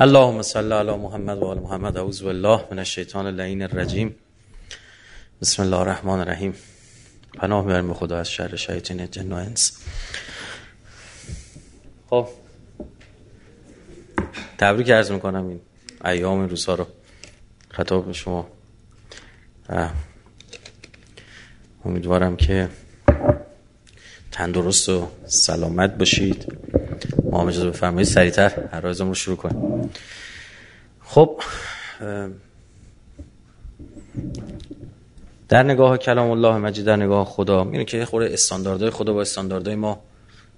اللهم صل علی محمد و آل محمد. اعوذ بالله من الشیطان اللعین الرجیم. بسم الله الرحمن الرحیم. پناه می‌بریم به خدا از شر شیاطین جن و انس. خب. تبریک عرض می‌کنم این ایام این روزها رو. خطاب به شما. امیدوارم که تندرست و سلامت باشید. ما اجازه بفرمایید سریعتر هر رو شروع کنیم. خب در نگاه کلام الله مجید در نگاه خدا اینه که خورده استانداردهای خدا با استانداردهای ما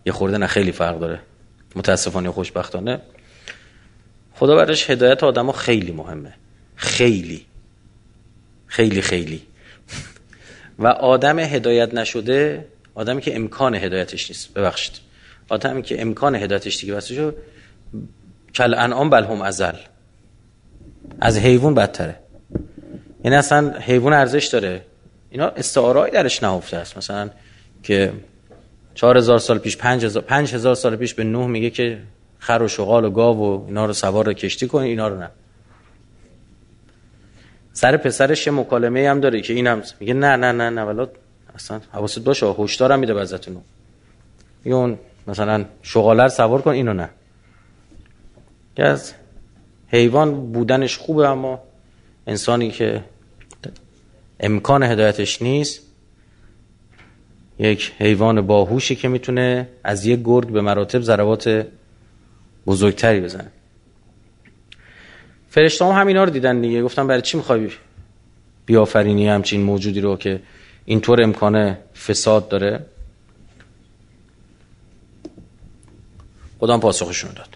یه خورده نه خیلی فرق داره. متاسفانه خوشبختانه. خدا برش هدایت آدم ها خیلی مهمه. خیلی. خیلی خیلی. و آدم هدایت نشده آدمی که امکان هدایتش نیست. ببخشید. آدمی که امکان هدایتش دیگه بسته شو کل انعام بل هم ازل. از حیوان بدتره. یعنی اصلا حیوان ارزش داره. اینا استعارهایی درش نهفته است. مثلا که چهار هزار سال پیش پنج هزار, پنج هزار سال پیش به نوح میگه که خر و شغال و گاو و اینا رو سوار کشتی کنی اینا رو نه. سر پسرش یه مکالمه هم داره که اینم میگه نه نه نه نه ولاد اصلا حواست باشه هشدارم میده بزتونو میگه اون مثلا شغالر سوار کن اینو نه. که حیوان بودنش خوبه اما انسانی که امکان هدایتش نیست یک حیوان باهوشی که می‌تونه از یک گرگ به مراتب ضربات بزرگتری بزنه. فرشته هم همینا رو دیدن دیگه. گفتم برای چی می‌خوای بیافرینی همچین موجودی رو که اینطور امکان فساد داره؟ خدا پاسخشون داد.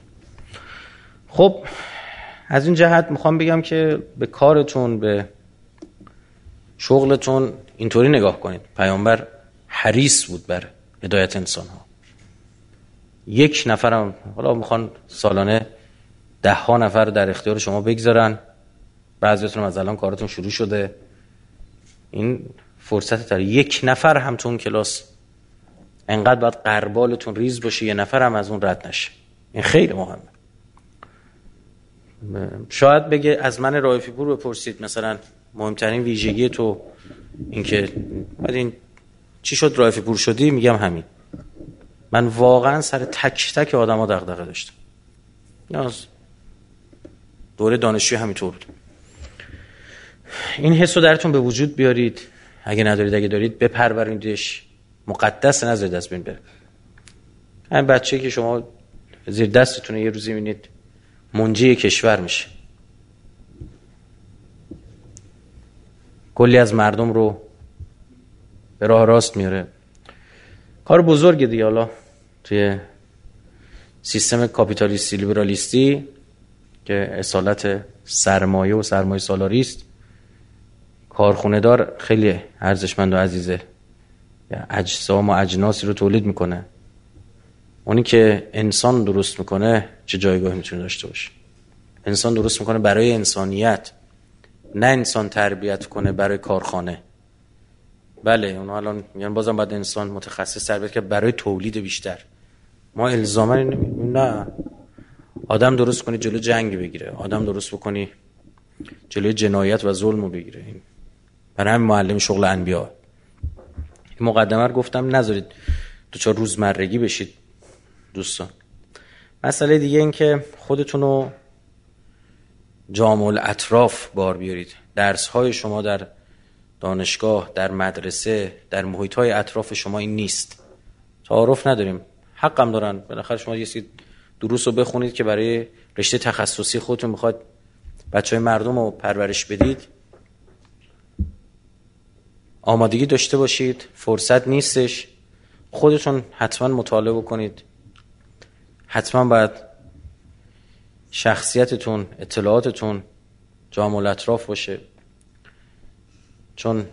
خب از این جهت می‌خوام بگم که به کارتون به شغلتون اینطوری نگاه کنید. پیامبر حریص بود بر هدایت انسان ها یک نفرم حالا می‌خوان سالانه ده ها نفر در اختیار شما بگذارن. بعضیتون از الان کارتون شروع شده. این فرصت تر. یک نفر هم تو کلاس انقدر باید قربالتون ریز باشه یه نفر هم از اون رد نشه. این خیلی مهمه. شاید بگه از من رایفی پور بپرسید مثلا مهمترین ویژگی تو اینکه بعد این چی شد رایفی پور شدی؟ میگم همین. من واقعا سر تک تک آدم ها دغدغه داشتم. از دوره دانشجوی همینطور بود. این حس رو درتون به وجود بیارید. اگه ندارید اگه دارید بپروریندش مقدس نذارید از بین بره. این بچه که شما زیر دستتونه یه روزی می‌بینید منجی کشور میشه. کلی از مردم رو به راه راست میاره. کار بزرگه دیگه حالا. توی سیستم کاپیتالیستی لیبرالیستی که اصالت سرمایه و سرمایه سالاری است کارخونه دار خیلی ارزشمند و عزیزه. اجسام و اجناسی رو تولید می‌کنه. اونی که انسان درست می‌کنه چه جایگاهی می‌تونه داشته باشه؟ انسان درست می‌کنه برای انسانیت نه انسان تربیت کنه برای کارخانه. بله اون الان میگن بازم باید انسان متخصص تربیت که برای تولید بیشتر. ما الزاما نه. آدم درست کنی جلو جنگ بگیره. آدم درست بکنی جلوی جنایت و ظلم رو بگیره. برای همین معلم شغل انبیا. مقدمه رو گفتم نذارید چهار روزمرگی بشید دوستان. مسئله دیگه این که خودتون رو جامع اطراف بار بیارید. درس های شما در دانشگاه در مدرسه در محیط های اطراف شما این نیست. تعارف نداریم. حقم دارن. بالاخره شما یه دروس رو بخونید که برای رشته تخصصی خودتون می‌خواد بچه های مردم رو پرورش بدید. آمادگی داشته باشید فرصت نیستش. خودتون حتما مطالعه بکنید. حتما باید شخصیتتون اطلاعاتتون جامع اطراف باشه. چون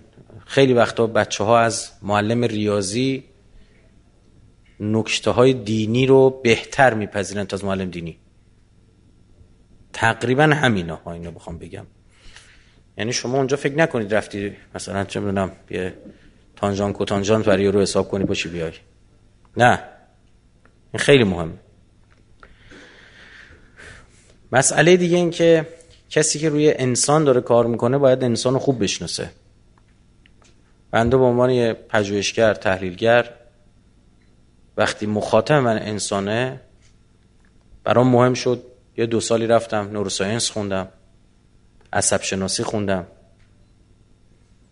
خیلی وقتا بچه ها از معلم ریاضی نکته های دینی رو بهتر میپذیرن تا از معلم دینی. تقریبا همینا ها اینو بخوام بگم. یعنی شما اونجا فکر نکنید رفتی مثلا چه می‌دونم یه تانجان کوتانجان برای رو حساب کنی باشی بیای. نه. این خیلی مهمه. مسئله دیگه این که کسی که روی انسان داره کار می‌کنه باید انسان رو خوب بشناسه. بنده به عنوان یه پژوهشگر تحلیلگر وقتی مخاطب من انسانه برام مهم شد. یه دو سالی رفتم نوروساینس خوندم. عصب شناسی خوندم.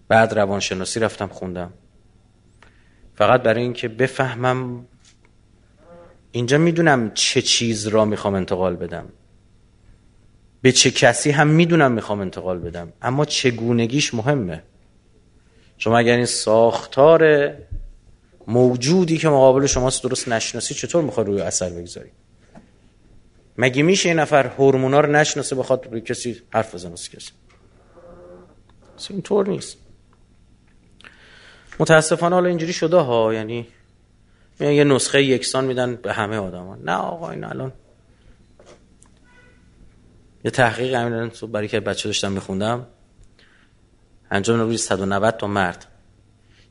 بعد روانشناسی رفتم خوندم. فقط برای اینکه بفهمم اینجا می‌دونم چه چیز را می‌خوام انتقال بدم. به چه کسی هم می‌دونم می‌خوام انتقال بدم. اما چگونگیش مهمه. شما اگر این ساختار موجودی که مقابل شماست درست نشناسی چطور می‌خواد روی اثر بگذاری مگه میشه این نفر هورمونا رو نشناسه بخواد روی کسی حرف بزنه؟ کسی. اینطور نیست. متاسفانه حالا اینجوری شده ها یعنی یه نسخه یکسان میدن به همه آدما. نه آقا این الان یه تحقیق همین تو برای که بچه داشتم میخوندم. انجام روی 190 تا مرد.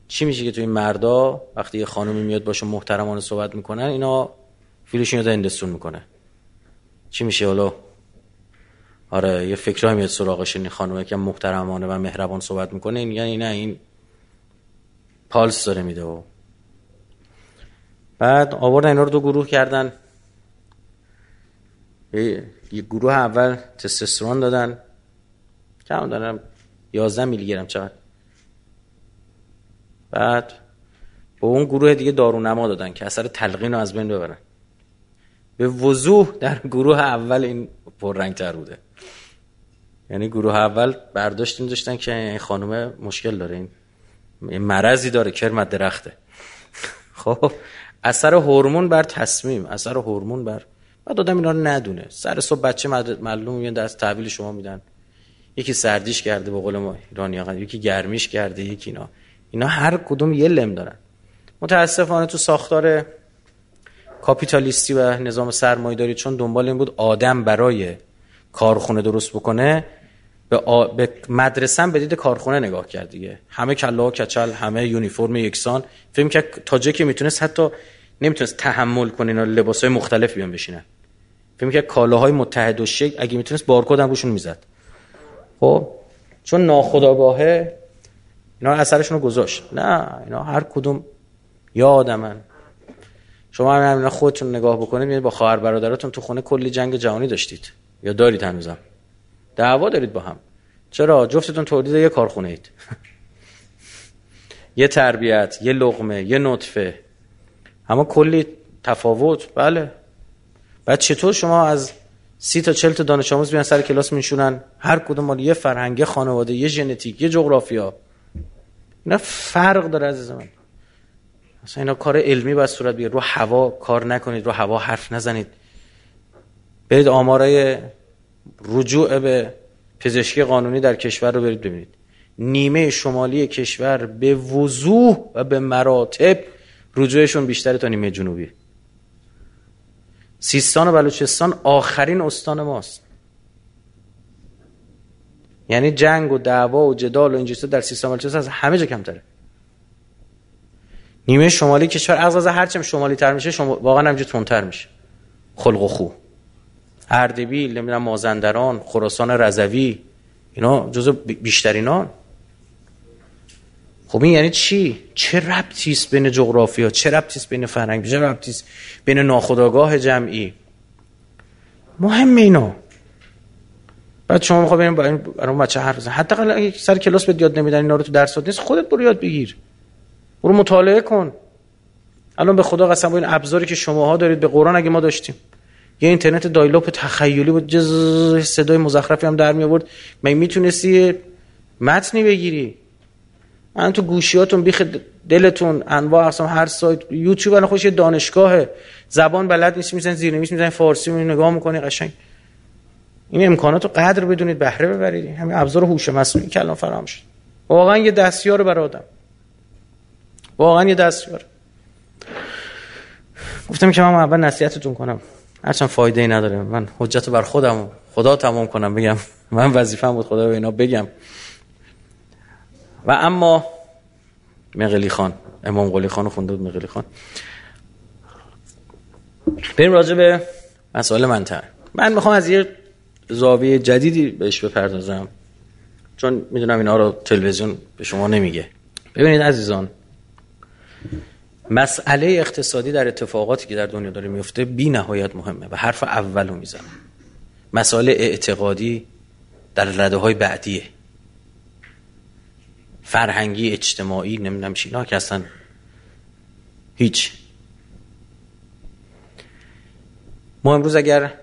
چی میشه که تو این مردا وقتی یه خانمی میاد باشه محترمانه صحبت می‌کنن اینا فیلشون یاد اندستون می‌کنه. چی میشه حالا؟ آره یه فکرایی میاد سراغش این خانومه که محترمانه و مهربان صحبت می‌کنه این یعنی نه این پالس داره میده. و بعد آوردن اینا رو دو گروه کردن. یه گروه اول تستوسترون دادن. کم دارم 11 میلی گرم چقدر؟ بعد به اون گروه دیگه دارونما دادن که اثر تلقین رو از بین ببرن. به وضوح در گروه اول این پررنگ تر بوده. یعنی گروه اول برداشتیم داشتن که این خانومه مشکل داره این مرضی داره کرمت درخته. خب اثر هورمون بر تصمیم اثر هورمون بر بعد آدم اینا رو ندونه. سر صبح بچه معلوم میاد دست تحویل شما میدن. یکی سردیش کرده به قول ما ایرانی یکی گرمیش کرده یکی اینا. اینا هر کدوم یه لم دارن. متاسفانه تو ساختار کاپیتالیستی و نظام سرمایه‌داری چون دنبال این بود آدم برای کارخونه درست بکنه به, آ... به مدرسه به دید کارخونه نگاه کرد دیگه. همه کلا و کچل همه یونیفرم یکسان. فکر که تاجه که می‌تونست حتی نمی‌تونست تحمل کنه اینا لباسای مختلف بیان بشینن. فکر که کالاهای متحد و شکل اگه می‌تونست بارکد هم روشون می‌زد. خب چون ناخداگاهه اینا اثرشون رو گذاشت. نه اینا هر کدوم یا آدمن شما هم اینا خودتون نگاه بکنید با خواهر برادراتون تو خونه کلی جنگ جهانی داشتید. یا دارید هنوزم. دعوا دارید با هم. چرا؟ جفتتون تولید یه کارخونه اید. یه تربیت یه لغمه یه نطفه. اما کلی تفاوت. بله. بعد چطور شما از سی تا چل تا دانش آموز بیان سر کلاس میشونن هر کدوم مال یه فرهنگ خانواده یه ژنتیک یه جغرافیا. اینا فرق داره عزیز من. اصلا اینا کار علمی باید صورت بگیره. رو هوا کار نکنید رو هوا حرف نزنید. برید آمارای رجوع به پزشکی قانونی در کشور رو برید ببینید. نیمه شمالی کشور به وضوح و به مراتب رجوعشون بیشتره تا نیمه جنوبی. سیستان و بلوچستان آخرین استان ماست. یعنی جنگ و دعوا و جدال و اینجوری در سیستان و بلوچستان از همه جا کمتره. نیمه شمالی کشور از غذا هرچم شمالی تر میشه شما واقعا همینجوری تندتر میشه. خلق و خو. اردبیل نمی‌دونم مازندران خراسان رضوی اینا جزو بیشترینان. خب این یعنی چی؟ چه ربطی است بین جغرافیا؟ چه ربطی است بین فرهنگ؟ چه ربطی است بین ناخودآگاه جمعی؟ مهم اینا. بعد شما می‌خوای بریم برای بچه حرف بزن حتی اگه سر کلاس بهت یاد نمیدن اینا رو تو درس نیست. خودت برو یاد بگیر. برو مطالعه کن. الان به خدا قسم با این ابزاری که شماها دارید به قرآن اگه ما داشتیم. یه اینترنت دایلوپ تخیلی بود جز صدای مزخرفی هم در می آورد من می‌تونستی متنی بگیری؟ من تو گوشیاتون بیخ دلتون انواع اقسام هر سایت یوتیوب الان خوش دانشگاه زبان بلد نیست می‌زنید زیرنویس می‌زنید فارسی می نگاه می‌کنی قشنگ. این امکانات رو قدر بدونید بهره ببرید. همین ابزار هوش مصنوعی کلام فرام شد. واقعا یه دستیار برای آدم. واقعا یه دستیار. گفتم که من اول نصیحتتون کنم. هرچند فایده ای نداره. من حجت بر خودم خدا تمام کنم بگم. من وظیفه‌ام بود خدا به اینا بگم. و اما مغلی خان امام قلی خان خونده بود مغلی خان. بریم راجع به مسائل منطقه. من می‌خوام از یه زاویه جدیدی بهش بپردازم چون می‌دونم اینا رو تلویزیون به شما نمیگه. ببینید عزیزان مسئله اقتصادی در اتفاقاتی که در دنیا داره میفته بی نهایت مهمه و حرف اولو می‌زنم. مسائل اعتقادی در رده های بعدیه. فرهنگی اجتماعی نمی‌دونم اینا که اصلا هیچ. ما امروز اگر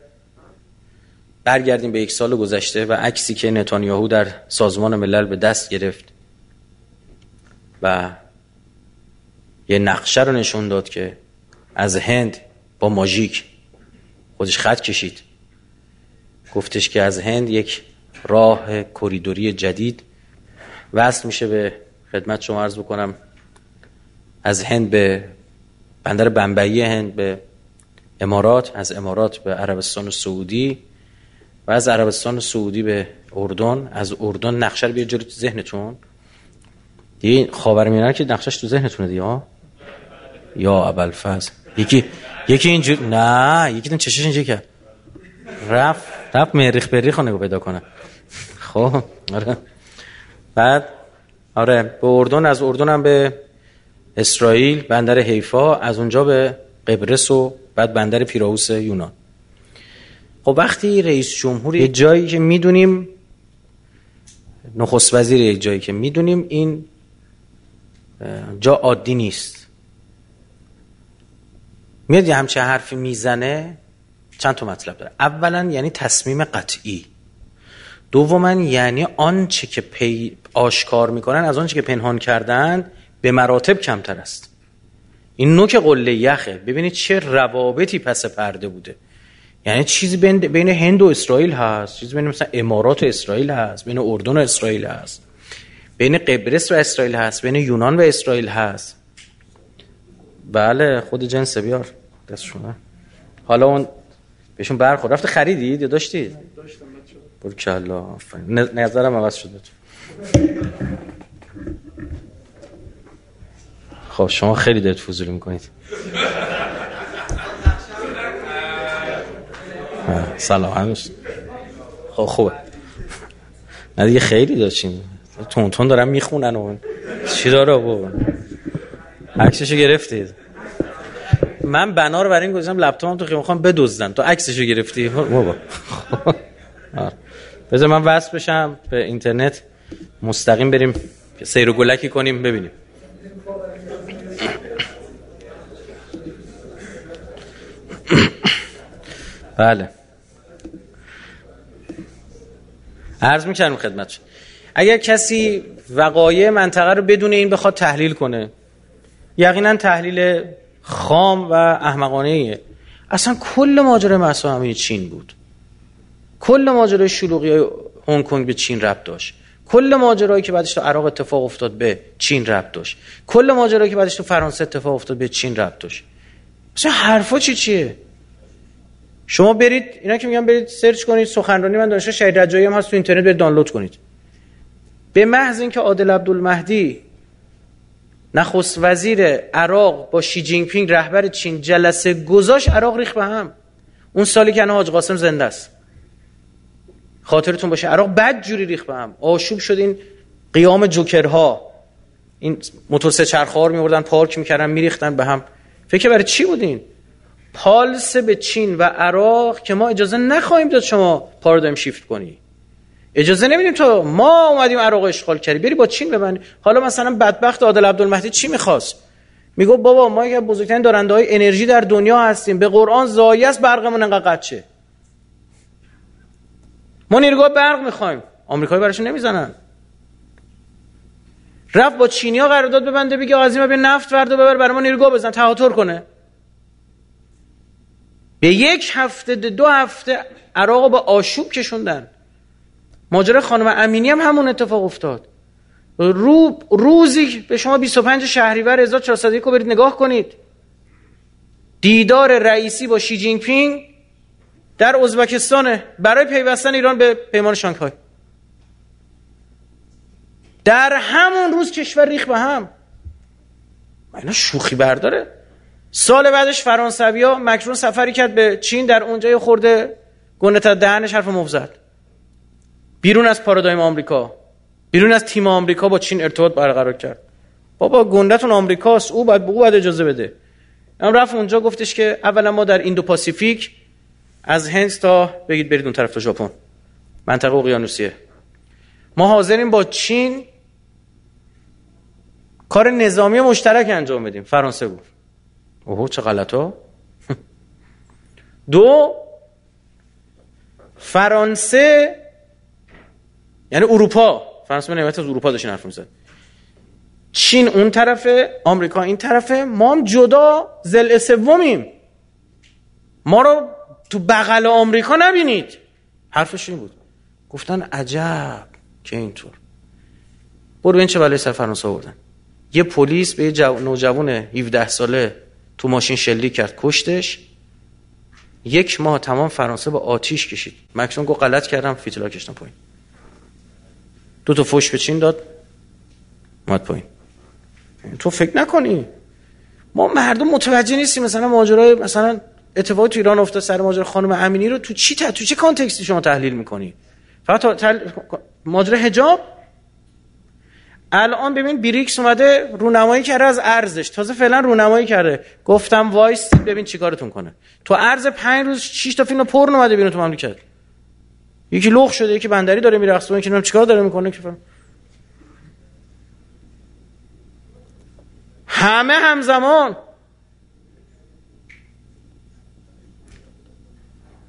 برگردیم به یک سال گذشته و عکسی که نتانیاهو در سازمان ملل به دست گرفت و یه نقشه رو نشون داد که از هند با ماژیک خودش خط کشید. گفتش که از هند یک راه کریدوری جدید وصل میشه به خدمت شما عرض بکنم. از هند به بندر بمبئی هند به امارات از امارات به عربستان سعودی و از عربستان سعودی به اردن. از اردن نقشه رو بیار جلو تو ذهنتون. دیگه خاورمیانه که نقشش تو ذهنتونه دیگه یا ابوالفضل. یکی یکی اینجور نه یکی دون چشش اینجوری کرد. رفت رفت مریخ بریخ نگو پیدا کنه. خب آره. بعد آره به اردن از اردن هم به اسرائیل بندر حیفا از اونجا به قبرس و بعد بندر پیراوس یونان. خب وقتی رئیس جمهور یه جایی که می‌دونیم نخست وزیر یک جایی که می‌دونیم این جا عادی نیست. میاد یه همچه حرفی می‌زنه چند تا مطلب داره. اولا یعنی تصمیم قطعی. دوما یعنی آنچه که پی آشکار می‌کنن از آنچه که پنهان کردن به مراتب کمتر است. این نوک قله یخه. ببینید چه روابطی پس پرده بوده. یعنی چیزی بین, بین هند و اسرائیل هست. چیزی بین مثلا امارات و اسرائیل هست. بین اردن و اسرائیل هست. بین قبرس و اسرائیل هست. بین یونان و اسرائیل هست. بله خود جنس بیار. دست شما حالا اون بهشون برخورد. رفت خریدید یا داشتید؟ داشتم برو کلا نظرم عوض شده خب شما خیلی دارید فضولی می‌کنید. سلام هنوز. خب خوبه. نه دیگه خیلی داشتیم. تون تون دارم می‌خونن چی داره بابا؟ عکسشو گرفتید. من بنا رو برای این گذاشتم لپتاپم تو خیلی می‌خوام بدزدن تو عکسشو گرفتی؟ بابا. آره. بذار من وصل بشم به اینترنت. مستقیم بریم. سیر و گلکی کنیم ببینیم. بله. عرض می‌کردم خدمت اگر کسی وقایع منطقه رو بدون این بخواد تحلیل کنه یقینا تحلیل خام و احمقانه ایه اصلا کل ماجرای مسئله همین چین بود. کل ماجرای شلوغی هنگ کنگ به چین ربط داشت. کل ماجرایی که بعدش تو عراق اتفاق افتاد به چین ربط داشت. کل ماجرایی که بعدش تو فرانسه اتفاق افتاد به چین ربط داشت. اصلا حرفا چی چیه؟ شما برید اینا که میگم برید سرچ کنید سخنرانی من دانشگاه شهید رجایی هم هست تو اینترنت برید دانلود کنید. به محض اینکه عادل عبدالمهدی نخست وزیر عراق با شی جین پینگ رهبر چین جلسه گذاشت عراق ریخ به هم. اون سالی که حاج قاسم زنده است. خاطرتون باشه عراق بد جوری ریخ به هم. آشوب شد این قیام جوکرها. این موتور سه چرخوار میوردن پارک می‌کردن میریختن به هم. فکر برای چی بودین پالس به چین و عراق که ما اجازه نخواهیم داد شما پارادایم شیفت کنی. اجازه نمیدیم تو ما اومدیم عراق اشغال کردی بری با چین ببندی. حالا مثلا بدبخت عادل عبدالمهدی چی می‌خواست؟ میگو بابا ما یکی بزرگترین دارنده های انرژی در دنیا هستیم. به قرآن زایه است برقمون انقدر قطشه ما نیروگاه برق می‌خوایم. آمریکایی براشون نمی‌زنن. رفت با چینیا قرارداد ببنده بگه آزیما بیا نفت ورد ببر برای ما نیروگاه بزن تهاتر کنه. به یک هفته دو هفته عراق با آشوب کشوندن. ماجرا خانم امینی هم همون اتفاق افتاد. رو روزی به شما 25 شهریور 1401 رو برید نگاه کنید. دیدار رئیسی با شی جینگ پینگ در ازبکستان برای پیوستن ایران به پیمان شانگهای. در همون روز کشور ریخ به هم. اینا شوخی برداره. سال بعدش فرانسویا مکرون سفری کرد به چین در اونجا خورده گنده تا دهنش حرف مفزد بیرون از پارادایم آمریکا. بیرون از تیم آمریکا با چین ارتباط برقرار کرد. بابا گندتون آمریکاست. او باید او باید اجازه بده. اما رفت اونجا گفتش که اولا ما در ایندو پاسیفیک از هند تا بگید برید اون طرف تا ژاپن. منطقه اقیانوسیه. ما حاضریم با چین کار نظامی مشترک انجام بدیم. فرانسه بود اوه چه غلطا. دو فرانسه یعنی اروپا. فرانسه نعمت از اروپا داشتین حرف می‌زد. چین اون طرفه آمریکا این طرفه. ما هم جدا زل سومیم. ما رو تو بغل آمریکا نبینید. حرفش این بود. گفتن عجب که اینطور. برو این چه بلای سر فرانسه آوردن. یه پلیس به یه جو... نوجوان 17 ساله تو ماشین شلیک کرد کشتش. یک ماه تمام فرانسه با آتیش کشید. مکسون گفت غلط کردم فیتلا کشتم پایین. دو تا فوش به چین داد. اومد پایین. تو فکر نکنی. ما مردم متوجه نیستیم مثلا ماجرای مثلا اتفاقی تو ایران افتاد سر ماجرا خانم امینی رو تو چی تو چه context ی شما تحلیل می‌کنی؟ فقط تل... ماجرا حجاب؟ الان ببین بریکس اومده رونمایی کرده از ارزش. تازه فعلا رونمایی کرده. گفتم وایسا ببین چیکارتون کنه. تو عرض پنج روز 6 تا فیلم پرن اومده بیرون تو مملکت. یکی لخ شده یکی بندری داره میرقصه یکی چیکار داره می‌کنه که همه همزمان.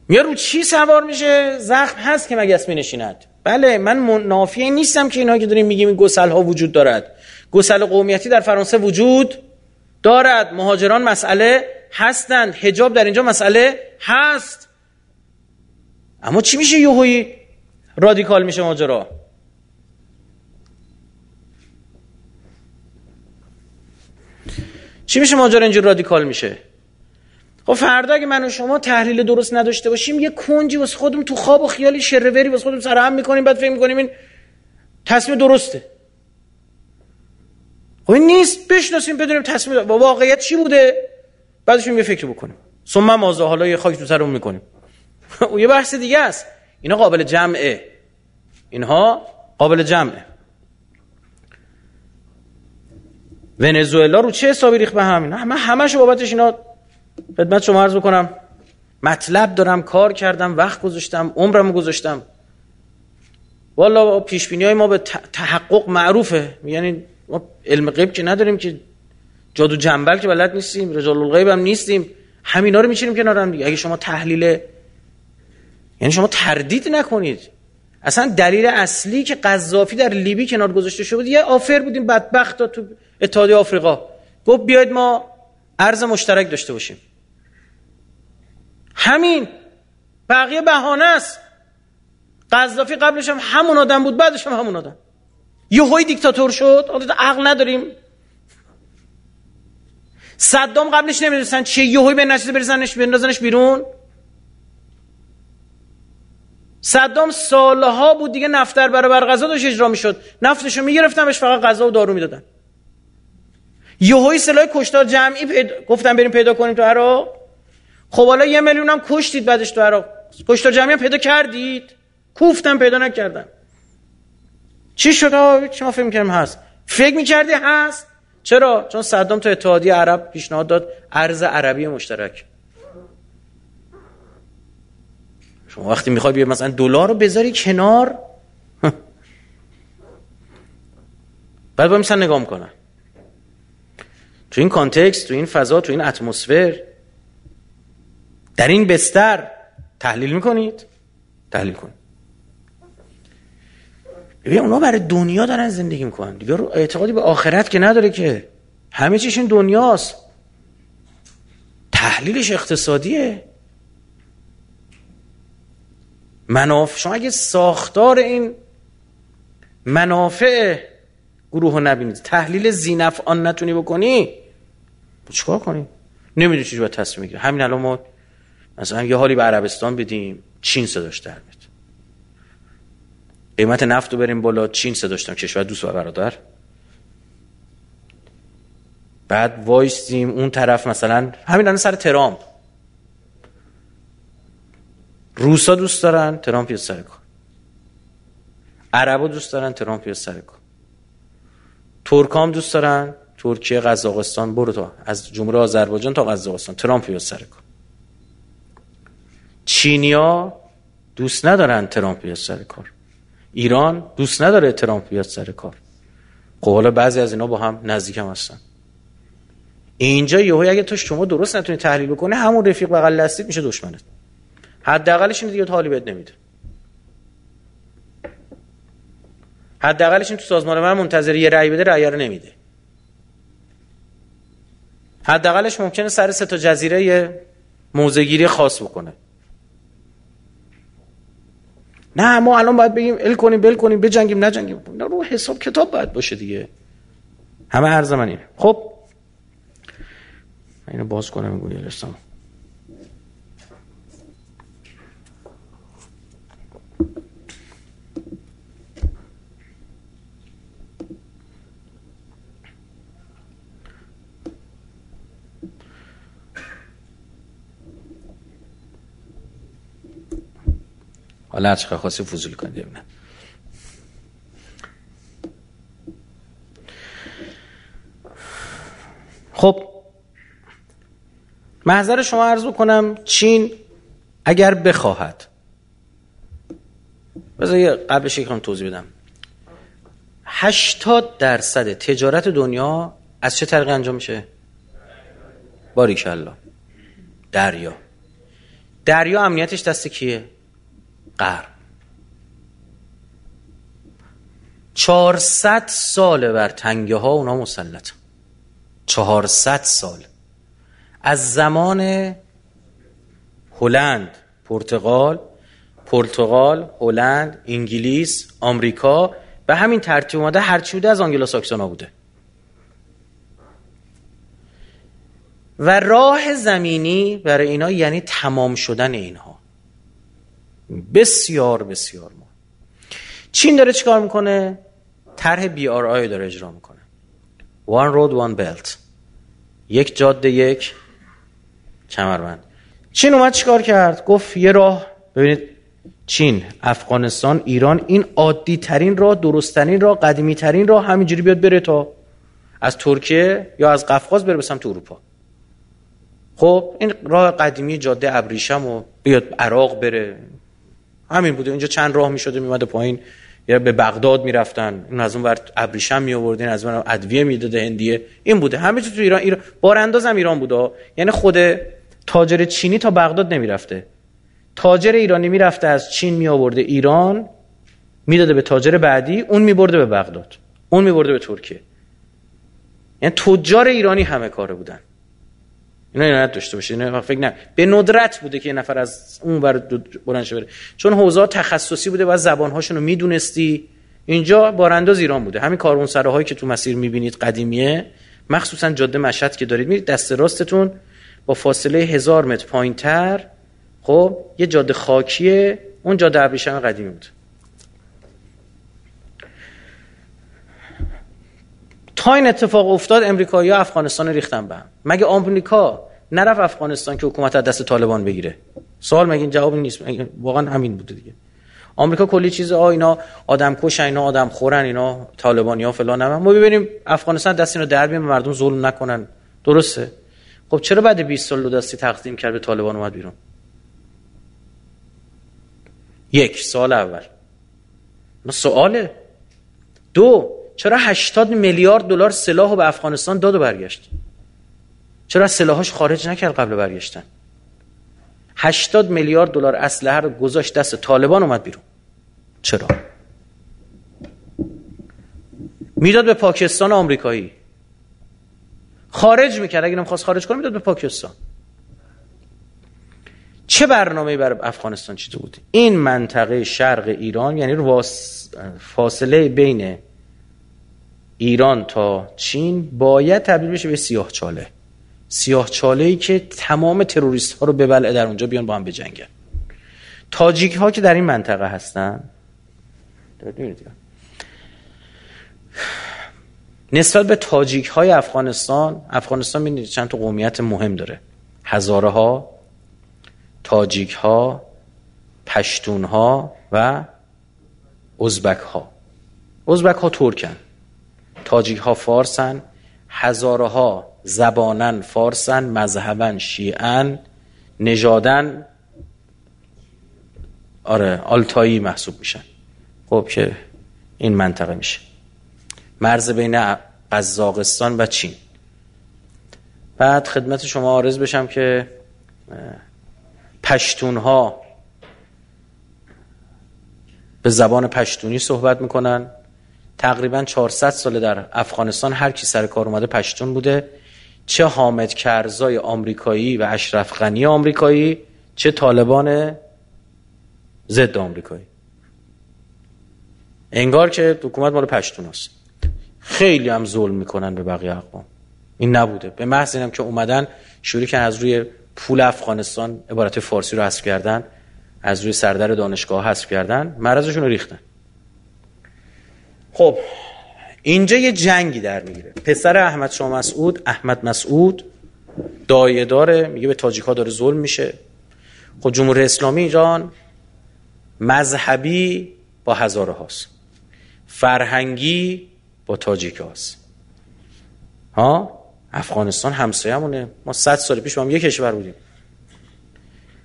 میاد رو چی سوار میشه؟ زخم هست که مگس می نشیند بله من منافی نیستم که اینا که داریم میگیم این گسل ها وجود دارد. گسل قومیتی در فرانسه وجود دارد. مهاجران مسئله هستند. حجاب در اینجا مسئله هست. اما چی میشه یهویی رادیکال میشه ماجرا. چی میشه ماجرا اینجور رادیکال میشه؟ خب فردا اگه من و شما تحلیل درست نداشته باشیم یه کنجی واسه خودمون تو خواب و خیالی شروری واسه خودمون سرهم می‌کنیم بعد فکر می‌کنیم این تصمیم درسته. خب این نیست بشناسیم بدونیم تصمیم با واقعیت چی بوده؟ بعدش یه فکر بکنیم. ثم مازه حالا یه خاک تو سرمون می‌کنیم. یه بحث دیگه است. اینا قابل جمعه. اینها قابل جمعه. ونزوئلا رو چه حسابی ریخت به همین؟ من همش بابتش اینا خدمت شما عرض بکنم. مطلب دارم کار کردم وقت گذاشتم عمرم گذاشتم. والا پیش های ما به تحقق معروفه. یعنی ما علم غیب که نداریم که جادو جنبل که بلد نیستیم رجال الغیب هم نیستیم. همینا رو میچینیم کنار هم دیگه. اگه شما تحلیل یعنی شما تردید نکنید. اصلا دلیل اصلی که قذافی در لیبی کنار گذاشته شده بود یه آفر بودیم بدبخت تو اتحادیه آفریقا. گفت بیاید ما ارز مشترک داشته باشیم. همین. بقیه بهانه است. قذافی قبلش هم همون آدم بود بعدش هم همون آدم. یهوی دیکتاتور شد حالا عقل نداریم. صدام قبلش نمی‌دونستن چه یهوی به نتیجه برزنش بندازنش بیرون. صدام سالها بود دیگه نفتر برابر غذا داشت اجرا می‌شد. نفتشو می‌گرفتن بهش فقط غذا و دارو می‌دادن. یهوی سلاح کشتار جمعی پید... گفتم بریم پیدا کنیم تو عراق. خب حالا یه میلیون هم کشتید بعدش تو عراق. کشتار جمعی هم پیدا کردید. کوفتم پیدا نکردن. چی شد چی ما فکر می‌کردیم؟ هست. فکر می‌کردی هست. چرا؟ چون صدام تو اتحادیه عرب پیشنهاد داد. ارز عربی مشترک. شما وقتی می‌خوای بیا مثلا دلار رو بذاری کنار بعد با مثلا نگاه می‌کنن تو این کانتکست تو این فضا تو این اتمسفر در این بستر تحلیل می‌کنید؟ تحلیل کنید ببین اونا برای دنیا دارن زندگی می‌کنن. دیگه اعتقادی به آخرت که نداره که. همه چیش این دنیاست. تحلیلش اقتصادیه. منافع شما اگه ساختار این منافع گروه رو نبینید تحلیل زینف آن نتونی بکنی؟ چیکار کنی نمی‌دونی چی باید تصمیم بگیری. همین الان ما مثلا یه حالی به عربستان بدیم چین صداش در میاد. قیمت نفت رو بریم بالا چین صداش در کشور دوست و برادر. بعد وایستیم اون طرف مثلا همین الان سر ترامپ. روسا دوست دارن ترامپ بیاد سر کار. عربا دوست دارن ترامپ بیاد سر کار. ترکام دوست دارن ترکیه قزاقستان برو تا از جمهوری آذربایجان تا قزاقستان. ترامپ بیاد سر کار. چینیا دوست ندارن ترامپ بیاد سر کار. ایران دوست نداره ترامپ بیاد سر کار. خب حالا بعضی از اینا با هم نزدیک هم هستن. اینجا یهو اگه تو شما درست نتونی تحلیل بکنه همون رفیق بغل دستیت میشه دشمنت. حداقلش این دیگه حالی بهت نمیده. حداقلش این تو سازمان من منتظر یه رأی بده رأی رو نمیده. حداقلش ممکنه سر سه تا جزیره یه موزگیری خاص بکنه. نه ما الان باید بگیم ال کنیم بل کنیم بجنگیم نجنگیم. نه رو حساب کتاب باید باشه دیگه. همه من اینه خب. اینو باز کنم گوگل حالا هر چقدر خواستی فضول کنید خب محضر شما عرض کنم چین اگر بخواهد بذار قبلش یک توضیح بدم. 80 درصد تجارت دنیا از چه طریق انجام میشه؟ باریکلا. دریا. دریا امنیتش دست کیه؟ غرب. 400 ساله بر تنگه ها اونا مسلط. 400 سال. از زمان هلند پرتغال پرتغال هلند انگلیس آمریکا به همین ترتیب اومده هرچی بوده از آنگلو ساکسونا بوده. و راه زمینی برای اینا یعنی تمام شدن اینها. بسیار بسیار ما چین داره چیکار می‌کنه؟ طرح بی آر آی داره اجرا می‌کنه. One road one belt. یک جاده یک کمربند. چین اومد چیکار کرد؟ گفت یه راه ببینید چین افغانستان ایران این عادی ترین راه درستترین راه قدیمی ترین راه همینجوری بیاد بره تا از ترکیه یا از قفقاز بره به سمت اروپا. خب این راه قدیمی جاده ابریشم و بیاد عراق بره. همین بوده اینجا چند راه می‌شده میمده پایین. یا به بغداد می‌رفتن. این از اون ور ابریشم می آوردین از اون ادویه می‌داده هندیه. این بوده. همه تو ایران ایران بارانداز هم ایران بوده یعنی خود تاجر چینی تا بغداد نمی‌رفته. تاجر ایرانی می‌رفته از چین می آورده ایران می‌داده به تاجر بعدی اون میبرده به بغداد. اون میبرده به ترکیه. یعنی تجار ایرانی همه کاره بودن. اینا عنایت داشته باشه اینا فکر نه. به ندرت بوده که یه نفر از اون ور بلند بره. چون حوزه تخصصی بوده و زبانهاشون رو می‌دونستی. اینجا بارانداز ایران بوده. همین کاروانسراهایی که تو مسیر می‌بینید قدیمیه. مخصوصا جاده مشهد که دارید میرید دست راستتون با فاصله هزار متر پایین تر خب یه جاده خاکیه. اون جاده ابریشم قدیمی بود. تا این اتفاق افتاد امریکایی افغانستان ریختن به مگه آمریکا نرفت افغانستان که حکومت از دست طالبان بگیره؟ سوال مگه این جواب نیست؟ واقعا همین بوده دیگه. آمریکا کلی چیز آ اینا آدم کش اینا آدم خورن اینا طالبانی ها فلان هم ما ببینیم افغانستان دست اینو در مردم ظلم نکنن. درسته؟ خب چرا بعد 20 سال دو دستی تقدیم کرد به طالبان اومد بیرون؟ یک سال اول. سواله. دو چرا 80 میلیارد دلار سلاح به افغانستان داد و برگشت؟ چرا سلاحاش خارج نکرد قبل برگشتن؟ 80 میلیارد دلار اسلحه رو گذاشت دست طالبان اومد بیرون. چرا؟ می‌داد به پاکستان آمریکایی. خارج می‌کرد. اگه نمی‌خواست خارج کنه می‌داد به پاکستان. چه برنامه برای افغانستان چی بود؟ این منطقه شرق ایران یعنی فاصله بین ایران تا چین باید تبدیل بشه به سیاه چاله. سیاه چاله ای که تمام تروریست ها رو ببلعه در اونجا بیان با هم بجنگن. تاجیک ها که در این منطقه هستن نسبت به تاجیک های افغانستان افغانستان می‌دونید چند تا قومیت مهم داره. هزاره ها تاجیک ها پشتون ها و ازبک ها ازبک ها ترکن. تاجیک ها فارسن هزارها زبانن فارسن مذهبن شیعن نژادن آره آلتایی محسوب میشن. خب که این منطقه میشه. مرز بین قزاقستان و چین. بعد خدمت شما آرز بشم که پشتون ها به زبان پشتونی صحبت می‌کنن. تقریبا 400 ساله در افغانستان هر کی سر کار اومده پشتون بوده. چه حامد کرزای آمریکایی و اشرف غنی آمریکایی چه طالبان ضد آمریکایی. انگار که حکومت مال پشتون هست خیلی هم ظلم می‌کنن به بقیه اقوام. این نبوده. به محض اینم که اومدن شروع کردن از روی پول افغانستان عبارت فارسی رو حذف کردن از روی سردر دانشگاه حذف کردن مرضشون رو ریختن. خب اینجا یه جنگی در می‌گیره. پسر احمد شاه مسعود احمد مسعود دایه داره میگه به تاجیک ها داره ظلم میشه. خب جمهوری اسلامی ایران مذهبی با هزاره هاست. فرهنگی با تاجیک هاست. ها؟ افغانستان همسایه‌مونه ما صد سال پیش با هم یک کشور بودیم.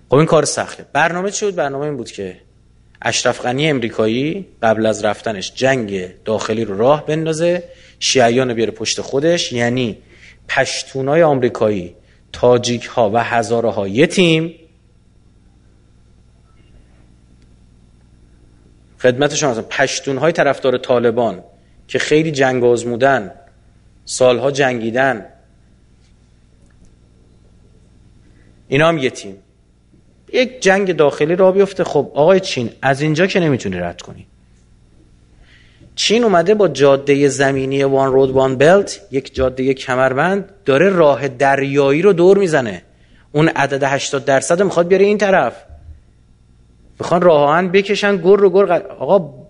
خب این کار سخته. برنامه چی بود؟ برنامه این بود که اشرف غنی امریکایی قبل از رفتنش جنگ داخلی رو راه بندازه شیعیان بیاره پشت خودش. یعنی پشتونای آمریکایی تاجیک ها و هزاره ها یه تیم. خدمت شما پشتون های طرفدار طالبان که خیلی جنگ آزمودن سالها جنگیدن. اینا هم یه تیم. یک جنگ داخلی را بیفته. خب آقای چین از اینجا که نمی‌تونی رد کنی. چین اومده با جاده زمینی One Road One Belt یک جاده کمربند داره راه دریایی رو دور می‌زنه. اون عدد 80 درصد می‌خواد بیاره این طرف. می‌خوان راه آهن بکشن گر رو گر آقا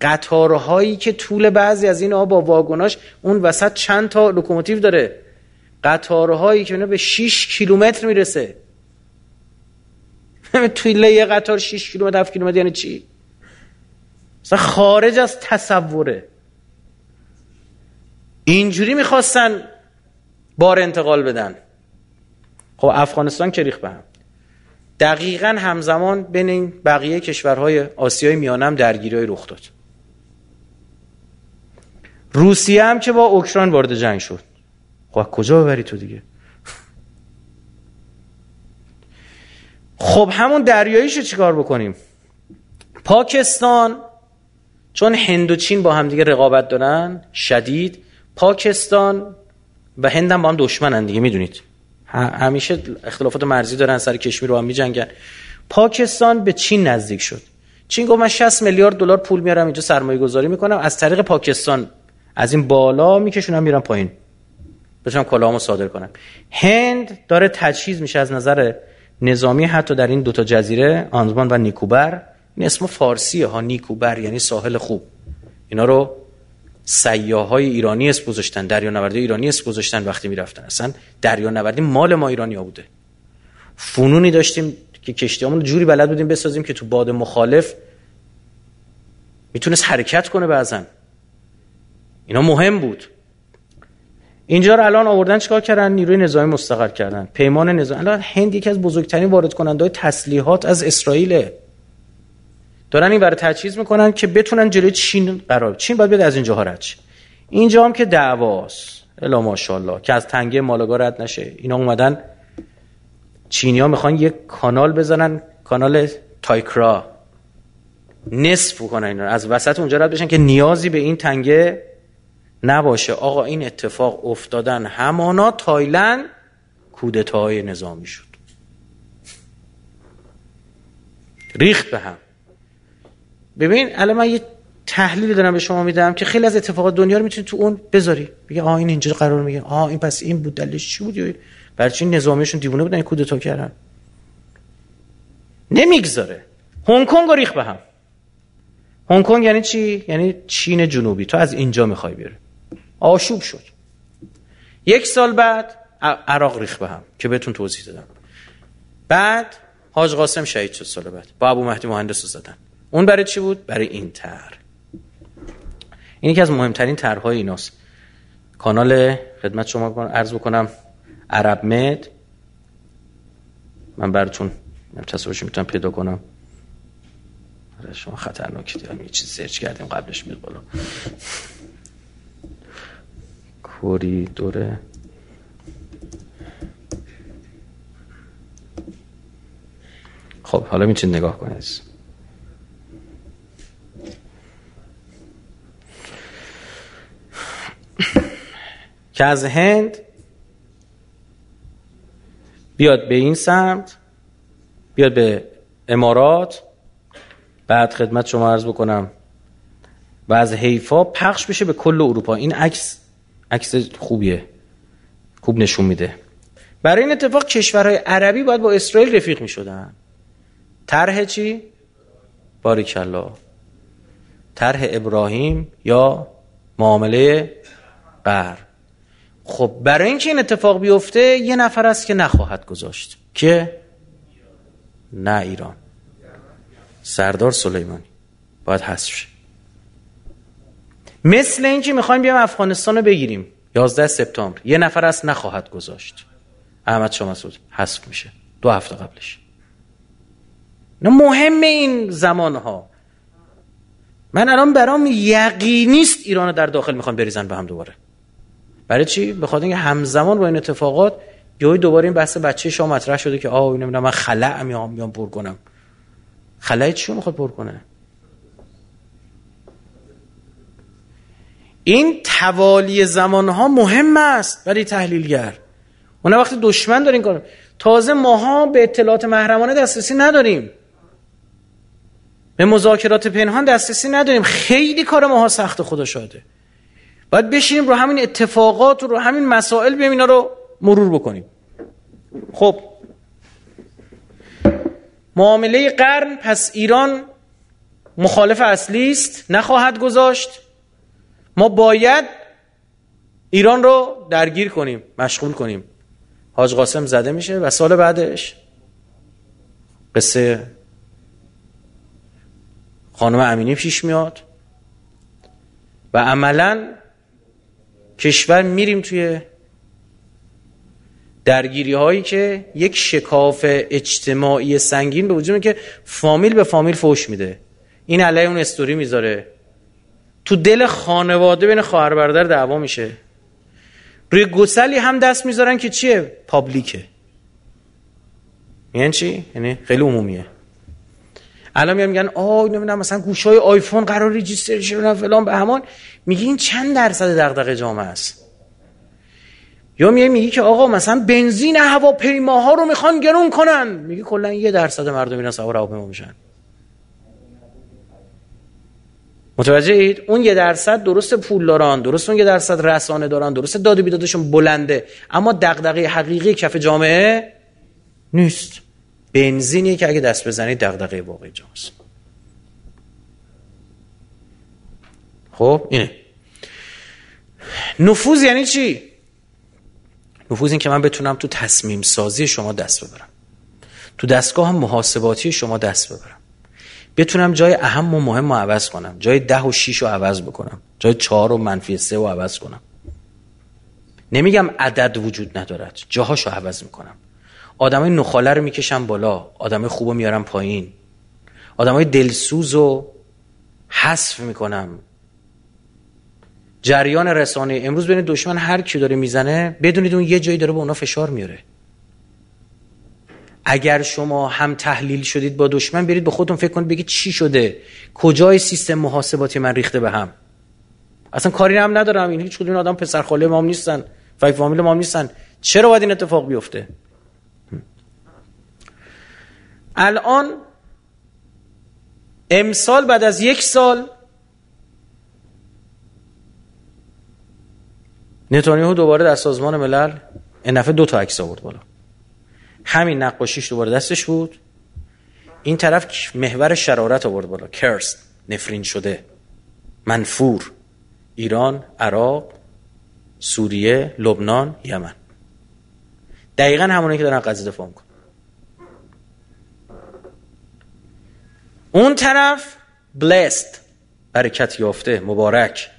قطارهایی که طول بعضی از این با واگوناش اون وسط چند تا لوکوموتیو داره. قطارهایی که به 6 کیلومتر می‌رسه. طول یه قطار 6 کیلومتر 7 کیلومتر یعنی چی؟ مثلا خارج از تصوره. اینجوری می‌خواستن بار انتقال بدن. خب افغانستان که ریخ به هم. دقیقا همزمان بین این بقیه کشورهای آسیای میانم درگیری رخ داد. روسیه هم که با اوکراین وارد جنگ شد. خب کجا ببری تو دیگه؟ خب همون دریاییشو چیکار بکنیم؟ پاکستان چون هند و چین با هم دیگه رقابت دارن شدید. پاکستان و هند هم با هم دشمنن دیگه می‌دونید. همیشه اختلافات مرزی دارن سر کشمیر رو هم میجنگن. پاکستان به چین نزدیک شد. چین گفت من 60 میلیارد دلار پول میارم اینجا سرمایه گذاری می‌کنم. از طریق پاکستان از این بالا میکشونم میرم پایین. بتونم کلاهامو صادر کنم. هند داره تجهیز میشه از نظر نظامی حتی در این دوتا جزیره آنزمان و نیکوبر این اسم فارسیه ها نیکوبر یعنی ساحل خوب. اینا رو های ایرانی اسم گذاشتن دریانوردی ایرانی اسم گذاشتن وقتی می‌رفتن. اصلا دریانوردی مال ما ایرانی ها بوده. فنونی داشتیم که کشتیامون جوری بلد بودیم بسازیم که تو باد مخالف می‌تونست حرکت کنه بعضن اینا مهم بود. اینجا رو الان آوردن چیکار کردن؟ نیروی نظامی مستقر کردن. پیمان نظامی. الان هند یکی از بزرگترین وارد کننده های تسلیحات از اسرائیل دارن این برای تجهیز می‌کنن که بتونن جلوی چین قرار چین باید بیاد از اینجا رد اینجا هم که دعواست. الا ماشاءالله. که از تنگه مالاگا رد نشه. اینا اومدن. چینی ها می‌خوان یک کانال بزنن. کانال تایکرا. نصف کنن اینا از وسط اونجا رد بشن که نیازی به این تنگه نباشه. آقا این اتفاق افتادن همانا تایلند کودتای نظامی شد. ریخت به هم. ببین الان من یه تحلیلی دارم به شما میدم که خیلی از اتفاقات دنیا رو می‌تونی تو اون بذاری. بگه آ این اینجا قرار میگه آ این پس این بود. دلیلش چی بود؟ برای چی نظامیشون دیوونه بودن؟ کودتا کردن. نمی‌گذاره. هنگ کنگ ریخ به هم. هنگ کنگ یعنی چی؟ یعنی چین جنوبی. تو از اینجا می‌خوای بیاره آشوب شد. یک سال بعد عراق ریخ به هم که بهتون توضیح دادم. بعد حاج قاسم شهید شد سال بعد. با ابو مهدی مهندس رو زدن. اون برای چی بود؟ برای این تر این یکی از مهمترین طرحهای ایناست. کانال خدمت شما عرض بکنم. عرب مد. من براتون تصویرش می‌تونم پیدا کنم. آره، شما خطرناکی دیدم یه چیز سرچ کردیم قبلش میاد کوریدور خب حالا می‌تونید نگاه کنید که از هند بیاد به این سمت بیاد به امارات. بعد خدمت شما عرض بکنم. و از حیفا پخش بشه به کل اروپا. این عکس عکس خوبیه. خوب نشون میده. برای این اتفاق کشورهای عربی باید با اسرائیل رفیق می شدن طرح چی؟ باریکلا. طرح ابراهیم یا معامله قر خب برای اینکه این اتفاق بیفته یه نفر است که نخواهد گذاشت. که؟ نه ایران. سردار سلیمانی. باید حذف مثل اینکه می‌خوایم بیام افغانستان رو بگیریم. 11 سپتامبر. یه نفر است نخواهد گذاشت. احمد شاه مسعود حذف میشه. دو هفته قبلش. نه مهم این زمان ها من الان برام یقینیست ایران در داخل می‌خوان بریزن به هم دوباره. برای چی؟ بخاطر اینکه همزمان با این اتفاقات یهو دوباره این بحث بچه شما مطرح شده که آه نمی‌دونم من خلع میام میام پر کنم خلع چی می‌خواد پر کنه این توالی زمان ها مهم است برای تحلیلگر. اون وقت دشمن دارین کار تازه ماها به اطلاعات محرمانه دسترسی نداریم. به مذاکرات پنهان دسترسی نداریم. خیلی کار ماها سخت خدا شاده باید بشینیم رو همین اتفاقات و رو همین مسائل بیایم اینا رو مرور بکنیم. خب. معامله قرن پس ایران مخالف اصلی است نخواهد گذاشت. ما باید ایران رو درگیر کنیم مشغول کنیم. حاج قاسم زده میشه و سال بعدش قصه خانم امینی پیش میاد و عملا کشور میریم توی درگیری هایی که یک شکاف اجتماعی سنگین به وجود که فامیل به فامیل فوش میده. این علیه اون استوری می‌ذاره. تو دل خانواده بین خواهر برادر دعوا میشه. روی گسلی هم دست می‌ذارن که چیه؟ پابلیکه. یعنی چی؟ یعنی خیلی عمومیه. الان میگن آه نمی‌دونم مثلا گوشای آیفون قرار ریجیستر شه فلان به همان. میگی این چند درصد دغدغه جامعه است؟ یا میگه میگی که آقا مثلا بنزین هواپیماها رو می‌خوان گرون کنن. میگی کلا یه درصد مردم اینا سوار هواپیما میشن. متوجه اید؟ اون یه درصد درست پول دارن درست اون یه درصد رسانه دارن درست داد و بیدادشون بلنده. اما دغدغه حقیقی کف جامعه نیست. بنزینی که اگه دست بزنید دغدغه واقعی جامعه خب اینه. نفوذ یعنی چی؟ نفوذ این که من بتونم تو تصمیم سازی شما دست ببرم. تو دستگاه محاسباتی شما دست ببرم. بتونم جای اهم و مهم رو عوض کنم جای ده و شیش رو عوض بکنم جای چهار و منفی سه رو عوض کنم. نمیگم عدد وجود ندارد جاهاش رو عوض می‌کنم. آدمای نخاله رو می‌کشم بالا آدمای خوب رو میارم پایین. آدمای دلسوز رو حذف می‌کنم. جریان رسانه امروز بین دشمن هر کی داره می‌زنه بدونید اون یه جایی داره به اونا فشار میاره. اگر شما هم تحلیل شدید با دشمن برید به خودتون فکر کنید بگید چی شده؟ کجای سیستم محاسباتی من ریخته به هم؟ اصلا کاری هم ندارم. این هیچ کدوم آدم پسر خاله مام نیستن. فای فامیل مام نیستن. چرا باید این اتفاق بیفته؟ الان امسال بعد از یک سال نتانیاهو دوباره در سازمان ملل این دفعه دو تا عکس آورد بالا. همین نقاشیش دوباره دستش بود. این طرف محور شرارت آورد بالا. کرست نفرین شده. منفور. ایران عراق سوریه لبنان یمن. دقیقا همونه که دارن قضیه دفاع می‌کنن. اون طرف blessed برکت یافته مبارک.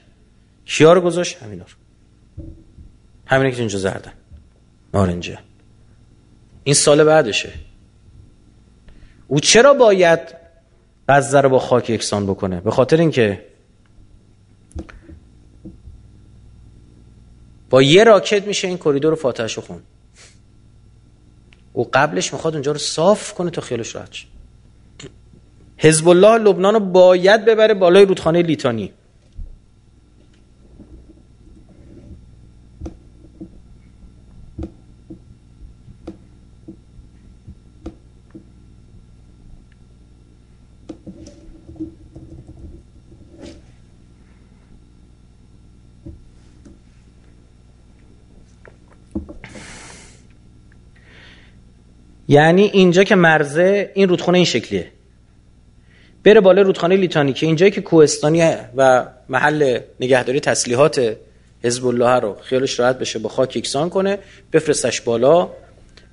کیا رو گذاشت؟ همینا رو. همینه که اینجا زردن. نارنجه این سال بعدشه. او چرا باید غزه رو با خاک یکسان بکنه؟ به خاطر اینکه با یه راکت میشه این کریدور فاتحش خون. او قبلش می‌خواد اونجا رو صاف کنه تا خیالش راحت حزب الله لبنان رو باید ببره بالای رودخانه لیتانی. یعنی اینجا که مرزه این رودخانه این شکلیه. بره بالا رودخانه لیتانی که اینجایی که کوهستانی و محل نگهداری تسلیحات حزب الله رو خیالش راحت بشه با خاک یکسان کنه بفرستش بالا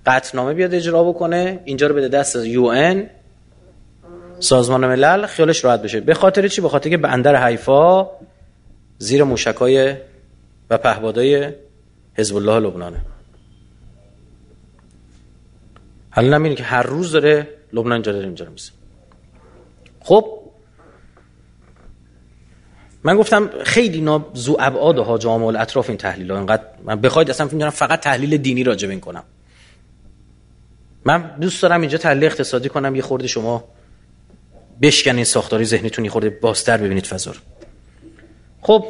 قطنامه بیاد اجرا بکنه اینجا رو بده دست از یو سازمان ملل خیالش راحت بشه. به خاطر چی؟ به خاطر که بندر حیفا زیر موشکای و پهبادای حزب الله لبنانه. حالا نمینه که هر روز داره لبنان اینجا داره اینجا رو خب؟ من گفتم خیلی اینا زو ابعاد ها جامع الاطراف این تحلیل ها. اینقدر من بخواید اصلا فکر فقط تحلیل دینی راجع این کنم. من دوست دارم اینجا تحلیل اقتصادی کنم یه خورده شما بشکن این ساختاری ذهنیتون یه خورده باستر ببینید فضا خب؟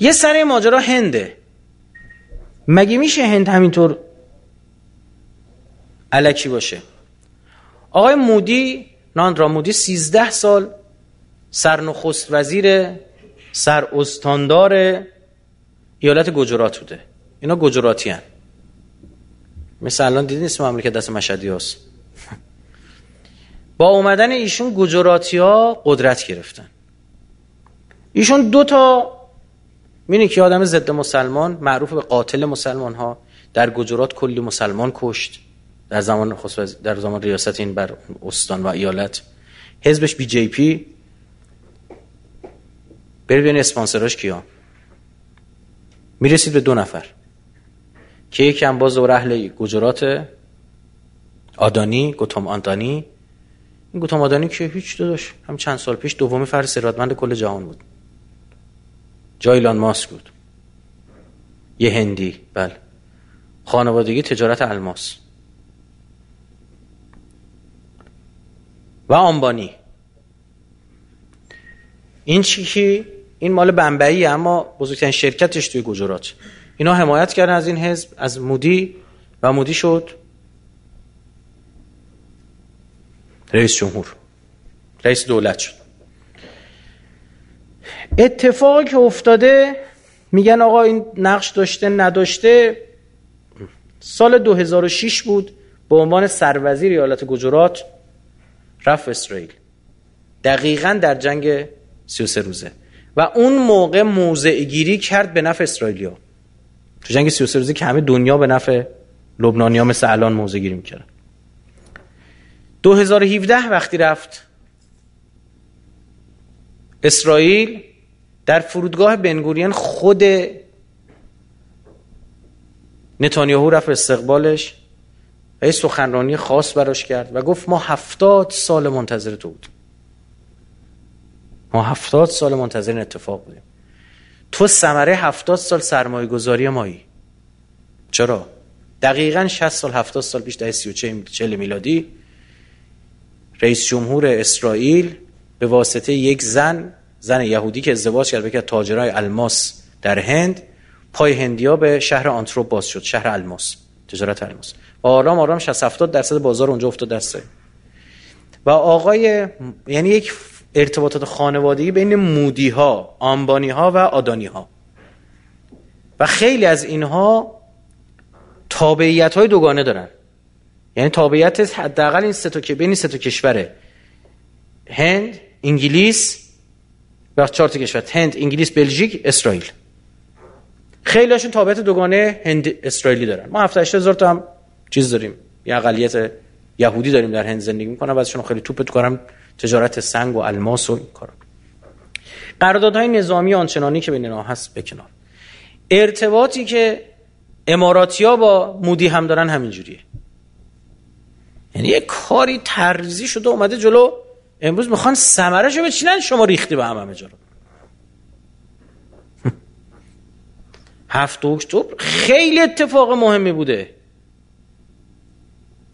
یه سر ماجرا هنده مگه میشه هند همینطور علکی باشه آقای مودی ناندرا مودی سیزده سال سرنخست وزیر سر استاندار ایالت گجرات بوده اینا گجراتی هن. مثل الان دیدین اسم مملکت دست مشهدی هست. با اومدن ایشون گجراتی ها قدرت گرفتن ایشون دو تا می‌بینی که آدم ضد مسلمان معروف به قاتل مسلمان ها در گجرات کلی مسلمان کشت. در زمان در زمان ریاست این بر استان و ایالت. حزبش بی جی پی. برید ببین اسپانسراش کیا. می‌رسید به دو نفر. که یکی هم باز و اهل گجرات آدانی گوتام آندانی این گوتام آدانی که هیچ داداش هم چند سال پیش دومی فرد ثروتمند کل جهان بود. جایلان ماسک بود. یه هندی بله. خانوادگی تجارت الماس. و آنبانی این چی این مال بمبئی اما بزرگترین شرکتش توی گجرات. اینا حمایت کردن از این حزب از مودی و مودی شد رئیس جمهور. رئیس دولت شد. اتفاقی که افتاده میگن آقا این نقش داشته نداشته سال 2006 بود به عنوان سروزیر ایالت گجرات رفت اسرائیل. دقیقا در جنگ 33 روزه. و اون موقع موضع گیری کرد به نفع اسرائیلیا تو جنگ 33 روزه که همه دنیا به نفع لبنانیا مثل الان موضع گیری می‌کردن 2017 وقتی رفت اسرائیل در فرودگاه بنگوریان خود نتانیاهو رفت استقبالش و یه سخنرانی خاص براش کرد و گفت ما هفتاد سال منتظر تو بود ما هفتاد سال منتظر این اتفاق بودیم. تو سمره هفتاد سال سرمایه گذاری مایی. چرا؟ دقیقا 60 سال هفتاد سال پیش و چل میلادی رئیس جمهور اسرائیل به واسطه یک زن زن یهودی که ازدواج کرد که تاجرای الماس در هند پای هندیا به شهر آنتروپ باز شد شهر الماس تجارت الماس. و آرام آرام 60 70 درصد بازار اونجا افتاد دسته و آقای یعنی یک ارتباطات خانوادگی بین مودی ها آنبانی ها و آدانی ها و خیلی از اینها تابعیت های دوگانه دارن. یعنی تابعیت حداقل این سه تا که بین سه تا کشوره هند انگلیس و چهار کشور هند انگلیس بلژیک اسرائیل. خیلیشون تابعیت دوگانه هند اسرائیلی دارن. ما 70 هزار تا هم چیز داریم. یه اقلیت یهودی داریم در هند زندگی می‌کنن. بعضیشون خیلی توپ تو کارم تجارت سنگ و الماس و این کارا. قراردادهای نظامی آنچنانی که بین اینا هست بکنار ارتباطی که اماراتیا با مودی هم دارن همینجوریه. یعنی یه کاری ترزی شده اومده جلو. امروز می‌خوان سمرش رو بچینن شما ریختی به هم همه جا هفت اکتبر خیلی اتفاق مهمی بوده.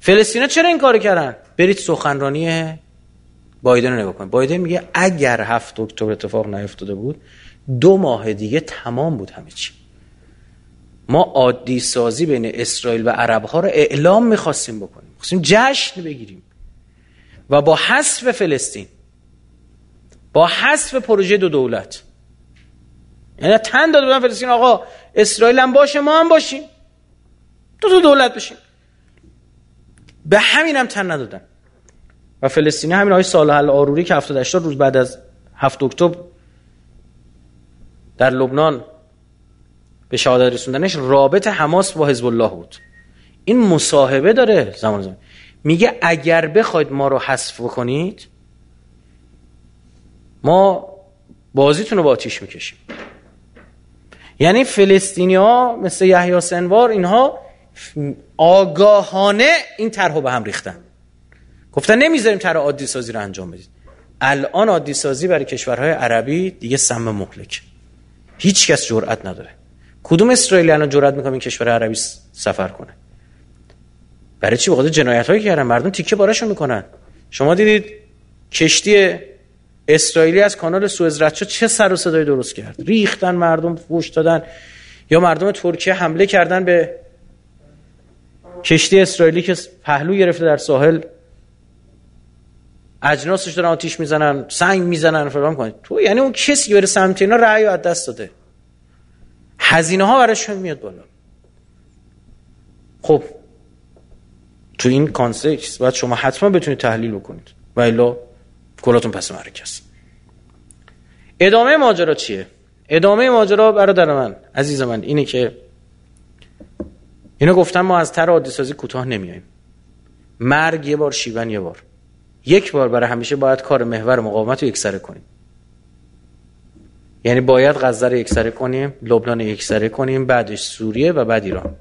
فلسطینا چرا این کار کردن؟ برید سخنرانی بایدن رو نگاه کنید. بایدن میگه اگر هفت اکتبر اتفاق نیفتاده بود دو ماه دیگه تمام بود همه چی. ما عادی سازی بین اسرائیل و عرب ها رو اعلام می‌خواستیم بکنیم. می‌خواستیم جشن بگیریم. و با حذف فلسطین با حذف پروژه دو دولت. یعنی تن داده بودن فلسطین آقا اسرائیل هم باشه ما هم باشیم. دو تا دولت بشیم. به همین هم تن ندادن. و فلسطینی همین های سال حل آروری که 78 روز بعد از 7 اکتبر در لبنان به شهادت رسوندنش رابط حماس با حزب الله بود. این مصاحبه داره زمان زمان. میگه اگر بخواید ما رو حذف کنید ما بازیتون رو با آتیش می‌کشیم. یعنی فلسطینی ها مثل یحیی سنوار اینها آگاهانه این طرحو به هم ریختن. گفتن نمی‌ذاریم طرح عادی سازی رو انجام بدید. الان عادی سازی برای کشورهای عربی دیگه سم مهلک. هیچ کس جرئت نداره. کدوم اسرائیلی الان جرئت می‌کنه این کشور عربی سفر کنه؟ برای چی؟ بخاطر جنایت هایی کردن. مردم تیکه بارشون می‌کنن. شما دیدید کشتی اسرائیلی از کانال سوئز رد چه سر و صدایی درست کرد؟ ریختن مردم فوش دادن. یا مردم ترکیه حمله کردن به کشتی اسرائیلی که پهلو گرفته در ساحل. اجناسش دارن آتیش می‌زنن سنگ می‌زنن. فلان کنید تو یعنی اون کسی بره سمت اینا رأی از دست داده. هزینه ها براش میاد بالا. خب تو این کانسکس باید شما حتما بتونید تحلیل بکنید. و الا کلاتون پس مرکز. ادامه ماجرا چیه؟ ادامه ماجرا برادر من عزیز من اینه که اینا گفتن ما از تر عادی سازی کوتاه نمیایم مرگ یه بار شیون یه بار. یک بار برای همیشه باید کار محور مقاومت رو یکسره کنیم. یعنی باید غزه رو یکسره کنیم لبنان یکسره کنیم بعدش سوریه و بعد ایران.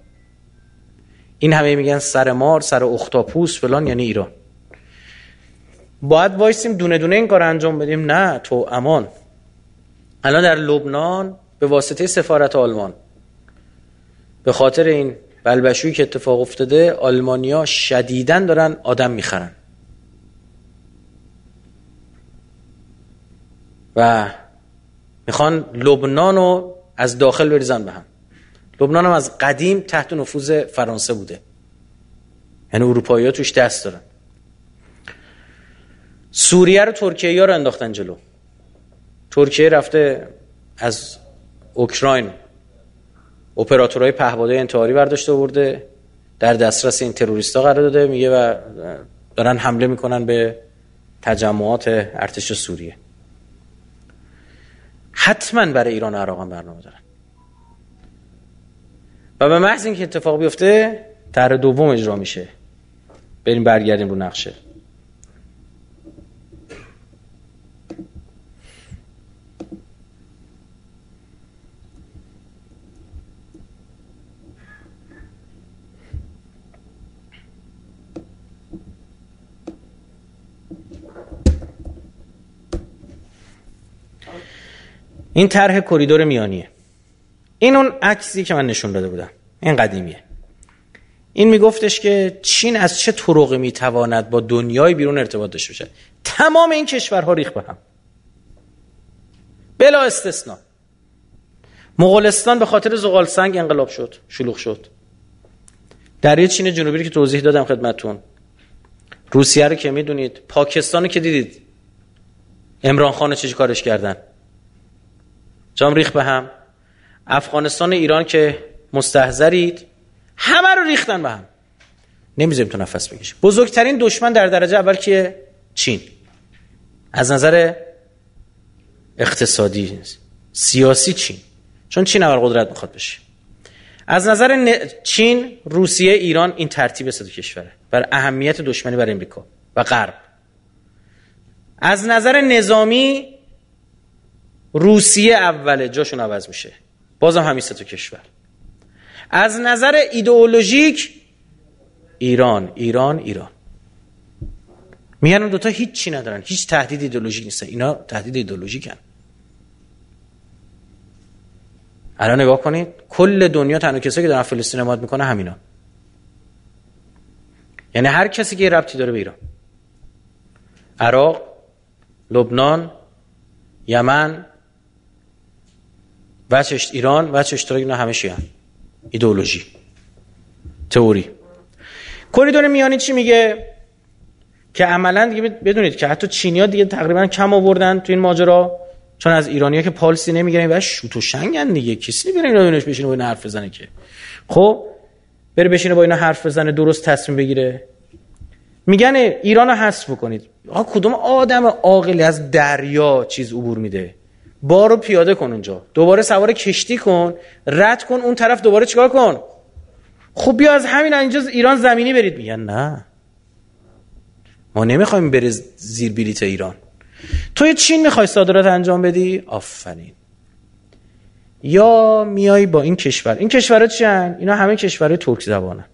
این همه میگن سر مار سر اختاپوس فلان یعنی ایران. باید وایسیم دونه دونه این کار انجام بدیم. نه تو امان. الان در لبنان به واسطه سفارت آلمان. به خاطر این بلبشویی که اتفاق افتاده آلمانیا شدیدن دارن آدم می‌خرن. و می‌خوان لبنان رو از داخل بریزن به هم. لبنان هم از قدیم تحت نفوذ فرانسه بوده. یعنی اروپایی ها توش دست دارن. سوریه رو ترکیه ها رو انداختن جلو. ترکیه رفته از اوکراین. اپراتورهای پهپادهای انتحاری برداشته برده در دسترس این تروریستا قرار داده. میگه و دارن حمله می‌کنن به تجمعات ارتش سوریه. حتما برای ایران و عراق برنامه دارن. و به محض اینکه اتفاق بیفته طرح دوم اجرا میشه. بریم برگردیم رو نقشه. این طرح کریدور میانیه. این اون عکسی که من نشون داده بودم. این قدیمیه. این میگفتش که چین از چه طرقی می‌تواند با دنیای بیرون ارتباط داشته باشه تمام این کشورها ریخ به هم. بلا استثنا. مغولستان به خاطر زغال سنگ انقلاب شد شلوغ شد. دریای چین جنوبی که توضیح دادم خدمتون روسیه رو که می‌دونید پاکستان که دیدید. امران خان چه کارش کردن؟ جام ریخ به هم. افغانستان ایران که مستحضرید همه رو ریختن به هم. نمی‌ذاریم تو نفس بکشیم بزرگترین دشمن در درجه اول که چین. از نظر اقتصادی سیاسی چین. چون چین قدرت می‌خواد بشه. از نظر چین روسیه ایران این ترتیب سه کشوره. بر اهمیت دشمنی بر امریکا و غرب. از نظر نظامی روسیه اوله. جاشون عوض میشه. بازم همین سه کشور. از نظر ایدئولوژیک ایران ایران ایران. میگن اون دوتا هیچ چی ندارن هیچ تهدید ایدئولوژیک نیستن. اینا تهدید ایدئولوژیکن. الان نگاه کنید کل دنیا تنها کسایی که دارن فلسطین حمایت می‌کنه همینا یعنی هر کسی که ربطی داره به ایران. عراق لبنان یمن وچش ایران وچه اشتراک اینا همه شیعن ایدئولوژی. تئوری. کریدور میانی چی میگه؟ که عملا دیگه بدونید که حتی چینیا دیگه تقریبا کم آوردن تو این ماجرا چون از ایرانیا که پالسی نمی‌گیرن و شوت و شنگن دیگه. کسی نمیره اینا بشینه با اینا حرف بزنه که. خب بره بشینه با اینا حرف بزنه درست تصمیم بگیره. میگن ایران رو حذف بکنید. آقا کدوم آدم عاقلی از دریا چیز عبور میده؟ بارو پیاده کن اونجا. دوباره سوار کشتی کن. رد کن اون طرف دوباره چیکار کن؟ خب بیا از همین اینجا ایران زمینی برید. میگن نه. ما نمی‌خوایم بره زیر بلیت ایران. توی چین می‌خوای صادرات انجام بدی؟ آفرین. یا میای با این کشور. این کشورها چی اینا همه کشورهای ترک زبانن.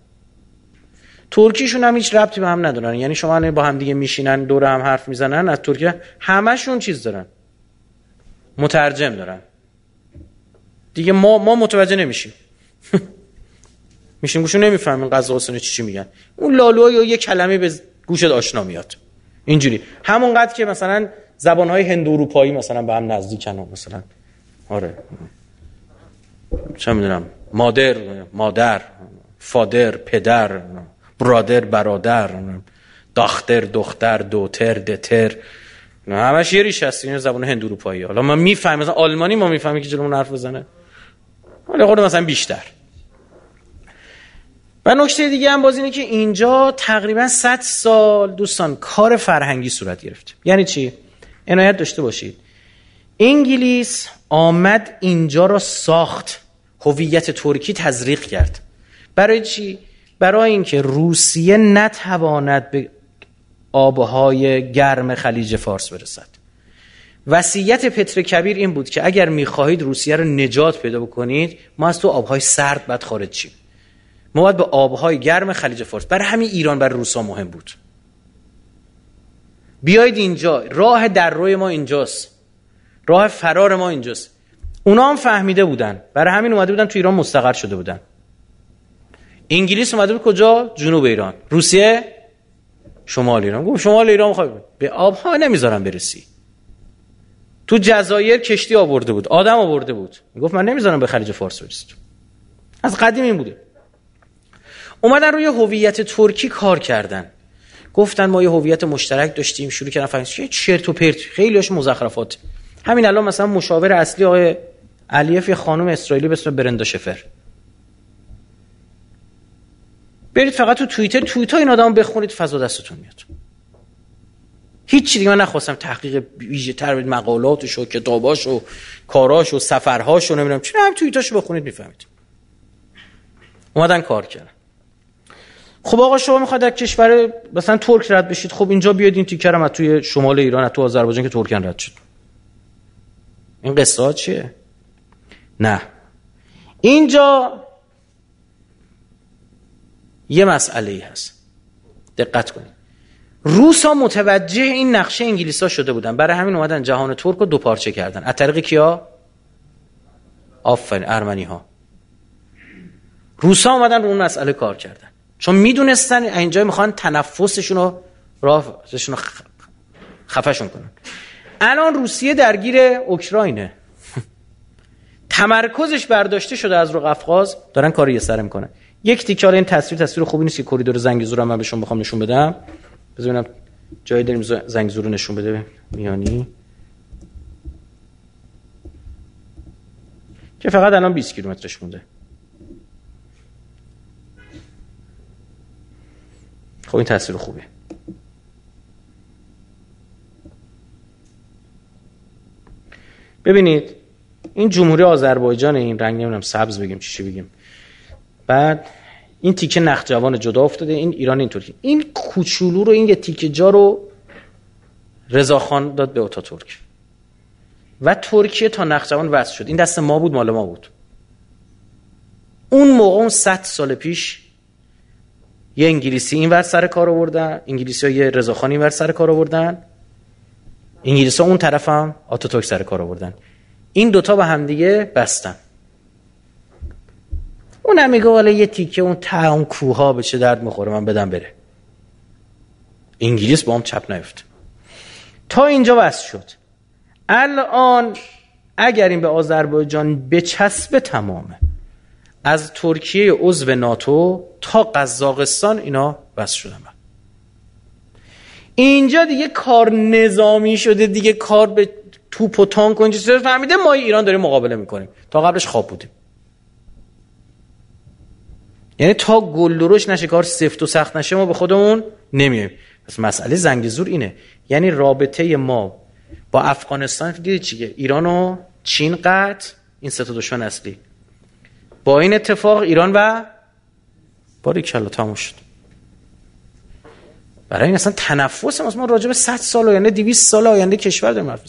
ترکیشون هم هیچ ربطی به هم ندارن. یعنی شما با هم دیگه میشینن دور هم حرف می‌زنن از ترکیه همشون چیز دارن. مترجم دارن. دیگه ما ما متوجه نمیشیم. میشیم گوشو نمی‌فهمیم قضا چی چی میگن. اون لالو یا یه کلمه به گوشت آشنا میاد. اینجوری. همونقدر که مثلا زبانهای هند اروپایی مثلا به هم نزدیکن مثلا. آره. چه می‌دونم. مادر مادر فادر پدر برادر برادر دختر دختر دوتر دتر. نه همش یه ریش هست این زبان هند اروپایی. حالا ما می‌فهمیم مثلا آلمانی ما می‌فهمیم که جلومون حرف بزنه. حالا خود مثلا بیشتر. و نکته دیگه هم باز اینه که اینجا تقریبا 100 سال دوستان کار فرهنگی صورت گرفت. یعنی چی؟ عنایت داشته باشید. انگلیس آمد اینجا را ساخت. هویت ترکی تزریق کرد. برای چی؟ برای اینکه روسیه نتواند به آبهای گرم خلیج فارس برسد. وصیت پتر کبیر این بود که اگر می‌خواهید روسیه رو نجات پیدا بکنید ما از تو آبهای سرد باید خارج شیم. ما باید به آبهای گرم خلیج فارس برای همین ایران بر روسا مهم بود. بیایید اینجا راه در روی ما اینجاست. راه فرار ما اینجاست. اونا هم فهمیده بودن. برای همین اومده بودن تو ایران مستقر شده بودن. انگلیس اومده بود کجا؟ جنوب ایران. روسیه؟ شمال ایران. گفت شمال ایران می‌خوای به آبها نمی‌ذارم برسی. تو جزایر کشتی آورده بود آدم آورده بود. گفت من نمی‌ذارم به خلیج فارس برسید از قدیم این بوده. اومدن روی هویت ترکی کار کردن. گفتن ما یه هویت مشترک داشتیم شروع کردن فهمید که چرت و پرت. خیلیش مزخرفات. همین الان مثلا مشاور اصلی آقای علیف یه خانم اسرائیلی به اسم برندا شفر. برید فقط تو توییتر توییت این آدم بخونید فضا دستتون میاد. هیچ دیگه من نخواستم تحقیق ویژه تر بید مقالاتش و کتاباش و کاراش و سفرهاش و نمی‌دونم چی هم توییتاشو بخونید می‌فهمید. اومدن کار کردن. خب آقا شما می‌خواید در کشور مثلا ترک رد بشید خب اینجا بیاد این تیکر هم توی شمال ایران تو آذربایجان که ترکن رد شد. این قصه چیه؟ نه. اینجا یه مسئله هست. دقت کنید. روس ها متوجه این نقشه انگلیس ها شده بودن. برای همین اومدن جهان ترک رو دو پارچه کردن. از طریق کیا؟ آفرین ارمنی ها روس ها اومدن رو اون مسئله کار کردن. چون می‌دونستن اینجا می‌خوان تنفسشون رو راهشون خفشون کنن. الان روسیه درگیر اوکراینه. تمرکزش برداشته شده از رو قفقاز دارن کاری سر می‌کنن. یک تیکه این تصویر تصویر خوبی نیست که کریدور زنگ زور من بهشون بخوام نشون بدم. بذارم جای داریم زنگ زور نشون بده. میانی. که فقط الان 20 کیلومترش مونده. خب این تصویر خوبه ببینید این جمهوری آذربایجان این رنگ نمی‌دونم سبز بگیم چی بگیم. بعد این تیکه نخجوان جدا افتاده این ایران اینطوری. این کوچولو رو این یه تیکه جا رو رضاخان داد به ترک. و ترکیه تا نخجوان وصل شد. این دست ما بود مال ما بود. اون موقع اون 100 سال پیش یه انگلیسی این ور سر کار آوردن انگلیسی ها یه رضاخان این ور سر کار آوردن. انگلیسی ها اون طرف هم آتاتورک سر کار آوردن. این دوتا به هم دیگه بستن. اون میگه والا یه تیکه اون ته اون کوها به چه درد می‌خوره؟ من بدم بره. انگلیس با هم چپ نیفت. تا اینجا وصل شد. الان اگر این به آذربایجان بچسبه تمامه. از ترکیه عضو ناتو تا قزاقستان اینا بس شدن اینجا دیگه کار نظامی شده دیگه کار به توپ و تانک و اینجا فهمیده ما ایران داریم مقابله می‌کنیم. تا قبلش خواب بودیم. یعنی تا گل درش نشه کار سفت و سخت نشه ما به خودمون نمیایم. پس مسئله زنگ زور اینه. یعنی رابطه ما با افغانستان دیدی چیه ایران و چین قطع این سه تا دشمن اصلی. با این اتفاق ایران و باری کلا تموم شد. برای این اصلا تنفس ما راجع به 100 سال آینده 200 سال آینده کشور داریم حرف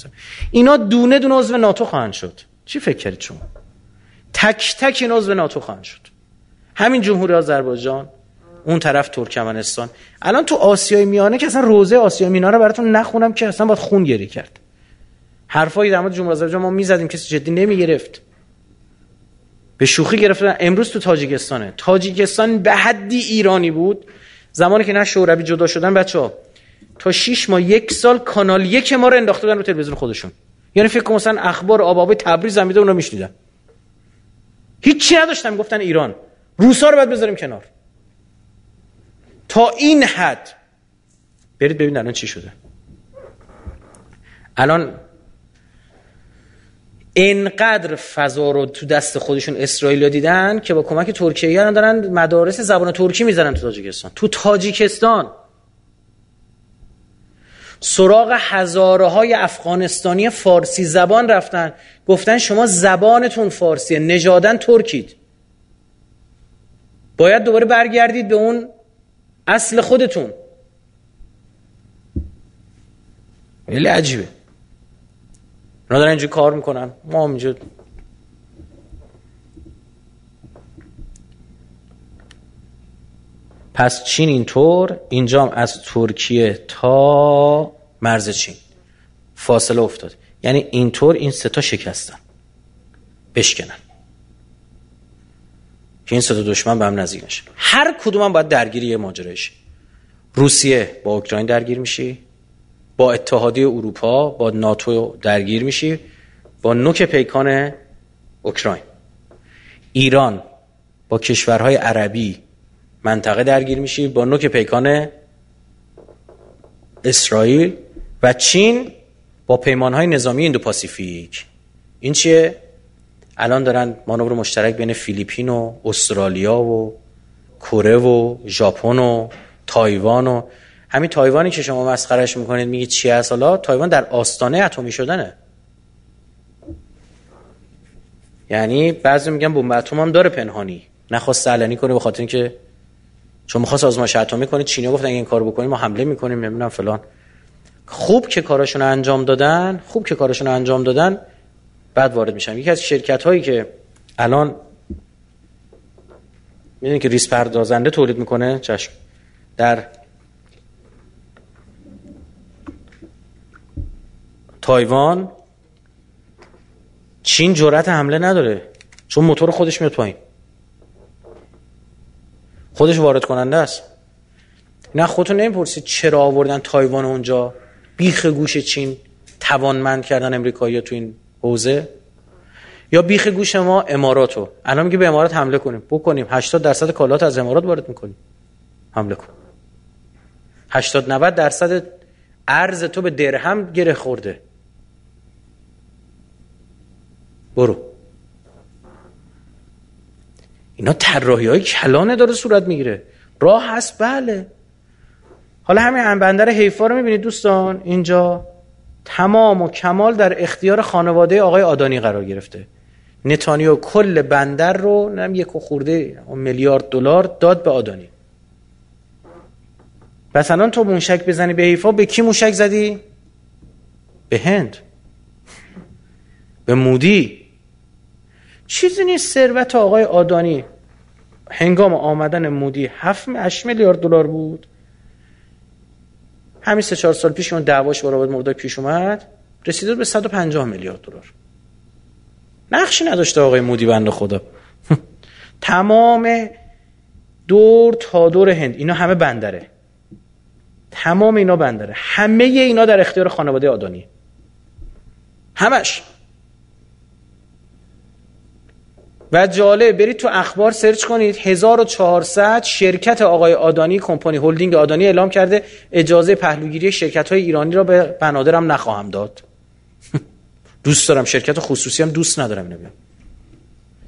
اینا دونه دونه عضو ناتو خواهند شد. چی فکر کردید شما؟ تک تک این عضو ناتو خواهند شد. همین جمهوری آذربایجان اون طرف ترکمنستان. الان تو آسیای میانه که اصلا روزه آسیای میانه رو براتون نخونم که اصلا باید خون گری کرد. حرفایی در مورد جمهوری آذربایجان ما می‌زدیم کسی جدی نمی‌گرفت. به شوخی گرفتن. امروز تو تاجیکستانه. تاجیکستان به حدی ایرانی بود. زمانی که نه شوروی جدا شدن بچه ها تا 6 ماه یک سال کانال یک ما رو انداخته بودن رو تلویزیون خودشون. یعنی فکر کنم مثلا اخبار آب آبی تبریز زمیده اونا میشنیدن. هیچی نداشتن گفتن ایران. روسا رو باید بذاریم کنار. تا این حد. برید ببینید الان چی شده. الان اینقدر فضا رو تو دست خودشون اسرائیل دیدن که با کمک ترکیه دارن مدارس زبان ترکی می‌زنن تو تاجیکستان. تو تاجیکستان. سراغ هزاره های افغانستانی فارسی زبان رفتن. گفتن شما زبانتون فارسیه. نژادن ترکید. باید دوباره برگردید به اون اصل خودتون. خیلی عجیبه. اونا دارن اینجا کار می‌کنن. ما اینجا پس چین اینطور؟ اینجا از ترکیه تا مرز چین. فاصله افتاد یعنی اینطور این ستا شکستن. بشکنن. که این دشمن به هم نزدیک نشه. هر کدوم هم باید درگیری یه ماجرایش روسیه با اوکراین درگیر میشی با اتحادیه اروپا با ناتو درگیر میشی با نوک پیکان اوکراین. ایران با کشورهای عربی منطقه درگیر میشی با نوک پیکان اسرائیل و چین با پیمانهای نظامی Indo-Pacific این چیه؟ الان دارن مانور مشترک بین فیلیپین و استرالیا و کره و ژاپن و تایوان و همین تایوانی که شما مسخرش می‌کنید میگید چی هست؟ حالا تایوان در آستانه اتمی شدنه. یعنی بعضی میگن بمب اتم هم داره پنهانی. نخواست علنی کنه به خاطر اینکه چون می‌خواست آزمایش اتمی کنه چینی گفتن این کارو بکنیم ما حمله می‌کنیم نمی‌دونم فلان. خوب که کاراشون انجام دادن خوب که کاراشون انجام دادن بعد وارد میشن یکی از شرکت هایی که الان می‌دونید که ریس پردازنده تولید می‌کنه؟ چشم. در تایوان چین جرأت حمله نداره چون موتور خودش میاد پایین. خودش وارد کننده است. نه خودتون نمی‌پرسید چرا آوردن تایوان اونجا؟ بیخ گوش چین توانمند کردن امریکایی تو این حوزه. یا بیخ گوش ما اماراتو. الان میگه به امارات حمله کنیم. بکنیم. 80 درصد کالات از امارات وارد می‌کنیم. حمله کن. 80 90 درصد ارز تو به درهم گره خورده. برو. اینا طراحی های کلانه داره صورت می‌گیره. راه هست. بله. حالا همین بندر حیفا رو می‌بینید دوستان؟ اینجا. تمام و کمال در اختیار خانواده آقای آدانی قرار گرفته. نتانیو کل بندر رو نم یک خورده میلیارد دلار داد به آدانی. پس الان تو موشک بزنی به حیفا به کی موشک زدی؟ به هند. به مودی. چیزی نیست ثروت آقای آدانی. هنگام آمدن مودی 7 میلیارد دلار بود. همین سه چهار سال پیش اون دعواش با رابط مردا پیش اومد رسیده به 150 میلیارد دلار. نقشی نداشته آقای مودی بنده خدا. تمام دور تا دور هند اینا همه بندره. تمام اینا بندره. همه اینا در اختیار خانواده آدانی همش. و جالب برید تو اخبار سرچ کنید. 1400 شرکت آقای آدانی کمپانی هلدینگ آدانی اعلام کرده اجازه پهلوگیری شرکت های ایرانی را به بنادرم نخواهم داد. دوست دارم شرکت خصوصی هم دوست ندارم اینو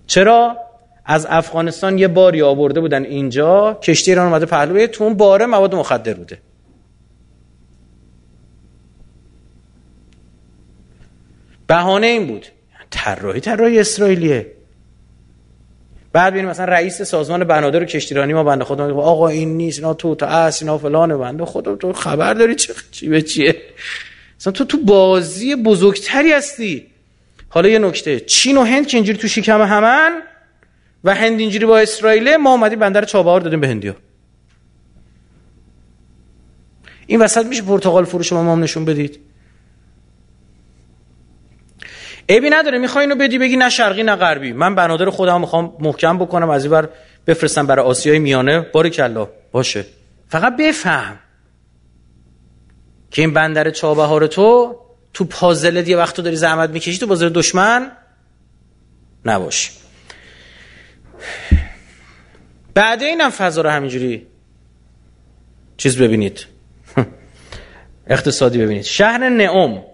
چرا؟ از افغانستان یه باری آورده بودن اینجا کشتی ایران اومده پهلوی تو اون باره مواد مخدر بوده. بهانه این بود. طراحی طراحی اسرائیلیه. بعد ببینیم مثلا رئیس سازمان بنادر کشتیرانی ما بنده خدا آقا این نیست اینا تو تا اس اینا فلان بنده خدا تو خبر داری چه چی به چیه؟ مثلا تو تو بازی بزرگتری هستی. حالا یه نکته چین و هند که اینجوری تو شکم همن و هند اینجوری با اسرائیل ما اومدیم بندر چابهار دادیم به هندیا. این وسط میشه پرتغال فروش ما هم نشون بدید. عیبی نداره می‌خوای اینو بدی بگی نه شرقی نه غربی. من بنادر خودم می‌خوام محکم بکنم از اینور بفرستم برای آسیای میانه. بارکلا باشه. فقط بفهم. که این بندر چابهار تو تو پازلت یه وقت داری زحمت می‌کشی تو بازار دشمن نباشی بعد اینم فضا رو همینجوری چیز ببینید. اقتصادی ببینید. شهر نعم.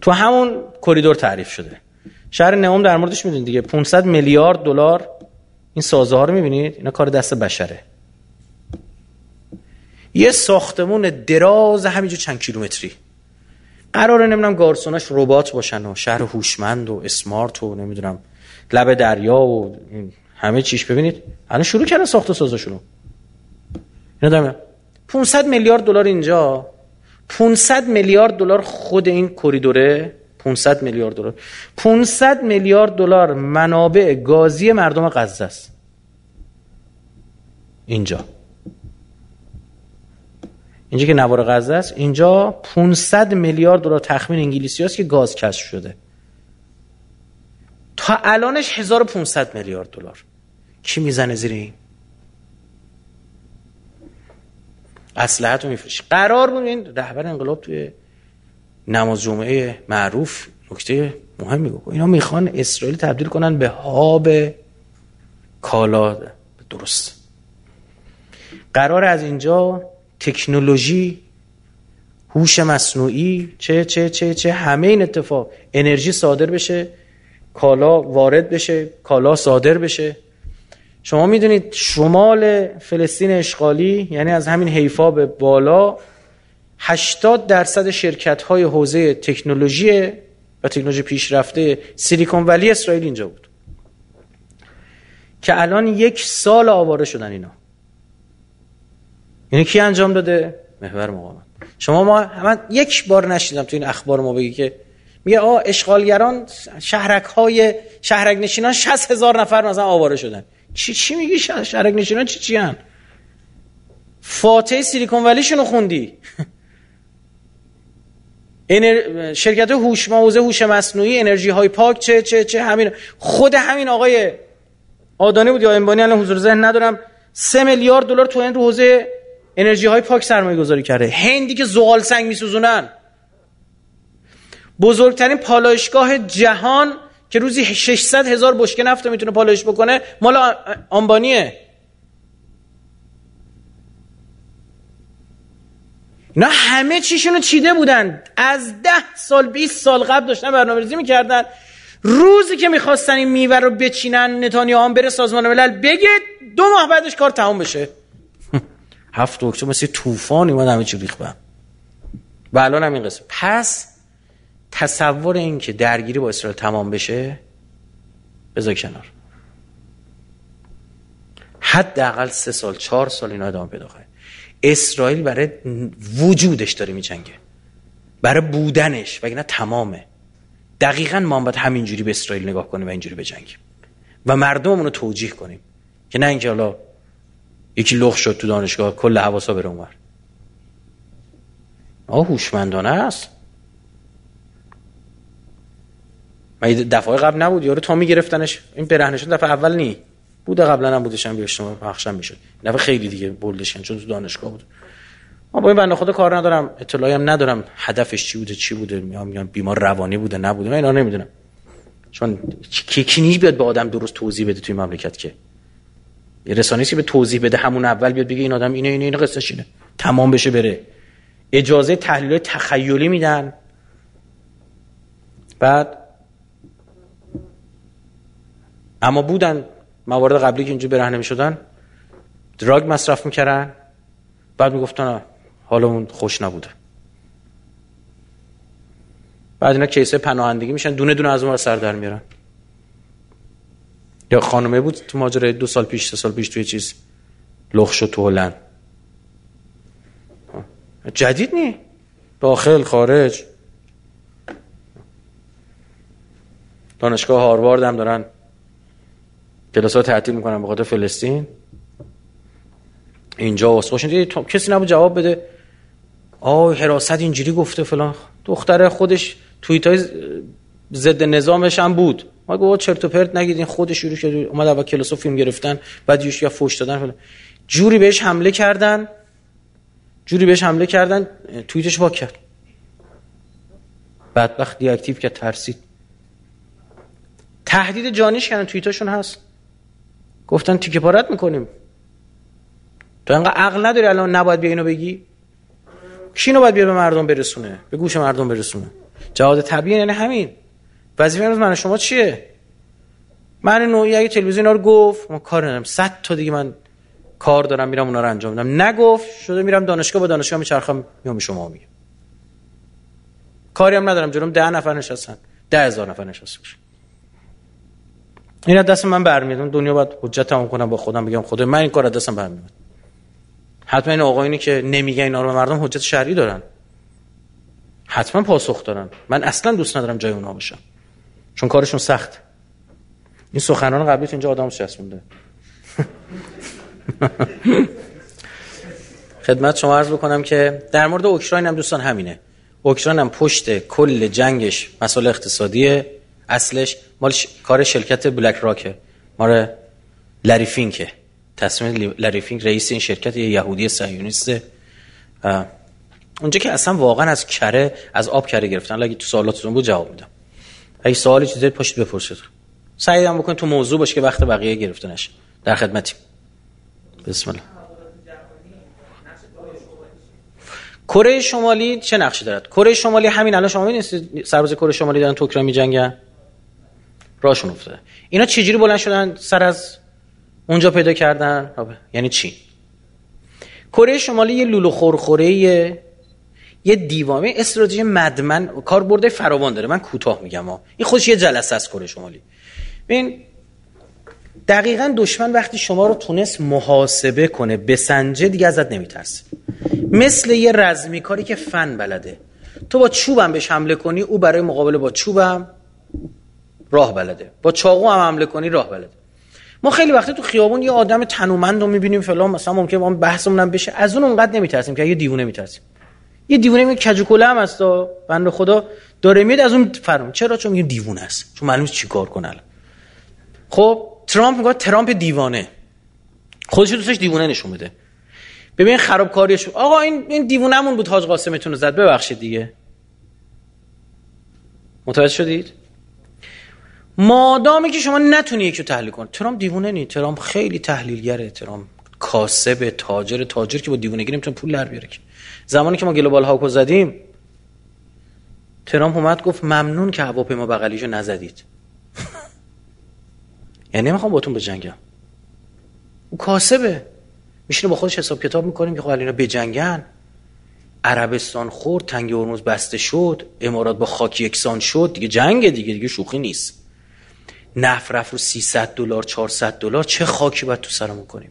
تو همون کریدور تعریف شده. شهر نهم در موردش می‌دونید دیگه. 500 میلیارد دلار این سازه ها رو می‌بینید؟ اینا کار دست بشره. یه ساختمون دراز همینجا چند کیلومتری. قراره نمی‌دونم گارسوناش ربات باشن و شهر هوشمند و اسمارت و نمی‌دونم لب دریا و همه چیش. ببینید الان شروع کردن ساخت و سازشونو. اینا دارم 500 میلیارد دلار اینجا. 500 میلیارد دلار خود این کریدوره 500 میلیارد دلار. 500 میلیارد دلار منابع گازی مردم غزه است. اینجا. اینجا که نوار غزه است اینجا 500 میلیارد دلار تخمین انگلیسی است که گاز کشف شده. تا الانش 1500 میلیارد دلار. کی می‌زنه زیر این؟ اسلحه رو میفروشه قرار بود این رهبر انقلاب توی نماز جمعه معروف نکته مهم میگه اینا می‌خوان اسرائیل تبدیل کنن به هاب کالا. درست. قرار از اینجا تکنولوژی هوش مصنوعی چه چه چه چه همه این اتفاق انرژی صادر بشه کالا وارد بشه کالا صادر بشه. شما می‌دونید شمال فلسطین اشغالی یعنی از همین حیفا به بالا 80 درصد شرکت های حوزه تکنولوژی و تکنولوژی پیشرفته سیلیکون ولی اسرائیل اینجا بود. که الان یک سال آواره شدن اینا. یعنی کی انجام داده؟ محور مقاومت. شما ما من یک بار نشیدم تو این اخبار ما بگی که میگه آ اشغالگران شهرک های شهرک نشینان 60 هزار نفر مثلا آواره شدن. چی چی میگی شهرک نشینان چی چی هن؟ فاتح سیلیکون ولیشونو خوندی؟ شرکت هوش موزه هوش مصنوعی انرژی های پاک چه چه چه همین خود همین آقای آدانی بود یا انبانی؟ الان حضور ذهن ندارم. سه میلیارد دلار تو این رو حوزه انرژی های پاک سرمایه گذاری کرده. هندی که زغال سنگ میسوزونن. بزرگترین پالایشگاه جهان که روزی 600 هزار بشکه نفت می‌تونه پالایش بکنه مال آنبانیه اینا همه چیشونو چیده بودن. از ده سال 20 سال قبل داشتن برنامه ریزی می‌کردن. روزی که می‌خواستن این میوه رو بچینن نتانیاهو هم بره سازمان ملل بگه دو ماه بعدش کار تمام بشه. هفت اکتبر مثل طوفان اومد همه چی ریخت و الان هم این قصه پس تصور این که درگیری با اسرائیل تمام بشه بذار کنار. حداقل سه سال چهار سال اینا ادامه پیدا خواهد اسرائیل برای وجودش داره میجنگه. برای بودنش وگرنه تمامه. دقیقا ما باید همینجوری به اسرائیل نگاه کنیم و اینجوری بجنگیم. و مردم رو توجیه کنیم که نه اینکه حالا یکی لخ شد تو دانشگاه کل حواسا بره اونور. آه هوشمندانه است. من دفعه قبل نبود؟ یارو تا میگرفتنش این برهنه شد دفعه اول نی. بوده قبلا هم بودش هم بیاشتم پخشم می‌شد. دفعه خیلی دیگه بولدشن چون تو دانشگاه بود. ما با این بنده خدا کار ندارم. اطلاعی هم ندارم. هدفش چی بوده چی بوده؟ میام میگم بیمار روانی بوده نبوده. من اینا نمی‌دونم. چون کی کی بیاد به آدم درست توضیح بده توی مملکت که؟ یه رسانه‌ای که به توضیح بده همون اول بیاد بگه این آدم اینه اینه اینه قصه اینه. تمام بشه بره. اجازه تحلیل تخیلی میدن. بعد اما بودن موارد قبلی که اینجا برهنه می‌شدن دراگ مصرف می‌کردن. بعد می‌گفتن حالمون خوش نبوده. بعد اینا کیسه پناهندگی میشن دونه دونه از اون سر در میارن. یا خانمه بود تو ماجرای دو سال پیش سه سال پیش توی چیز لخ شد تو هلند. جدید نی؟ داخل خارج. دانشگاه هاروارد هم دارن. کلاس ها تعطیل می‌کنن به فلسطین. اینجا واسه کسی نبود جواب بده. آه حراست اینجوری گفته فلان. دختر خودش توییت های ضد نظامش هم بود. ما گفت چرت و پرت نگید این خودش شروع شد اومد اول کلاس فیلم گرفتن بعد یوش یا فوش دادن فلان. جوری بهش حمله کردن. جوری بهش حمله کردن توییتش با کرد. بدبخت دی اکتیو کرد ترسید. تهدید جانیش کردن توییتاشون هست. گفتن تیکه پارت می‌کنیم. تو انقدر عقل نداری الان نباید بیا اینو بگی؟ کی باید بیا به مردم برسونه؟ به گوش مردم برسونه. جواد طبیعی یعنی همین. وظیفه امروز من شما چیه؟ من نوعی اگه تلویزیون رو گفت ما کار ندارم. 100 تا دیگه من کار دارم میرم اونا رو انجام میدم. نگفت شده میرم دانشگاه با دانشگاه میچرخم میام شما میگم. کاری هم ندارم جلوم. ده نفر نشستن. ده هزار نفر باشه. این دست من برمیاد دنیا باید حجت تمام کنم با خودم بگم خدا من این کار دستم برمیاد حتما این آقایونی که نمیگن اینا رو مردم حجت شرعی دارن. حتما پاسخ دارن. من اصلا دوست ندارم جای اونا باشم. چون کارشون سخت. این سخنان قبلی اینجا آدم مونده خدمت شما عرض بکنم که در مورد اوکراین هم دوستان همینه. اوکراین هم پشت کل جنگش مسئله اقتصادی اصلش مال کار شرکت بلک راکه مال لری فینکه تصمیم لری فینک رئیس این شرکت یه یهودی صهیونیسته اونجا که اصلا واقعا از کره از آب کره گرفتن. اگه تو سوالاتتون بود جواب میدم. اگه سوالی چیزی پشت بپرسید. سعی هم بکن تو موضوع باشه که وقت بقیه گرفته نشه در خدمتیم. بسم الله. کره شمالی چه نقشی دارد؟ کره شمالی همین الان شما می‌بینید سرباز کره شمالی دارن تو اوکراین می‌جنگن. راشون افتاده. اینا چجوری بلند شدن؟ سر از اونجا پیدا کردن؟ یعنی چی؟ کره شمالی یه لولو خورخوره یه دیوامه استراتژی مدمن. کار برده فراوان داره. من کوتاه میگم ها. این خودش یه جلسه از کره شمالی. ببین دقیقا دشمن وقتی شما رو تونست محاسبه کنه بسنجه دیگه ازت نمیترسه. مثل یه رزمی کاری که فن بلده. تو با چوبم بهش حمله کنی او برای مقابله با چوبم. راه بلده. با چاقو هم حمله کنی راه بلده. ما خیلی وقتی تو خیابون یه آدم تنومند رو می‌بینیم فلان مثلا ممکن ما بحثمون هم بشه از اون اونقدر نمیترسیم که یه دیوونه میترسیم. یه دیوونه می کج کله هم هست بنده خدا. داره میاد از اون فرم چرا؟ چون میگه دیوونه است. چون معلومه چیکار کنه خب ترامپ میگه ترامپ دیوانه. خودش دوستش دیوونه نشون بده ببین خرابکاریش. آقا این این دیوونهمون بود حاج قاسمتون رو زد. ببخشید دیگه. متوجه شدید؟ مادامی که شما نتونی یکی رو تحلیل کن ترامپ دیوونه نی. ترامپ خیلی تحلیلگره. ترامپ کاسب تاجر. تاجر که با دیوونگی نمی‌تونه پول در بیاره زمانی که ما گلوبال هاکو زدیم ترامپ اومد گفت ممنون که هواپیما بغلیشو نزدید. یعنی نمی‌خوام باتون به جنگم او کاسبه. میشینه با خودش حساب کتاب می‌کنیم که خب اینا بجنگن. عربستان خورد تنگ هرمز بسته شد. امارات با خاک یکسان شد. دیگه جنگ دیگه. دیگه شوخی نیست. نفت رفت رو 300 دلار 400 دلار. چه خاکی باید تو سرمون کنیم؟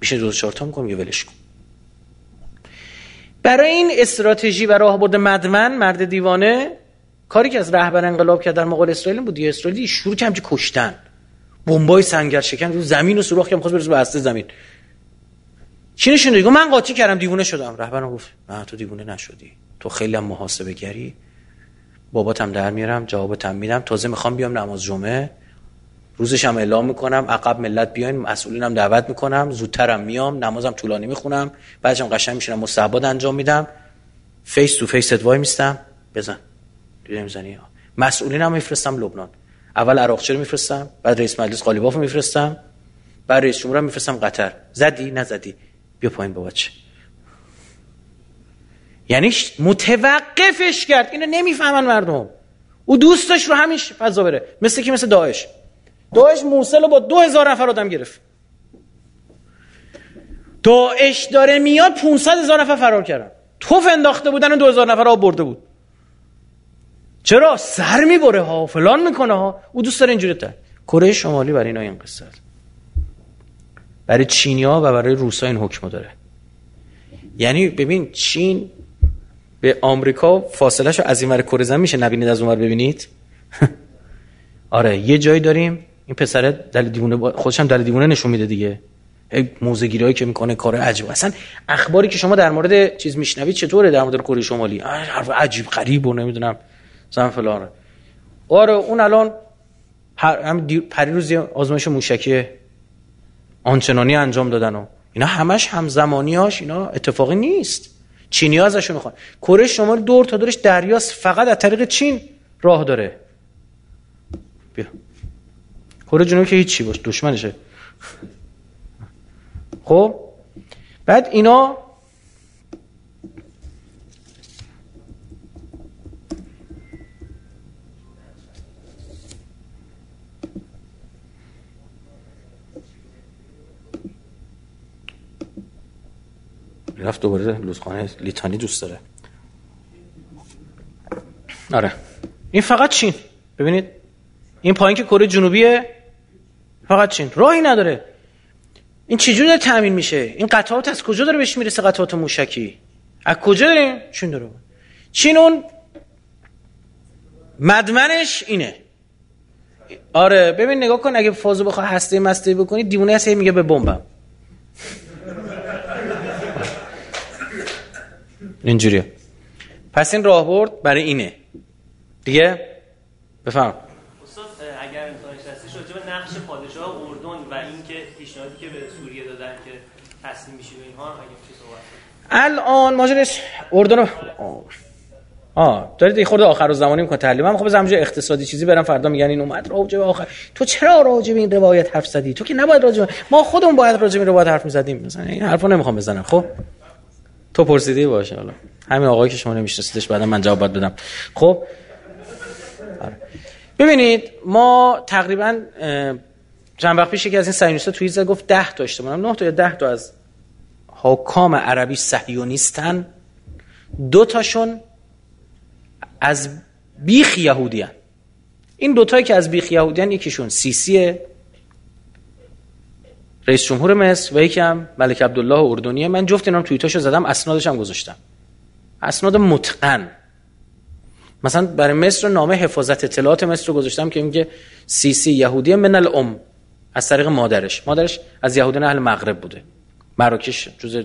میشه دو چهار تا می‌کنیم یه ولش کن؟ برای این استراتژی و راهبرد مدمن مرد دیوانه کاری که از رهبر انقلاب کرد در مقابل اسرائیل بود. دیگه اسرائیل شروع که همچه کشتن. بمبای سنگر شکن رو زمین و سوراخ که می‌خواست برسه به اصل زمین. چی نشون من قاطی کردم دیوونه شدم. رهبرم گفت نه تو دیوونه نشدی. تو خیلی هم محاسبه گری باباتم در میارم جوابتم میدم. تازه می‌خوام بیام نماز جمعه. روزش هم اعلام می‌کنم. عقب ملت بیاین مسئولینم دعوت می‌کنم. زودترم میام نمازم طولانی می‌خونم. بعدش هم قشنگ میشینم مستحبات انجام میدم. face to face وای میستم بزن. دیدم می‌زنی. مسئولینم میفرستم لبنان. اول عراقچی رو میفرستم بعد رئیس مجلس قالیباف میفرستم. بعد رئیس جمهورم میفرستم قطر. زدی نزدی. بیا پایین بابا چه؟ یعنی متوقفش کرد. اینو نمی‌فهمن مردم. او دوستش رو همیش فضا بره. مثل که مثل داعش. داعش موسل رو با دو هزار نفر آدم گرفت. داعش داره میاد 500 هزار نفر فرار کردن. توف انداخته بودن و دو هزار نفر آب برده بود. چرا؟ سر می‌بره ها فلان می‌کنه ها. او دوست داره اینجوری تر. کره شمالی برای اینا این قصه برای چینیا و برای روسا این حکم داره. یعنی ببین چین به آمریکا فاصله شو از این ور کره زمین میشه نبینید از اونور ببینید؟ آره یه جایی داریم. این پسر دل دیوونه خودش هم دل دیوونه نشون میده دیگه. موزه که می‌کنه کار عجیب. اصلا اخباری که شما در مورد چیز میشنوید چطوره در مورد کره شمالی؟ حرف عجیب غریب و نمی‌دونم زن فلان آره اون الان هم پری روزی آزمایش موشکی آنچنانی انجام دادن و اینا همش همزمانیاش اینا اتفاقی نیست. چینی ازشون می‌خوان کره شمالی دور تا دورش دریاست فقط از طریق چین راه داره. بیا. کره جنوبی که هیچی باش دشمنشه. خب؟ بعد اینا رفت دوباره لوزخانه لیتانی دوست داره. آره. این فقط چین. ببینید این پایین که کره جنوبیه فقط چین. راهی نداره. این چجوری داره تامین میشه؟ این قطعات از کجا داره بهش می‌رسه قطعات موشکی؟ از کجا داریم چین داره؟ چین اون مدمنش اینه. آره ببین نگاه کن اگه فازو بخواه هسته مسته بکنی دیونه هست میگه به بمبم. اینجوریه. پس این راهبرد برای اینه. دیگه؟ بفهم. استاد اگر امتحانش هستش راجع به نقش پادشاه اردن و اینکه پیشنهادی که به سوریه دادن که تسلیم میشید و اینها اگه چی صحبت الان ماجرش اردن آه. دارید یه خورده آخر زمانی می‌کنه تعلیم من خب زمجه اقتصادی چیزی برم فردا میگن این اومد راجع به آخر. تو چرا راجع به این روایت حرف زدی؟ تو که نباید راجع ما خودمون باید راجع به روایت حرف می‌زدیم. مثلا این حرفو نمی‌خوام بزنم خب؟ تو پرسیدی؟ باشه حالا. همین آقایی که شما نمیشناسیدش بعدا من جواب بدم. خب آره. ببینید ما تقریبا چند وقت پیش یکی از این سینوستا توی زد گفت 10 تا اشتباه. 9 تا یا 10 تا از حکام عربی صهیونیستن دو تاشون از بیخ یهودیان. این دوتایی که از بیخ یهودیان یکیشون سیسیه رئیس جمهور مصر و یکم ملک عبدالله اردنیه. من جفت اینا توییتاشو زدم اسنادش هم گذاشتم. اسناد متقن. مثلا برای مصر نامه حفاظت اطلاعات مصر رو گذاشتم که میگه سیسی یهودی من الام. از طریق مادرش. مادرش از یهودیان اهل مغرب بوده. مراکش جز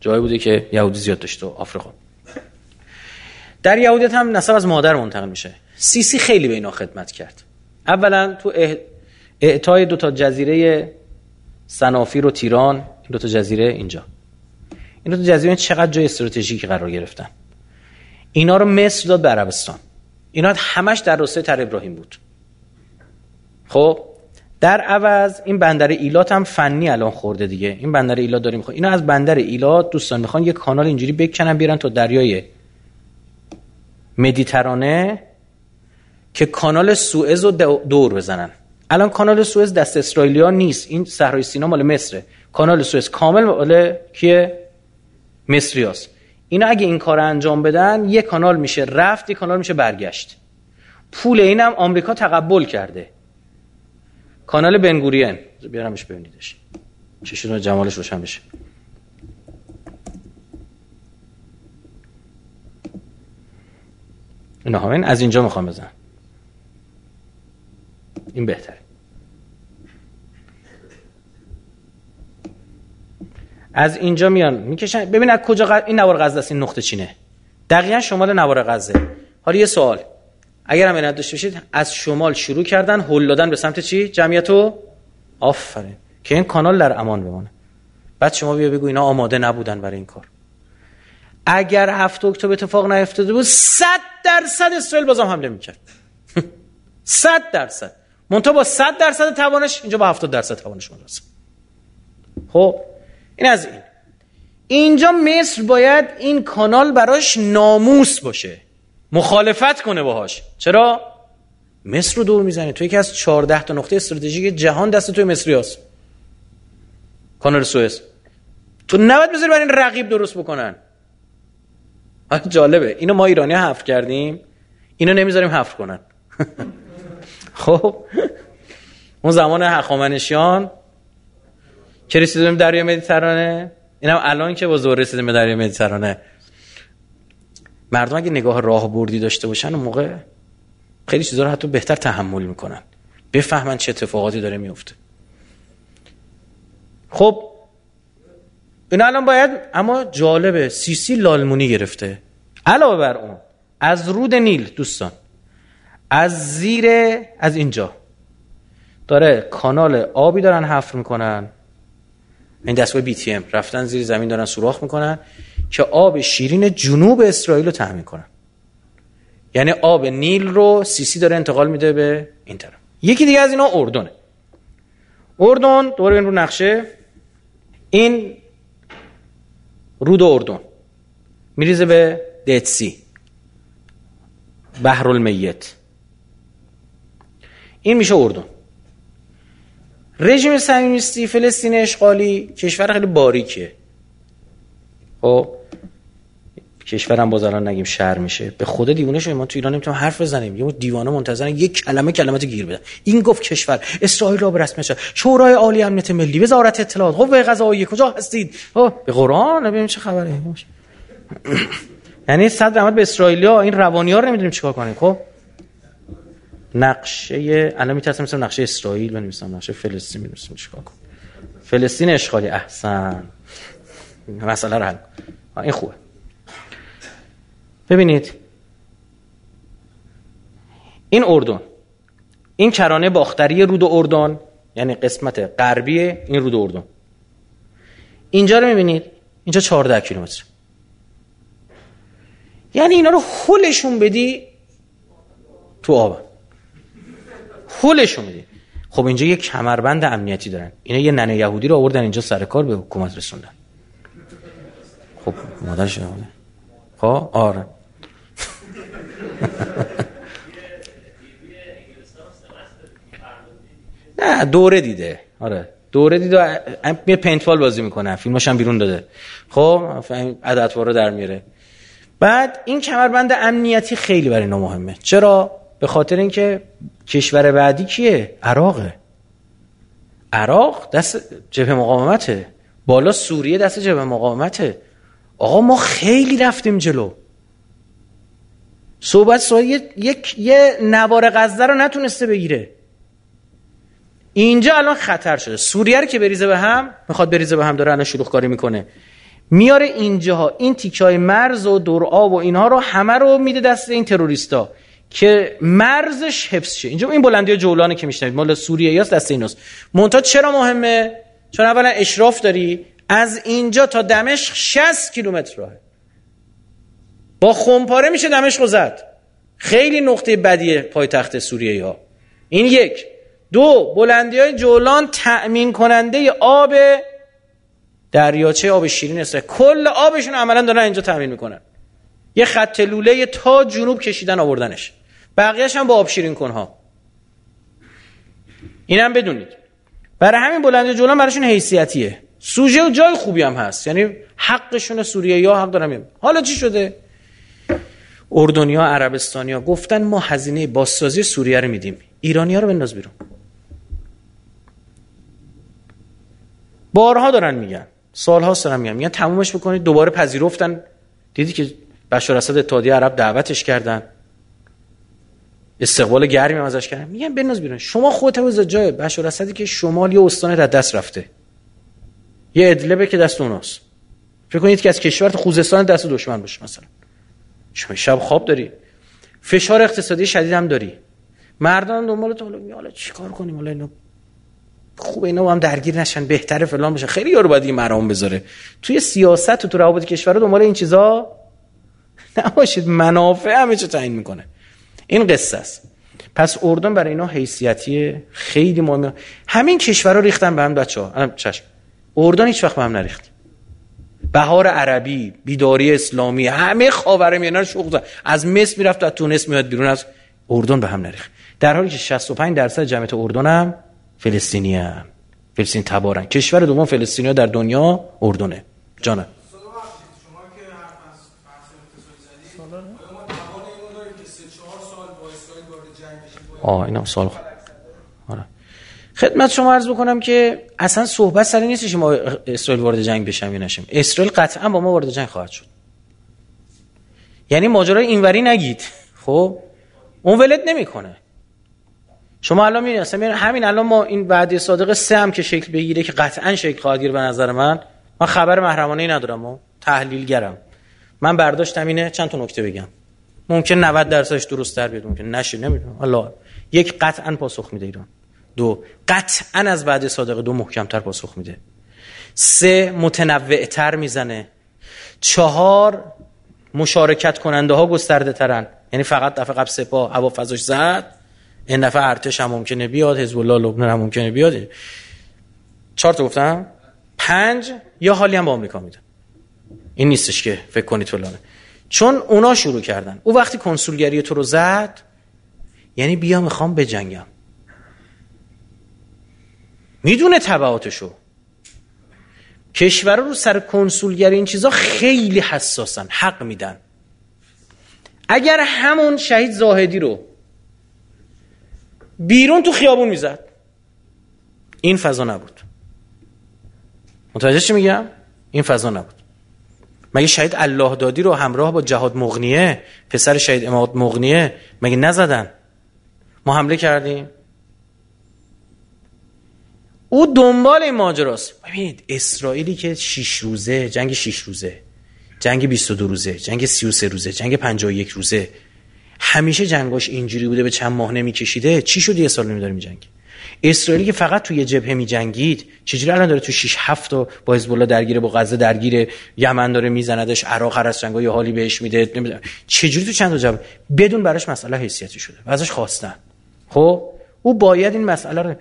جایی بوده که یهودی زیاد داشته آفریقا. در یهودیت هم نسب از مادر منتقل میشه. سیسی خیلی به اینا خدمت کرد. اولا تو اعطای دو تا جزیره سنافیر و تیران این دو تا جزیره اینجا. این دو تا جزیره چقدر جای استراتژیکی قرار گرفتن. اینا رو مصر داد به عربستان. اینا همش در راستای تر ابراهیم بود. خب در عوض این بندر ایلات هم فنی الان خورده دیگه. این بندر ایلات داریم. خب اینا از بندر ایلات دوستان می‌خوان یه کانال اینجوری بکنن بیارن تا دریای مدیترانه که کانال سوئز رو دور بزنن. الان کانال سوئز دست اسرائیلیا نیست. این صحرای سینا مال مصره. کانال سوئز کامل مال کیه؟ مصریاست اینا اگه این کار انجام بدن یه کانال میشه رفت یه کانال میشه برگشت. پول اینم آمریکا تقبل کرده. کانال بنگورین بیارمش ببینیدش. چشون جمالش روشن بشه. اینا همین از اینجا می‌خوام بزن این بهتره. از اینجا میان می‌کشن. ببین از کجا. این نوار غزه است این نقطه چینه. دقیقا شمال نوار غزه. حالا یه سوال. اگر هم داشته باشید از شمال شروع کردن هل دادن به سمت چی؟ جمعیتو آفرین. که این کانال در امان بمونه بعد شما بیا بگو اینا آماده نبودن برای این کار. اگر هفت اکتبر اتفاق نیفتاده بود صد درصد اسرائیل بازم حمله می‌کرد. صد درصد. منتها با صد درصد توانش اینجا با هفتاد درصد توانش مناسب خب این از این. اینجا مصر باید این کانال براش ناموس باشه. مخالفت کنه باهاش. چرا؟ مصر رو دور می‌زنه تو یکی از 14 تا نقطه استراتژیک جهان دست توی مصری هست. کانال سوئز. تو نباید بذاری برای این رقیب درست بکنن. جالبه. اینو ما ایرانی حفر کردیم. اینو نمی‌ذاریم حفر کنن. خب. اون زمان هخامنشیان که رسیدیم دریای مدیترانه. اینم الان که با زور رسیدیم به دریای مدیترانه. مردم اگه نگاه راه بردی داشته باشن اون موقع خیلی چیزا رو حتی بهتر تحمل می‌کنن. بفهمن چه اتفاقاتی داره میفته خب این الان باید اما جالبه سیسی لالمونی گرفته. علاوه بر اون از رود نیل دوستان. از زیر از اینجا. داره کانال آبی دارن حفر می‌کنن. این دستگاه بی تی ام رفتن زیر زمین دارن سوراخ می‌کنن که آب شیرین جنوب اسرائیل رو تامین کنن. یعنی آب نیل رو سیسی داره انتقال میده به این طرف. یکی دیگه از اینا اردنه. اردن دوباره رو نقشه. این رود اردن. میریزه به دتسی بحر المیت این میشه اردن. رژیم صهیونیستی فلسطین اشغالی کشور خیلی باریکه. خب کشورم باز الان نگیم شهر میشه. به خود دیوونه شده ما تو ایران نمی‌تونیم حرف بزنیم. یه دیوانه منتظرن یک کلمه کلمات گیر بدن. این گفت کشور. اسرائیل را به رسم شد شورای عالی امنیت ملی. وزارت اطلاعات. قوه قضاییه کجا هستید؟ به قرآن. ببینیم چه خبره. یعنی صد رحمت به اسرائیلیا. این روانی ها رو نمی‌دونیم چیکار کنیم. خب؟ نقشه الان میترسم مثلا نقشه اسرائیل بنویسم نقشه فلسطین بنویسم چیکار کنم؟ فلسطین اشغالی احسن. مسئله رو حل این خوبه. ببینید. این اردن. این کرانه باختری رود اردن یعنی قسمت غربی این رود اردن. اینجا رو می‌بینید؟ اینجا 14 کیلومتر. یعنی اینا رو خلشون بدی تو آب. خلشون بدی خب اینجا یه کمربند امنیتی دارن. اینا یه ننه یهودی رو آوردن اینجا سر کار به حکومت رسوندن. خب مادرش خب آره. نه دوره دیده. آره. دوره دیده میره پینتبال بازی می‌کنه. فیلماش هم بیرون داده. خب عددوار رو در میره. بعد این کمربند امنیتی خیلی برای اینا مهمه. چرا؟ به خاطر اینکه کشور بعدی کیه؟ عراقه. عراق دست جبهه مقاومته. بالا سوریه دست جبهه مقاومته. آقا ما خیلی رفتیم جلو. صحبت سایه یک یه نوار غزه رو نتونسته بگیره. اینجا الان خطر شده. سوریه رو که بریزه به هم می‌خواد بریزه به هم داره الان شلوغ کاری می‌کنه. میاره اینجاها. این تیکه های مرز و آب و اینها رو همه رو میده دست این تروریستا. که مرزش حفظ شه اینجا این بلندی جولانه که میشنوید مال سوریه یا دست ایناست. مونتا چرا مهمه؟ چون اولا اشراف داری از اینجا تا دمشق 60 کیلومتر راهه. با خمپاره میشه دمشق زد. خیلی نقطه بدی پایتخت سوریه ها این یک. دو بلندی های جولان تأمین کننده آب دریاچه آب شیرین است کل آبشون عملا دارن اینجا تأمین می‌کنن. یه خط لوله تا جنوب کشیدن آوردنش. بقیهش هم با آب شیرین کنها. اینم بدونید. برای همین بلند جولان براشون حیثیتیه. سوژه و جای خوبی هم هست. یعنی حقشون سوریه یا حق دارم. حالا چی شده؟ اردنیا عربستانیا گفتن ما هزینه بازسازی سوریه رو میدیم. ایرانیا رو بنداز بیرون. بارها دارن میگن. سالها دارن میگن. میگن تمومش بکنید. دوباره پذیرفتن. دیدی که بشار اسد اتحادیه عرب دعوتش کردن. استقبال گرمی ازش کردن میگن بناز بیرون. شما خودت از جای بشار اسدی که شمال یه استان در دست رفته. یه ادلبه که دست اوناست. فکر کنید که از کشور خوزستان دست دشمن باشه مثلا. شما شب خواب داری. فشار اقتصادی شدید هم داری. مردان دنبال تو حالا چیکار کنیم؟ حالا اینو خوب اینا هم درگیر نشن بهتره فلان بشه خیلی یارو باید این مرام بذاره. توی سیاست و تو روابط کشور دنبال این چیزا نباشید. منافع همه چه تعیین می‌کنه. این قصه است. پس اردن برای اینا حیثیتی خیلی مهمه. همین کشورها ریختن به هم بچه‌ها. چشم. اردن هیچ وقت به هم نریخت. بهار عربی بیداری اسلامی همه خاورمیانه رو شوق از مصر می‌رفت تا تونس میاد بیرون. از اردن به هم نریخت. در حالی که 65 درصد جمعیت اردن هم فلسطینی هم. فلسطین تبارن. کشور دوم فلسطینیا در دنیا اردنه. جانه آه اینا سال آره. خدمت شما عرض بکنم که اصلا صحبت سر نیست که ما اسرائیل وارد جنگ بشم یا نشیم. اسرائیل قطعا با ما وارد جنگ خواهد شد. یعنی ماجرای اینوری نگید. خب؟ اون ولد نمی‌کنه. شما الان می‌بینید اصلا همین الان ما این وعده صادق سه هم که شکل بگیره که قطعا شکل خواهد گیره به نظر من من خبر محرمانه ای ندارم و تحلیلگرم. من برداشتم اینه چند تا نکته بگم. ممکن 90 درصدش درست در بیاد ممکن نشه نمی‌دونم. الله یک قطعا پاسخ میده ایران. دو قطعا از بعد صادق دو محکمتر پاسخ میده. سه متنوعتر می‌زنه. چهار مشارکت کننده ها گسترده ترن یعنی فقط دفعه قبل سپاه هوافضاش زد این دفعه ارتش هم ممکنه بیاد حزب الله لبنان هم ممکنه بیاد. چهار تا گفتم؟ پنج یا حالی هم با آمریکا میدن. این نیستش که فکر کنید فلانه چون اونا شروع کردن. او وقتی کنسولگری تو رو زد یعنی بیا می‌خوام بجنگم. می‌دونه تبعاتشو. کشور رو سر کنسولگری این چیزا خیلی حساسن حق میدن. اگر همون شهید زاهدی رو بیرون تو خیابون می‌زد این فضا نبود. متوجه چی میگم؟ این فضا نبود. مگه شهید الله دادی رو همراه با جهاد مغنیه پسر شهید اماد مغنیه مگه نزدن؟ ما حمله کردیم. او دنبال این ماجراست. ببینید اسرائیلی که 6 روزه جنگ 6 روزه جنگ 22 روزه جنگ 33 روزه جنگ 51 روزه همیشه جنگاش اینجوری بوده به چند ماه نمیکشیده. چی شد یه سال نمیداره میجنگه اسرائیلی که فقط توی جبهه میجنگید چجوری الان داره تو 6 7 تا با حزب الله درگیره با غزه درگیره یمن داره میزندش عراق هر از یه حالی بهش میده نمی‌دونم. چجوری تو چند تا جبهه؟ بدون براش مسئله حیثیتی شده و ازش خواستن. خب او باید این مسئله رو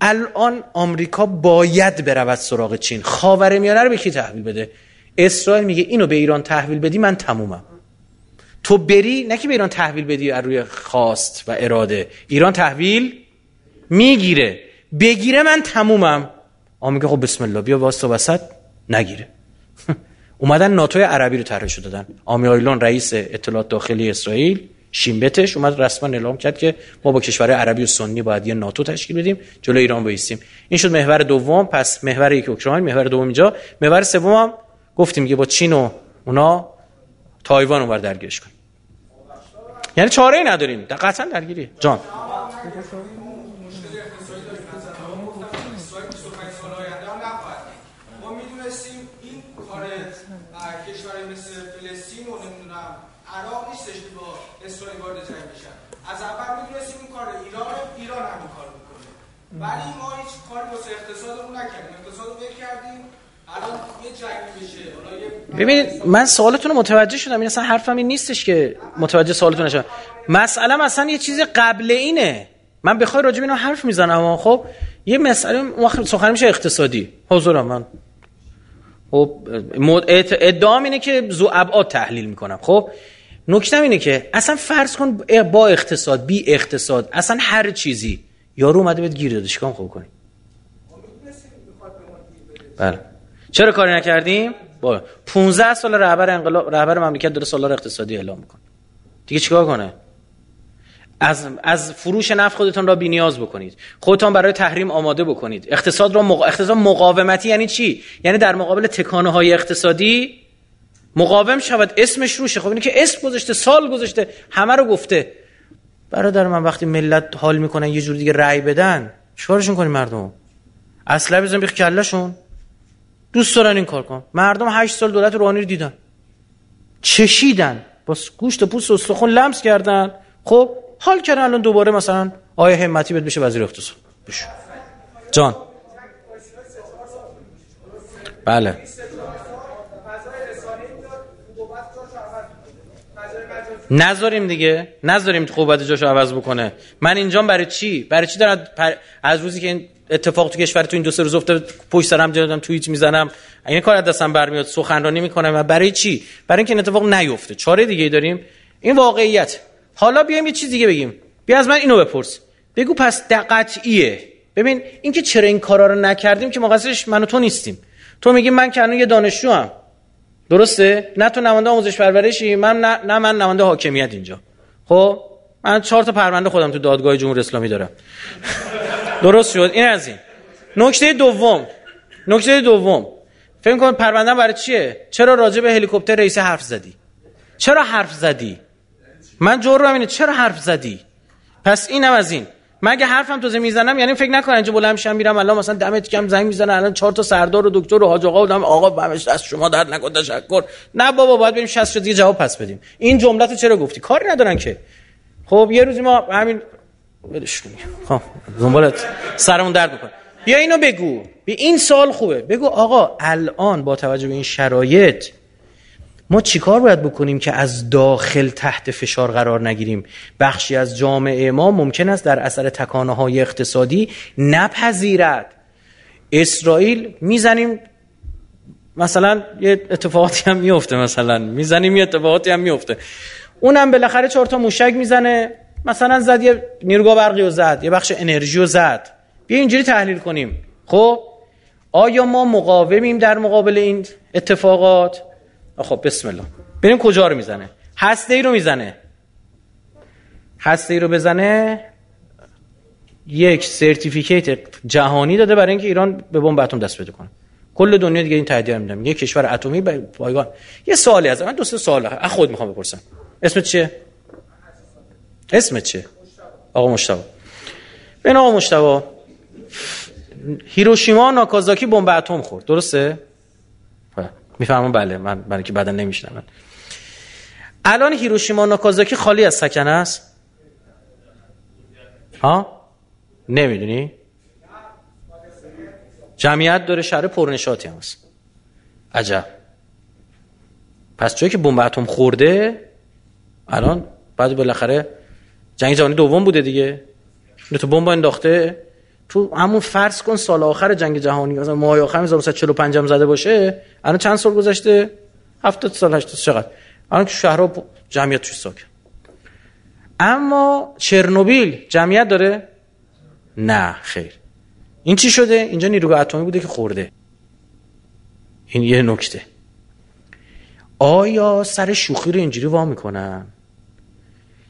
الان آمریکا باید برود سراغ چین. خاورمیانه رو به کی تحویل بده؟ اسرائیل میگه اینو به ایران تحویل بدی من تمومم. تو بری نه که به ایران تحویل بدی از روی خواست و اراده. ایران تحویل می‌گیره. بگیره من تمومم. آمریکا خب بسم الله بیا واسه وسط نگیره. اومدن ناتوی عربی رو طرحش دادن. آمیایلون رئیس اطلاعات داخلی اسرائیل. شیمبتش اومد رسما اعلام کرد که ما با کشور عربی و سنی باید یه ناتو تشکیل بدیم جلو ایران بایستیم این شد محور دوم پس محور یک اوکراین محور دوم اینجا. محور سوم هم گفتیم که با چین و اونا تایوان اونور درگیرش کنیم. یعنی چاره ای نداریم. قطعا درگیری. جان. ولی ما هیچ کاری واسه اقتصادمون نکردیم. اقتصاد رو کردیم. الان یه بشه ببینید من سوالتون رو متوجه شدم. این اصلا حرفم این نیستش که متوجه سوالتون نشم مسئله مثلا یه چیز قبل اینه. من بخوای راجع به حرف می‌زنم. خب یه مسئله سخن میشه اقتصادی. حضورم من. خب ادعام اینه که زو ابعاد تحلیل می‌کنم. خب نکتم اینه که اصلا فرض کن با اقتصاد بی اقتصاد اصلا هر چیزی. یارو اومده بهت گیر داده چیکار خوب کنی بله. چرا کاری نکردیم؟ با 15 سال رهبر انقلاب رهبر مملکت داره سالار اقتصادی اعلام می‌کنه. دیگه چیکار کنه؟ از از فروش نفت خودتون را نیاز بکنید. خودتون برای تحریم آماده بکنید. اقتصاد را مق... اقتصاد مقاومتی یعنی چی؟ یعنی در مقابل تکانه های اقتصادی مقاوم شود اسمش روشه. خب اینه که اسم گذاشته سال گذاشته همه رو گفته. برادر من وقتی ملت حال می‌کنن یه جور دیگه رأی بدن چیکارشون کنیم مردم؟ اصلا بزن بیخ کلشون دوست دارن این کار کن. مردم هشت سال دولت روحانی رو دیدن. چشیدن. با گوشت و پوست و استخون لمس کردن. خب حال کردن الان دوباره مثلا آیه همتی بهت بشه وزیر اقتصاد. بشه جان. بله. نذاریم دیگه. نذاریم قوت جاش عوض بکنه. من اینجام برای چی؟ برای چی دارم از روزی که این اتفاق تو کشور تو این دو سه روز افتاد پشت سرم جدادم توییت می‌زنم. این کار دستم برمیاد سخنرانی می‌کنم برای چی؟ برای اینکه این اتفاق نیفته. چاره دیگه داریم. این واقعیت. حالا بیایم یه چیز دیگه بگیم. بیا از من اینو بپرس. بگو پس دقتیه ببین اینکه چرا این کارا رو نکردیم که مقصرش من و تو نیستیم. تو میگی من که یه دانشجو هم درسته؟ نه تو نماینده آموزش پرورشی من نه, نه من نماینده حاکمیت اینجا. خب؟ من چهار تا پرونده خودم تو دادگاه جمهوری اسلامی دارم. درست شد. این از این. نکته دوم. نکته دوم. فکر کن پرونده برای چیه؟ چرا راجع به هلیکوپتر رئیس حرف زدی؟ چرا حرف زدی؟ من جرم اینه. چرا حرف زدی؟ پس اینم از این. مگه حرفم تو می‌زنم یعنی فکر نکن اینجا بلند میشم میرم الان مثلا دمت کم زنگ می‌زنه الان چهار تا سردار و دکتر و حاج آقا بودم آقا بهمش از شما در نکن تشکر. نه بابا باید بریم 60 دیگه جواب پس بدیم. این جملت چرا گفتی؟ کاری ندارن که. خب یه روزی ما همین ولش خب دنبالت. سرمون درد بکن بیا اینو بگو. بیا این سال خوبه. بگو آقا الان با توجه به این شرایط ما چیکار باید بکنیم که از داخل تحت فشار قرار نگیریم؟ بخشی از جامعه ما ممکن است در اثر تکانه های اقتصادی نپذیرد. اسرائیل می‌زنیم مثلا یه اتفاقاتی هم میفته مثلا می‌زنیم یه اتفاقاتی هم میفته اونم بالاخره چهار تا موشک می‌زنه مثلا زد یه نیروگاه برقی رو زد یه بخش انرژی رو زد. بیا اینجوری تحلیل کنیم. خب؟ آیا ما مقاومیم در مقابل این اتفاقات؟ خب بسم الله. بریم کجا رو می‌زنه. هسته ای رو می‌زنه. هسته ای رو بزنه. یک سرتیفیکیت جهانی داده برای اینکه ایران به بمب اتم دست بده کنه. کل دنیا دیگه این تهدید میدم یک کشور اتمی پایگان یه سوالی از من دو سه سوال از خود می‌خوام بپرسم. اسمت چیه؟ اسمت چیه؟ آقا مشتبه. بین آقا مشتبه هیروشیما ناکازاکی بمب اتم خورد. درسته؟ می‌فهمم بله من برای که بعدا نمیشنم الان هیروشیما ناکازاکی خالی از سکنه است؟ ها؟ نمی‌دونی؟ جمعیت داره شهر پرنشاتی هم هست. عجب. پس جایی که بمب اتم خورده الان بعد بالاخره جنگ جهانی دوم بوده دیگه. تو بمب انداخته. تو همون فرض کن سال آخر جنگ جهانی مثلا ماه آخر 1945 هم زده باشه الان چند سال گذشته؟ 70 سال 80 چقدر؟ الان که شهرها جمعیت توش ساکن. اما چرنوبیل جمعیت داره؟ نه خیر. این چی شده؟ اینجا نیروگاه اتمی بوده که خورده. این یه نکته. آیا سر شوخی رو اینجوری وا می‌کنن؟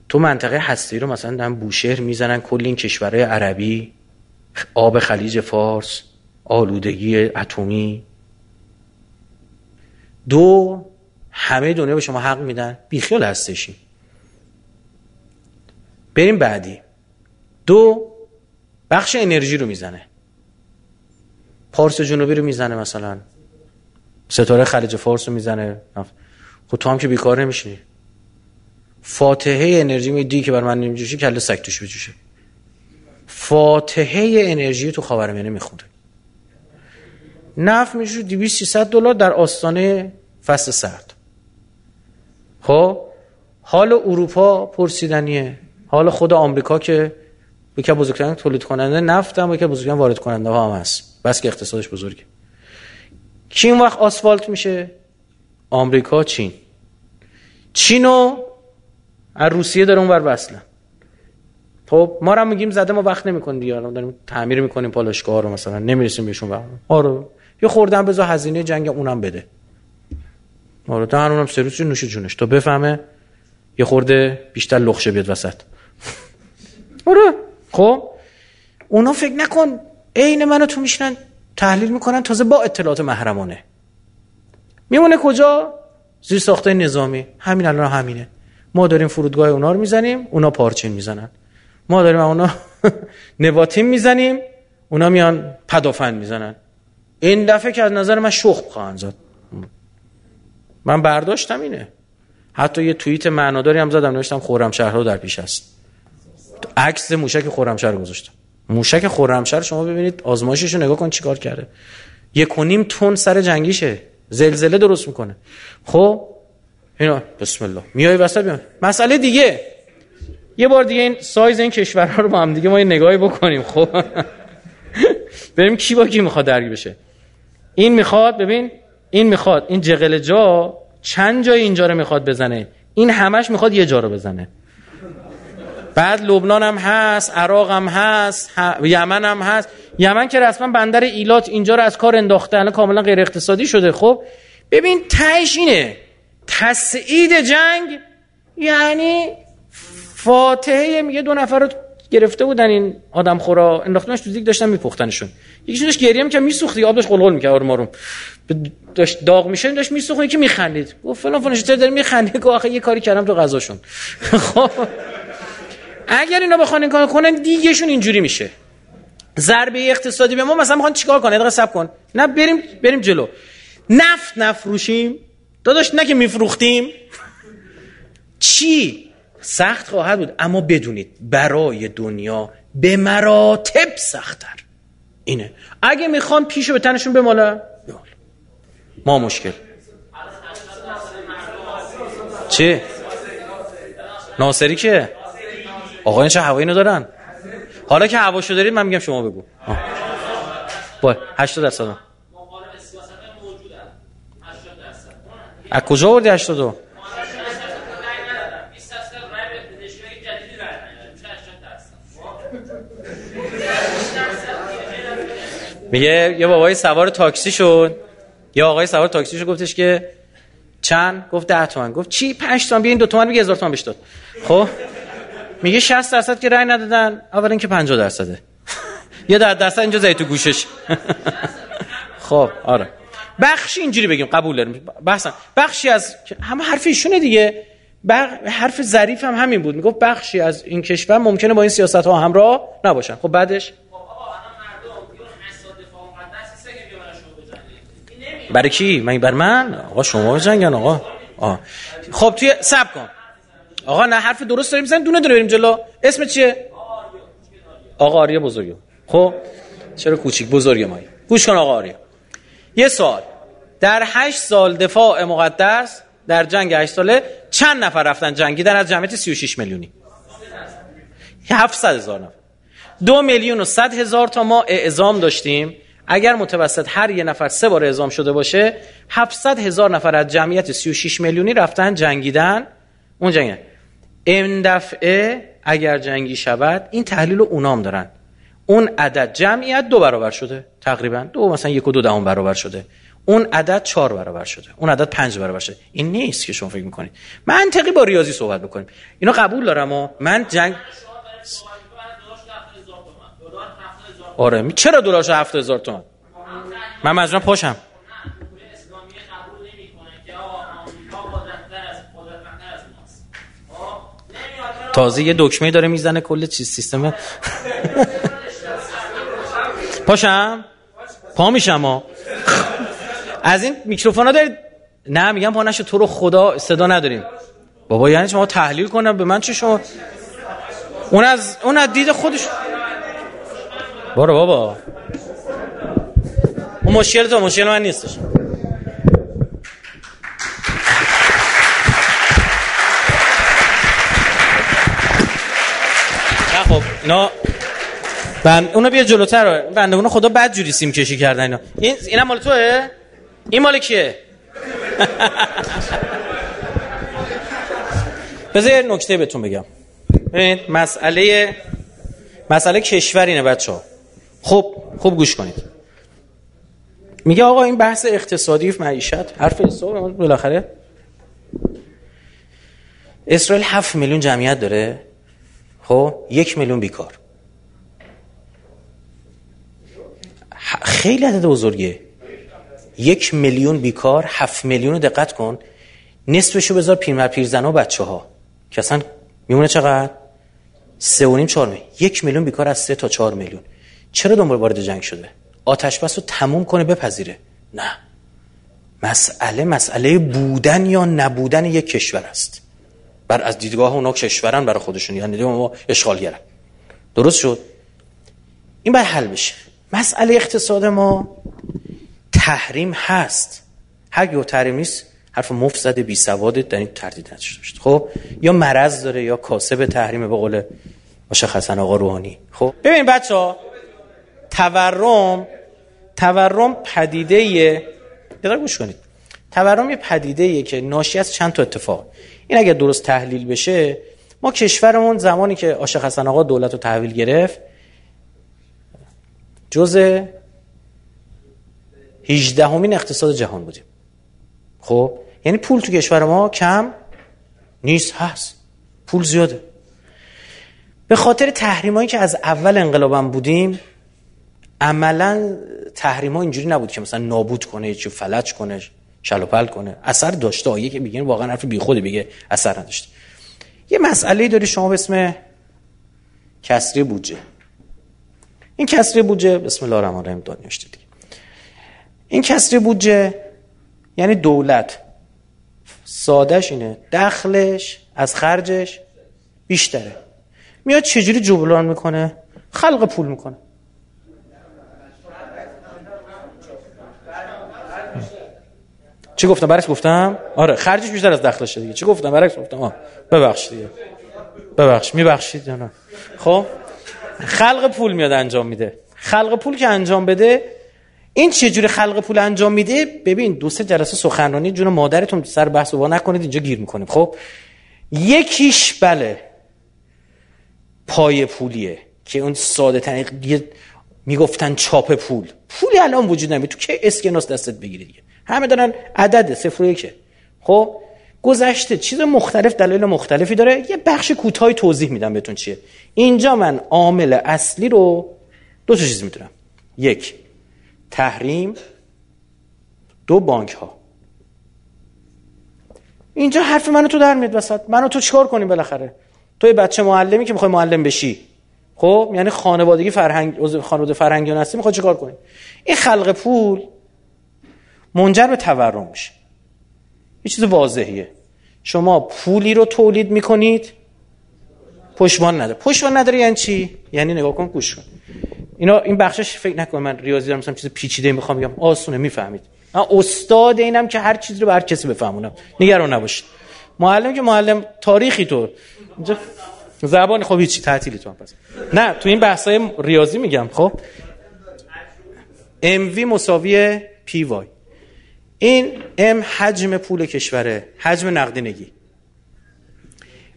تو منطقه هستی رو مثلا بوشهر می‌زنن کل این کشورهای عربی؟ آب خلیج فارس آلودگی اتمی. دو همه دنیا به شما حق میدن. بیخیال هستشی. بریم بعدی. دو بخش انرژی رو می‌زنه. پارس جنوبی رو می‌زنه مثلا. ستاره خلیج فارس رو می‌زنه. خب تو هم که بیکار نمیشی. فاتحه انرژی میدی که بر من نمیجوشی کله سک توش بجوشه. فاتحه انرژی تو خاورمیانه می‌خوره. نفت میشه 200 300 دلار در آستانه فصل سرد. خب؟ حال اروپا پرسیدنیه. حال خود آمریکا که یکی بزرگترین تولید کننده نفت هم یکی بزرگترین وارد کننده ها هم هست. بس که اقتصادش بزرگه. کی این وقت آسفالت میشه؟ آمریکا چین. چینو از روسیه داره اونور وصلن خب ما رو میگیم زده ما وقت نمی‌کنیم دیگه. داریم تعمیر می‌کنیم پالایشگاه رو مثلا. نمی‌رسیم بهشون وقت. آره. یه خوردن بذار هزینه جنگ اونم بده. آره تا اونم سه روز نوش جونش. تا بفهمه یه خورده بیشتر لخشه بیاد وسط. آره. خب؟ اونا فکر نکن. عین منو تو میشنن تحلیل می‌کنن تازه با اطلاعات محرمانه. میمونه کجا؟ زیر ساخته نظامی. همین الان همینه. ما داریم فرودگاه اونا رو می‌زنیم اونا پارچین می‌زنن. ما داریم اونا نباتین می‌زنیم اونا میان پدافند می‌زنن. این دفعه که از نظر من شخ خواهند زد. من برداشتم اینه. حتی یه توییت معناداری هم زدم نوشتم خرمشهرها در پیش است. عکس موشک خرمشهر گذاشتم. موشک خرمشهر شما ببینید آزمایشش رو نگاه کن چیکار کرده. یک و نیم تن سر جنگیشه. زلزله درست می‌کنه. خب اینا بسم الله. میای وسط بیان مسئله دیگه. یه بار دیگه این سایز این کشورها رو با هم دیگه ما یه نگاهی بکنیم خب؟ بریم کی با کی می‌خواد درگیر بشه؟ این می‌خواد ببین این می‌خواد این جغل جا چند جای اینجا رو می‌خواد بزنه؟ این همش می‌خواد یه جا رو بزنه. بعد لبنان هم هست عراق هم هست یمن هم هست. یمن که رسما بندر ایلات اینجا رو از کار انداخته الان کاملا غیر اقتصادی شده خب؟ ببین تهش اینه تسعید جنگ یعنی فاتحه میگه دو نفر رو گرفته بودن این آدم خورا. انداختنش تو دیگ داشتن میپختنشون. یکیشون داشت گریه که میسوخت. آب داشت قلقل می‌کرد آروم داشت داغ میشه داشت میسوخت یکی میخندید. گفت فلان فلان چطور داره میخنده که آخه یه کاری کردم تو غذاشون. خب. اگر اینا بخوان این کار کنن دیگهشون اینجوری میشه. ضربه اقتصادی به ما مثلا می‌خوان چیکار کنه دقیقه سب کن. نه بریم بریم جلو. نفت نفروشیم. داداش نه که میفروختیم. چی؟ سخت خواهد بود. اما بدونید برای دنیا به مراتب سختتر. اینه. اگه می‌خوان پیشو به تنشون بمالا ما مشکل. چه ناصری که؟ آقا این چه هوایی ندارن حالا که هواشو دارید من میگم شما بگو. با 80 درصد. از کجا آوردی 82 میگه یه بابای سوار تاکسی شد. یه آقای سوار تاکسی شد گفتش که چند؟ گفت 10 تومن. گفت چی؟ 5 تومن؟ بیا این دو تومن میگه 1000 تومن بهش داد. خب؟ میگه 60 درصد که رای ندادن. اول اینکه 50 درصده. یه در درصد اینجا زیتو تو گوشش. خب آره. بخشی اینجوری بگیم قبول داریم. بحثم. بخشی از همه حرف ایشونه دیگه. بخ... حرف ظریف هم همین بود. می‌گفت بخشی از این کشور ممکنه با این سیاست ها همراه نباشن. خب بعدش؟ برای کی من بر من؟ آقا شما بجنگن آقا. آه. خب توی سب کن. آقا نه حرف درست داریم می‌زنیم دونه دونه بریم جلو. اسم چیه؟ آقا آریا بزرگی خب؟ چرا کوچیک؟ بزرگ مایی. گوش کن آقا آریا. یه سال در هشت سال دفاع مقدس در جنگ هشت ساله چند نفر رفتن جنگیدن؟ از جمعیت 36 میلیونی. 700 هزار نفر. دو میلیون و صد هزار تا ما اعزام داشتیم. اگر متوسط هر یه نفر سه بار اعزام شده باشه 700 هزار نفر از جمعیت 36 میلیونی رفتن جنگیدن. اون جنگ. این دفعه اگر جنگی شود این تحلیل اونام دارن. اون عدد جمعیت دو برابر شده تقریبا. دو مثلا یک و دو دهم برابر شده. اون عدد چهار برابر شده. اون عدد پنج برابر شده. این نیست که شما فکر می‌کنید. منطقی با ریاضی صحبت بکنیم. اینو قبول دارم و من جنگ آره. چرا دلارش هفت هزار تومن؟ من مجرم پاشم. تازه یه دکمه داره می‌زنه کل چیز سیستم. پاشم؟ پا میشم ها. از این میکروفونا دارید؟ نه میگم پا نشه. تو رو خدا صدا نداریم. بابا یعنی شما تحلیل کنم به من چه شما؟ اون از اون از دید خودش برو بابا. اون مشکل تو مشکل من نیستش. نه خب اینا بند اونو بیا جلوتر بنده خدا بد جوری سیم کشی کردن اینا. این اینم مال توه؟ این مال کیه؟ بذار نکته بهتون بگم. ببینید مسئله مسئله کشور اینه بچه ها خب خوب گوش کنید. میگه آقا این بحث اقتصادی معیشت حرف حساب بالاخره. اسرائیل هفت میلیون جمعیت داره خب؟ یک میلیون بیکار. خیلی عدد بزرگه یک میلیون بیکار هفت میلیون دقت کن. نصفشو بذار پیرمرد پیرزن و بچه ها که اصلا میمونه چقدر؟ سه و نیم چهار میلیون. یک میلیون بیکار از سه تا چهار میلیون. چرا دنبال وارد جنگ شده؟ آتش بس رو تموم کنه بپذیره. نه. مسئله مسئله بودن یا نبودن یک کشور است. بر از دیدگاه اونا کشورن برای خودشون. یعنی ما اشغالگرن درست شد؟ این باید حل بشه. مسئله اقتصاد ما تحریم هست. هر یو تحریم نیست حرف مفت زده بی سواده در این تردید نداشته خب؟ یا مرض داره یا کاسب تحریم به قول مشخصا آقا روحانی. خب؟ ببین بچه ها تورم تورم پدیده یه گوش کنید. تورم یه پدیده که ناشی از چند تا اتفاق. این اگر درست تحلیل بشه ما کشورمون زمانی که عاشق حسن آقا دولت رو تحویل گرفت جز 18 همین اقتصاد جهان بودیم. خب؟ یعنی پول تو کشور ما کم نیست هست. پول زیاده. به خاطر تحریمایی که از اول انقلابم بودیم عملا تحریم ها اینجوری نبود که مثلا نابود کنه چی فلج کنه شلوپل کنه. اثر داشته. آیه که میگن واقعا حرف بیخوده بگه اثر نداشته. یه مسئله داری شما به اسم کسری بودجه. این کسری بودجه بسم الله الرحمن الرحیم دانیاشته دیگه. این کسری بودجه یعنی دولت. سادش اینه دخلش از خرجش بیشتره. میاد چجوری جبران می‌کنه؟ خلق پول می‌کنه. چی گفتم؟ برعکس گفتم؟ آره خرجش بیشتر از دخلشه دیگه. چی گفتم؟ برعکس گفتم. آه ببخش دیگه. ببخش میبخشید یا نه؟ خب خلق پول میاد انجام میده. خلق پول که انجام بده این چه جوری خلق پول انجام میده؟ ببین دو سه جلسه سخنرانی جون مادرتون سر بحث و نکنید اینجا گیر می‌کنیم. خب یکیش بله پای پولیه که اون ساده ترین می‌گفتن چاپ پول. پولی الان وجود نمیده تو که اسکناس دستت بگیری دیگه؟ همه دارن عدد صفر و یکه خب گذشته چیز مختلف دلایل مختلفی داره. یه بخش کوتاهی توضیح میدم بهتون چیه. اینجا من عامل اصلی رو دو تا چیز می‌دونم. یک تحریم. دو بانک ها اینجا حرف منو تو در میاد وسط. منو تو چیکار کنیم بالاخره؟ تو بچه معلمی که می‌خوای معلم بشی. خب یعنی خانوادگی فرهنگ خانواده فرهنگی هستی می‌خوای چیکار کنی؟ این خلق پول منجر به تورم میشه. یه چیز واضحیه. شما پولی رو تولید می‌کنید پشتوان نداره. پشتوان نداره یعنی چی؟ یعنی نگاه کن گوش کن. اینا این بخشش فکر نکن. من ریاضی دارم مثلا چیز پیچیده می‌خوام بگم. آسونه می‌فهمید. من استاد اینم که هر چیزی رو به هر کسی بفهمونم. نگران نباشید. معلم که معلم تاریخی تو. اینجا زبان خب هیچی تعطیلی تو پس. نه تو این بحثای ریاضی میگم خب. ام وی مساوی پی وای این ام حجم پول کشوره حجم نقدینگی.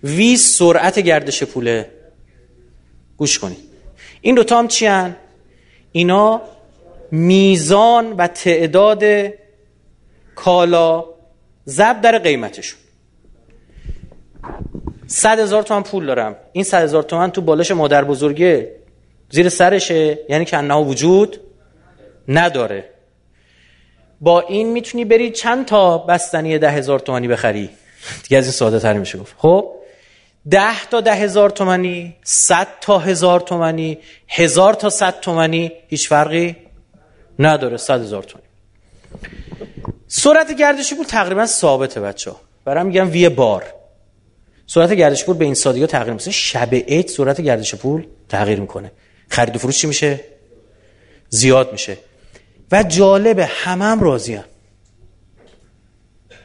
وی سرعت گردش پوله گوش کنید. این دوتا هم چی هن؟ اینا میزان و تعداد کالا زب در قیمتشون. صد هزار تومن پول دارم. این صد هزار تومن تو بالش مادر بزرگه. زیر سرشه یعنی که انها وجود نداره. با این می‌تونی بری چند تا بستنی ده هزار تومنی بخری؟ دیگه از این ساده تری میشه گفت. خب؟ ده تا ده هزار تومنی صد تا هزار تومنی هزار تا صد تومنی هیچ فرقی نداره صد هزار تومنی سرعت گردش پول تقریبا ثابته بچه ها برای میگم وی بار. سرعت گردش پول به این سادگی تغییر می‌کنه. شب عید سرعت گردش پول تغییر می‌کنه. خرید و فروش چی میشه؟ زیاد میشه. و جالب همم هم راضی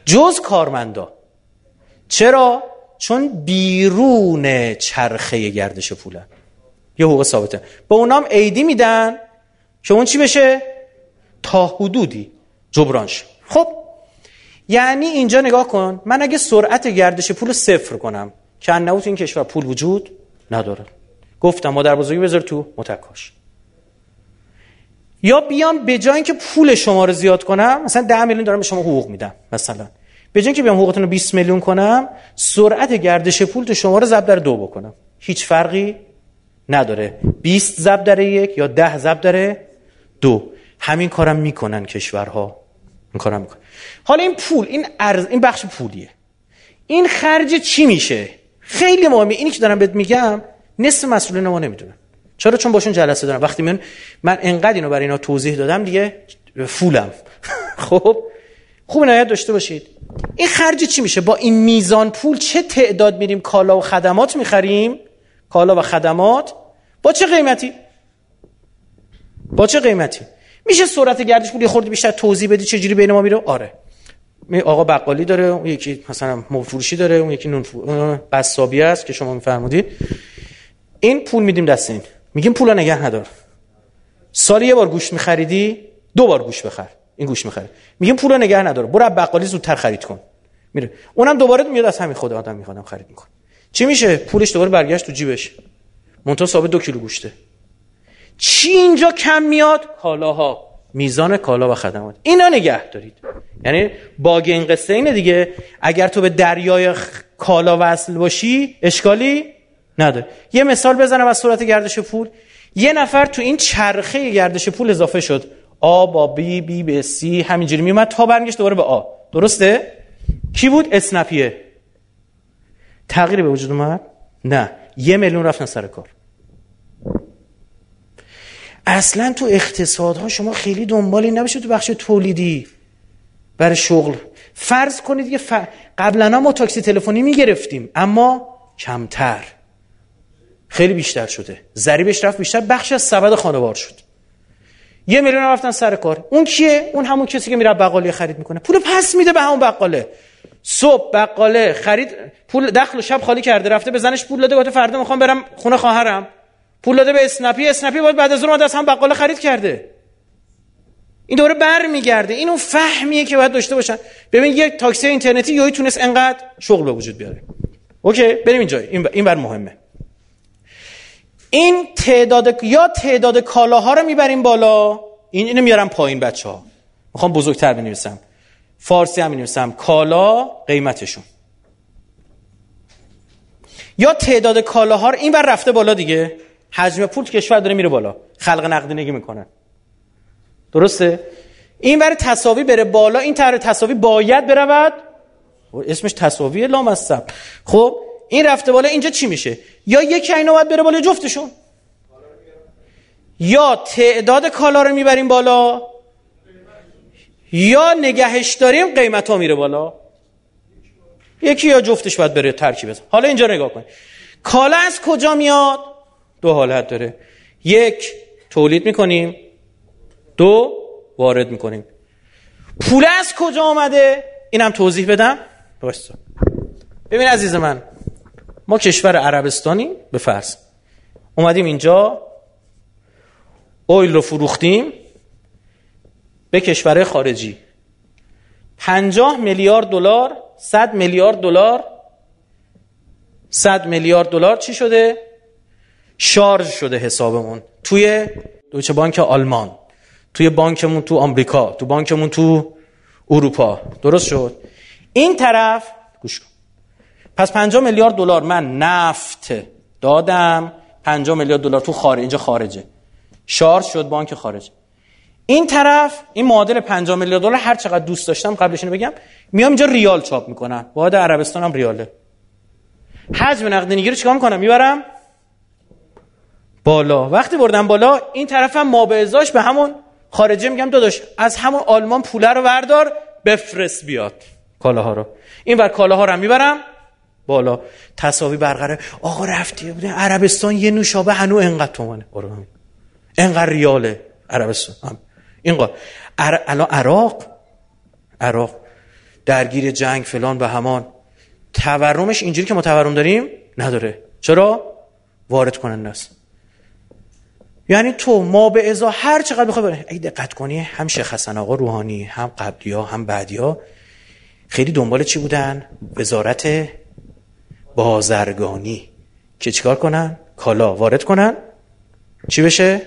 جز کارمندا. چرا؟ چون بیرون چرخه گردش پوله. یه حقوق ثابته. به اونام ایدی میدن که اون چی بشه؟ تا حدودی جبرانش خب؟ یعنی اینجا نگاه کن. من اگه سرعت گردش پول صفر کنم که نوت این کشور پول وجود نداره. گفتم مادر بزرگی بذار تو متکاش. یا بیام به جای اینکه پول شما رو زیاد کنم مثلا 10 میلیون دارم به شما حقوق میدم مثلا. به جای اینکه بیام حقوقتون رو 20 میلیون کنم سرعت گردش پول تو شما رو ضرب در دو بکنم. هیچ فرقی نداره. 20 ضرب در یک یا 10 ضرب در دو. همین کارم می‌کنن کشورها. این کارم می‌کنن. حالا این پول این ارز این بخش پولیه. این خرج چی میشه؟ خیلی مهمه. اینی که دارم بهت میگم نصف مسئولین ما نمی‌دونن. چرا؟ چون باشون جلسه دارم. وقتی من من انقدر اینو برای اینا توضیح دادم دیگه فولم. خب؟ خوب نهایت داشته باشید. این خرج چی میشه؟ با این میزان پول چه تعداد میریم کالا و خدمات می‌خریم؟ کالا و خدمات؟ با چه قیمتی؟ با چه قیمتی؟ میشه سرعت گردش پول یه خورده بیشتر توضیح بدی چه جوری بین ما میره؟ آره. آقا بقالی داره اون یکی مثلا مفروشی داره اون یکی نون قصابی است که شما میفرمودید. این پول میدیم دست این. میگیم پولا نگه ندار. سال یه بار گوشت میخریدی دو بار گوشت بخر. این گوشت می‌خره میگیم پولا نگه نداره برو بقالی زودتر خرید کن. میره. اونم دوباره میاد از همین خود آدم میخوادم خرید میکن چی میشه؟ پولش دوباره برگشت تو جیبش. منتها ثابت دو کیلو گوشته. چی اینجا کم میاد؟ کالاها. میزان کالا و خدمات. اینا نگه دارید. یعنی باگ این قصه اینه دیگه. اگر تو به دریای کالا وصل باشی اشکالی نداره. یه مثال بزنم از صورت گردش پول. یه نفر تو این چرخه گردش پول اضافه شد. آ با بی بی به سی همینجوری میومد تا برمیگشت دوباره به آ. درسته؟ کی بود؟ اسنپیه. تغییری به وجود اومد؟ نه. یه میلیون رفتن سر کار. اصلا تو اقتصادها شما خیلی دنبالی نباشه تو بخش تولیدی. برای شغل. فرض کنید یه ف... قبلا ما تاکسی تلفنی می‌گرفتیم اما کمتر. خیلی بیشتر شده. ضریبش رفت بیشتر. بخش از سبد خانوار شد. یه میلیون رفتن سر کار. اون کیه؟ اون همون کسی که میره بقالی خرید می‌کنه. پول پس میده به همون بقاله. صبح بقاله خرید پول دخل و شب خالی کرده رفته بزنش پول داده گفته فردا می‌خوام برم خونه خواهرم. پول داده به اسنپی اسنپی باید بعد از اون از هم بقاله خرید کرده. این دوره بر میگرده این اون فهمیه که باید داشته باشن. ببین یک تاکسی اینترنتی یهو تونست انقدر شغل به وجود بیاره. okay؟ بریم اینجا. این این بر مهمه. این تعداد یا تعداد کالاها رو می‌بریم بالا؟ این اینو میارم پایین بچه ها می‌خوام بزرگتر بنویسم. فارسی هم بنویسم کالا قیمتشون. یا تعداد کالاها رو این بر رفته بالا دیگه. حجم پول کشور داره میره بالا. خلق نقدینگی می‌کنن درسته؟ این برای تصاوی بره بالا این طرح تصاوی باید برود. اسمش تصاوی لامصب. خب این رفته بالا اینجا چی میشه؟ یا یکی اینا باید بره بالا جفتشون؟ یا تعداد کالا رو می‌بریم بالا یا نگهش داریم قیمت ها میره بالا. یکی یا جفتش باید بره ترکیب حالا اینجا نگاه کن. کالا از کجا میاد؟ دو حالت داره. یک تولید می‌کنیم. دو وارد می‌کنیم. پول از کجا آمده؟ اینم توضیح بدم. باشتا ببین عزیز من ما کشور عربستانی به فرض. اومدیم اینجا اویل رو فروختیم به کشور خارجی. پنجاه میلیارد دلار صد میلیارد دلار صد میلیارد دلار چی شده؟ شارژ شده حسابمون توی دوچه بانک آلمان توی بانکمون تو آمریکا تو بانکمون تو اروپا. درست شد؟ این طرف گوش کن. پس 50 میلیارد دلار من نفت دادم. 50 میلیارد دلار تو خارج اینجا خارجه. شارژ شد بانک خارج این طرف این معادل 50 میلیارد دلار هر چقدر دوست داشتم قبلش اینو بگم میام اینجا ریال چاپ می‌کنم. واحد عربستان هم ریاله حجم نقدینگی رو چیکار می‌کنم؟ می‌برم بالا. وقتی بردم بالا این طرفم ما به ازاش به همون خارجه میگم داداش از همون آلمان پوله رو وردار بفرست بیاد. کالاها رو. این بر کالاها رو می‌برم. بالا. تصاوی برقراره آقا رفتی. بوده عربستان یه نوشابه هنو انقدر تومانه انقدر ریاله. عربستان. اینقدر الان عراق. عراق. درگیر جنگ فلان به همان. تورمش اینجوری که ما تورم داریم نداره. چرا؟ وارد کننده است. یعنی تو ما به ازا هر چقدر بخوای اگه دقت کنی. هم شیخ حسن آقا روحانی هم قبلی ها هم بعدی ها خیلی دنبال چی بودن؟ وزارت بازرگانی. که چیکار کنن؟ کالا. وارد کنن؟ چی بشه؟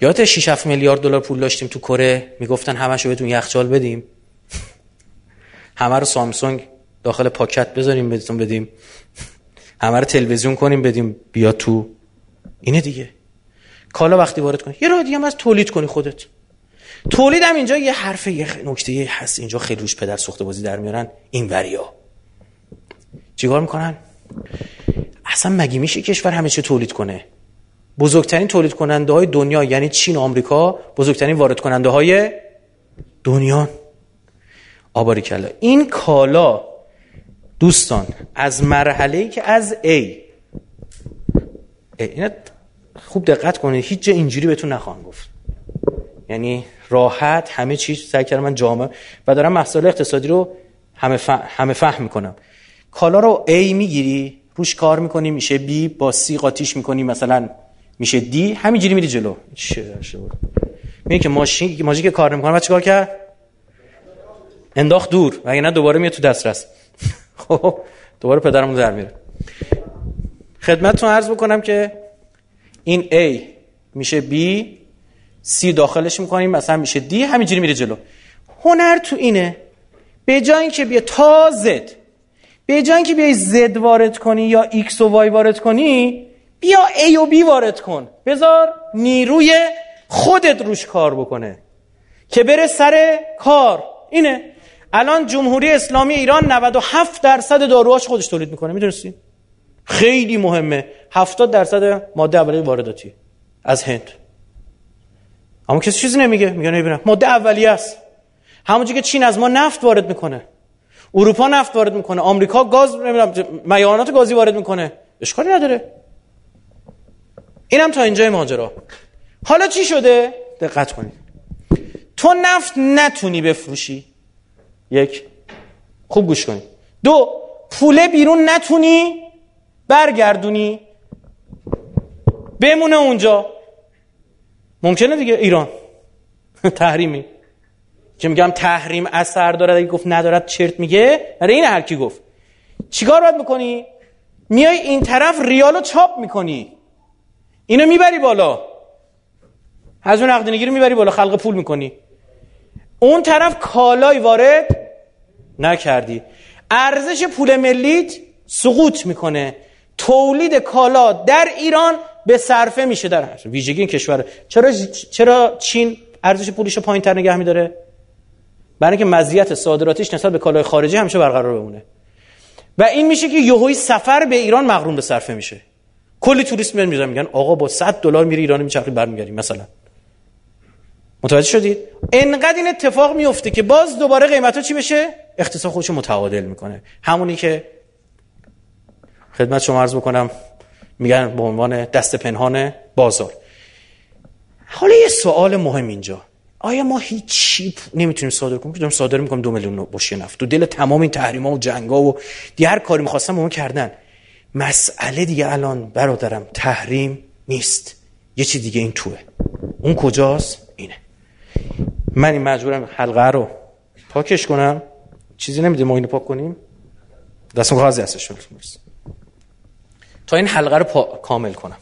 یادت 6 7 میلیارد دلار پول داشتیم تو کره؟ می‌گفتن همشو بهتون یخچال بدیم. همه رو سامسونگ داخل پاکت بذاریم بهتون بدیم. همه رو تلویزیون کنیم بدیم بیا تو. اینه دیگه. کالا وقتی وارد کنی یه راه دیگه هم از تولید کنی خودت. تولید هم اینجا یه حرف یه نکته هست اینجا خیلی روش پدر سخت بازی در میارن. این وریا چیکار می‌کنن؟ اصلا مگه میشه کشور همه چه تولید کنه؟ بزرگترین تولید کننده های دنیا یعنی چین و آمریکا بزرگترین وارد کننده های دنیا. آباری کلا این کالا دوستان از مرحله ای که از A. اینا خوب دقت کنید هیچ جا اینجوری بهتون نخواهم گفت. یعنی راحت همه چیز سعی کردم من جامعه و دارم مسائل اقتصادی رو همه فهم, همه فهم می‌کنم. کالا رو A می‌گیری روش کار می‌کنی میشه B با C قاطیش می‌کنی مثلا میشه D همینجوری میری جلو. میگه که ماشین ماشین که کار نمی‌کنه بعد چیکار کرد؟ انداخت دور. و نه دوباره میاد تو دسترس؟ خب دوباره پدرمون در میره خدمتتون عرض بکنم که این A میشه B C داخلش می‌کنیم مثلا میشه D همینجوری میره جلو. هنر تو اینه. به جای اینکه بیا تا Z به جای اینکه بیای Z وارد کنی یا X و Y وارد کنی بیا A و B وارد کن. بذار نیروی خودت روش کار بکنه. که بره سر کار. اینه. الان جمهوری اسلامی ایران 97 درصد داروهاش خودش تولید می‌کنه. می‌دونستی؟ خیلی مهمه. 70 درصد ماده اولیه وارداتی از هند. اما کسی چیزی نمیگه. میگه نمی‌بینم ماده اولیه است. همونجوری که چین از ما نفت وارد می‌کنه. اروپا نفت وارد می‌کنه آمریکا گاز نمی‌دونم میانات گازی وارد می‌کنه. اشکالی نداره. اینم تا اینجای ماجرا. حالا چی شده؟ دقت کنید. تو نفت نتونی بفروشی. یک خوب گوش کنید. دو پوله بیرون نتونی برگردونی. بمونه اونجا. ممکنه دیگه؟ ایران. تحریمی. که میگم تحریم اثر دارد اگه گفت ندارد چرت میگه؟ برای این هر کی گفت. چیکار باید می‌کنی میای این طرف ریالو چاپ می‌کنی. اینو می‌بری بالا. از اون نقدینگی رو می‌بری بالا خلق پول می‌کنی. اون طرف کالای وارد نکردی. ارزش پول ملیت سقوط می‌کنه. تولید کالا در ایران به صرفه میشه در ویژگی این کشور. چرا چرا چین ارزش پولش پایین تر نگه میداره؟ برای اینکه مزیت صادراتیش نسبت به کالای خارجی همیشه برقرار بمونه. و این میشه که یهوی سفر به ایران مغروم به صرفه میشه. کلی توریست میان می‌ذارن میگن آقا با 100 دلار میری ایران میچرخی برمیگردی مثلا. متوجه شدید؟ انقدر این اتفاق میفته که باز دوباره قیمتا چی بشه؟ اقتصاد خودش متعادل می‌کنه. همونی که خدمت شما عرض بکنم میگن به عنوان دست پنهان بازار. حالا یه سوال مهم اینجا. آیا ما هیچی نمی‌تونیم صادر کنیم؟ که صادر می‌کنیم دو میلیون باشه نفت تو دل تمام این تحریم ها و جنگ ها و دیگه کاری می‌خواستم اون کردن. مسئله دیگه الان برادرم تحریم نیست. یه چی دیگه این توه. اون کجاست؟ اینه. من این مجبورم حلقه رو پاکش کنم. چیزی نمیده ما اینو پاک کنیم. دستم غازی هستش تا این حلقه رو پا... کامل کنم.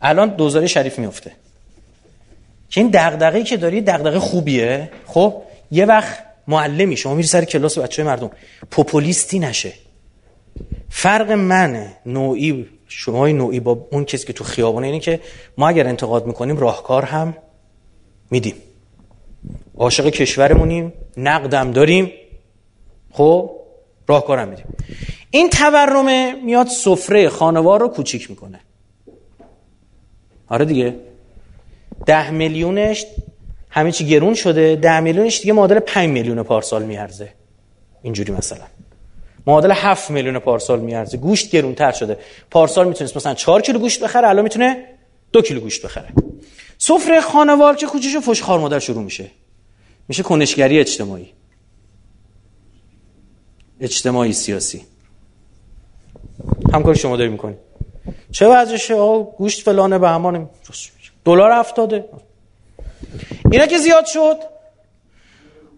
الان دوزار شریف میفته که این دغدغه‌ای که داری دغدغه خوبیه؟ خب یه وقت معلمی شما میری سر کلاس بچه مردم. پوپولیستی نشه. فرق من نوعی شما نوعی با اون کسی که تو خیابونه اینه که ما اگر انتقاد می‌کنیم راهکار هم میدیم. عاشق کشورمونیم نقدم داریم. خب راهکارم میدیم. این تورمه میاد سفره خانوار رو کوچیک می‌کنه. آره دیگه. ده میلیونش همه چی گرون شده ده میلیونش دیگه معادل 5 میلیون پارسال میارزه. اینجوری مثلا. معادل 7 میلیون پارسال میارزه. گوشت گرونتر شده. پارسال می‌تونست مثلا 4 کیلو گوشت بخره الان می‌تونه 2 کیلو گوشت بخره. سفره خانوار که کوچیشو فش خار مادر شروع میشه. میشه کنشگری اجتماعی. اجتماعی سیاسی. همکار شما داری می‌کنی چه وضعشه؟ آقا گوشت فلانه به همان دلار افتاده اینا که زیاد شد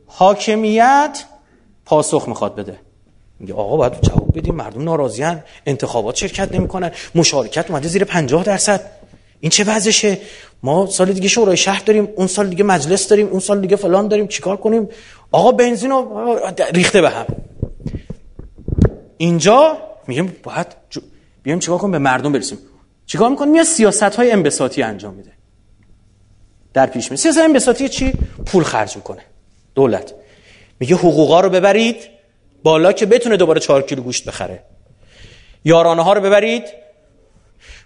حاکمیت پاسخ می‌خواد بده. میگه آقا باید جواب بدیم مردم ناراضیان انتخابات شرکت نمی‌کنن مشارکت اومده زیر 50 درصد. این چه وضعشه؟ ما سال دیگه شورای شهر داریم اون سال دیگه مجلس داریم اون سال دیگه فلان داریم چیکار کنیم؟ آقا بنزین ریخته به هم. اینجا میگیم باید بیایم چیکار کنیم؟ به مردم برسیم. چیکار می‌کنیم میاد سیاست های انبساطی انجام میده. در پیش می سیاست انبساطی چی؟ پول خرج می‌کنه. دولت. میگه حقوقا رو ببرید بالا که بتونه دوباره 4 کیلو گوشت بخره. یارانه ها رو ببرید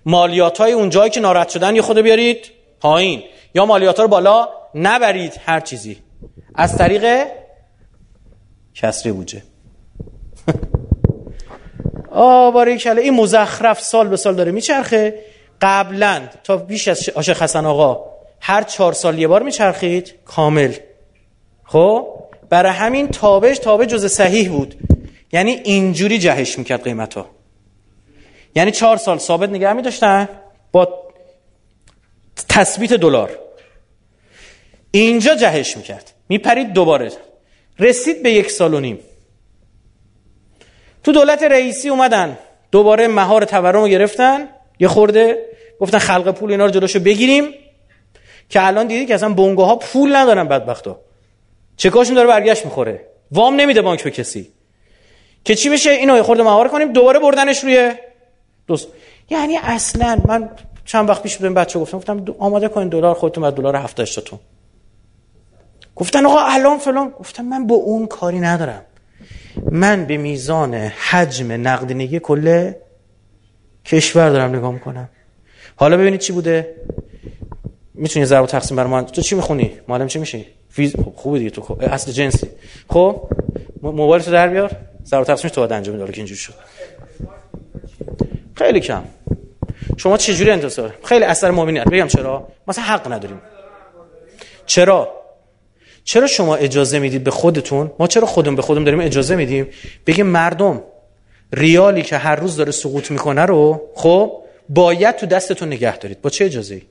مالیات های اون جایی که ناراحت شدن یه خود بیارید پایین. یا مالیات ها رو بالا نبرید هر چیزی. از طریق کسری بوجه آه کله این مزخرف سال به سال داره میچرخه. قبلا تا بیش از آشه حسن آقا هر چهار سال یه بار میچرخید کامل. خب؟ برای همین تابش تابه جز صحیح بود. یعنی اینجوری جهش می‌کرد قیمت ها یعنی چهار سال ثابت نگه می داشتن با تثبیت دلار. اینجا جهش می‌کرد. میپرید دوباره. رسید به یک سال و نیم. تو دولت رئیسی اومدن. دوباره مهار تورم رو گرفتن. یه خورده گفتن خلق پول اینا رو جلوشو بگیریم. که الان دیدی که اصلا بونگوها ها پول ندارن بدبختا چه کاشون داره برگشت می‌خوره. وام نمیده بانک به کسی. که چی بشه؟ اینو خورده مهار کنیم دوباره بردنش روی دوست. یعنی اصلا من چند وقت پیش بودم بچه گفتم گفتم آماده کنین دلار خودتون بعد دلار 70 تاتون گفتن آقا الان فلان. گفتم من با اون کاری ندارم. من به میزان حجم نقدینگی کل کشور دارم نگاه می‌کنم. حالا ببینید چی بوده؟ می‌تونی ضرب تقسیم بر من تو چی می‌خونی؟ معلم چی میشی؟ فیز خب خوبه دیگه تو اصل جنسی. خب موبایل تو در بیار. ضرب تقسیمش تو باید انجام که اینجوری شد. خیلی کم. شما چجوری انتصار خیلی اثر مؤمنیت. بگم چرا؟ مثلا حق نداریم. چرا؟ چرا شما اجازه می‌دید به خودتون؟ ما چرا خودمون به خودمون داریم اجازه میدیم؟ بگیم مردم ریالی که هر روز داره سقوط می‌کنه رو خب باید تو دستتون نگه دارید. با چه اجازه ای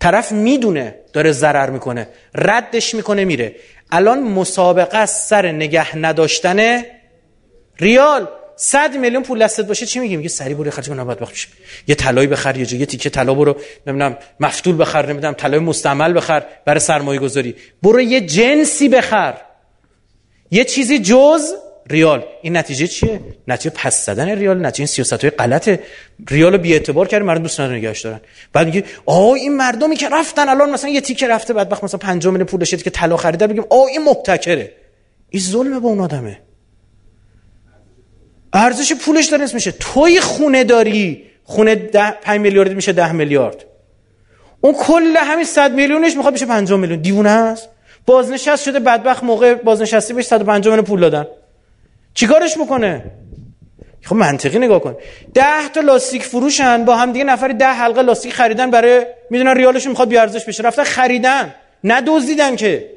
طرف می‌دونه داره ضرر می‌کنه ردش می‌کنه میره. الان مسابقه سر نگه نداشتن ریال. صد میلیون پول دستت باشه چی میگی؟ میگه سری برو خرج کن بعد بخش یه طلای بخر یه یه تیکه طلا برو نمی‌دونم مفتول بخر نمی‌دونم طلای مستعمل بخر برای سرمایه گذاری برو یه جنسی بخر. یه چیزی جز ریال. این نتیجه چیه؟ نتیجه پس زدن ریال نتیجه این سیاست های غلط ریال رو بی اعتبار کرد مردم دوست ندارن نگهش دارن. بعد میگه آ این مردمی که رفتن الان مثلا یه تیکه رفته بعد مثلا 5 میلیون پول که طلا خریده بگیم آ این محتکره این ظلم به اون آدمه. ارزش پولش داره میشه توی خونه داری. خونه ده 5 میلیارد میشه ده میلیارد. اون کل همین 100 میلیونش می‌خواد بشه 50 میلیون. دیوونه است. بازنشست شده بدبخت موقع بازنشستی بهش 150 میلیون پول دادن. چیکارش می‌کنه خب منطقی نگاه کن. ده تا لاستیک فروشن با هم دیگه نفری ده حلقه لاستیک خریدن برای می‌دونن ریالشون می‌خواد بیارزش بشه. رفتن خریدن. ندزدیدن که.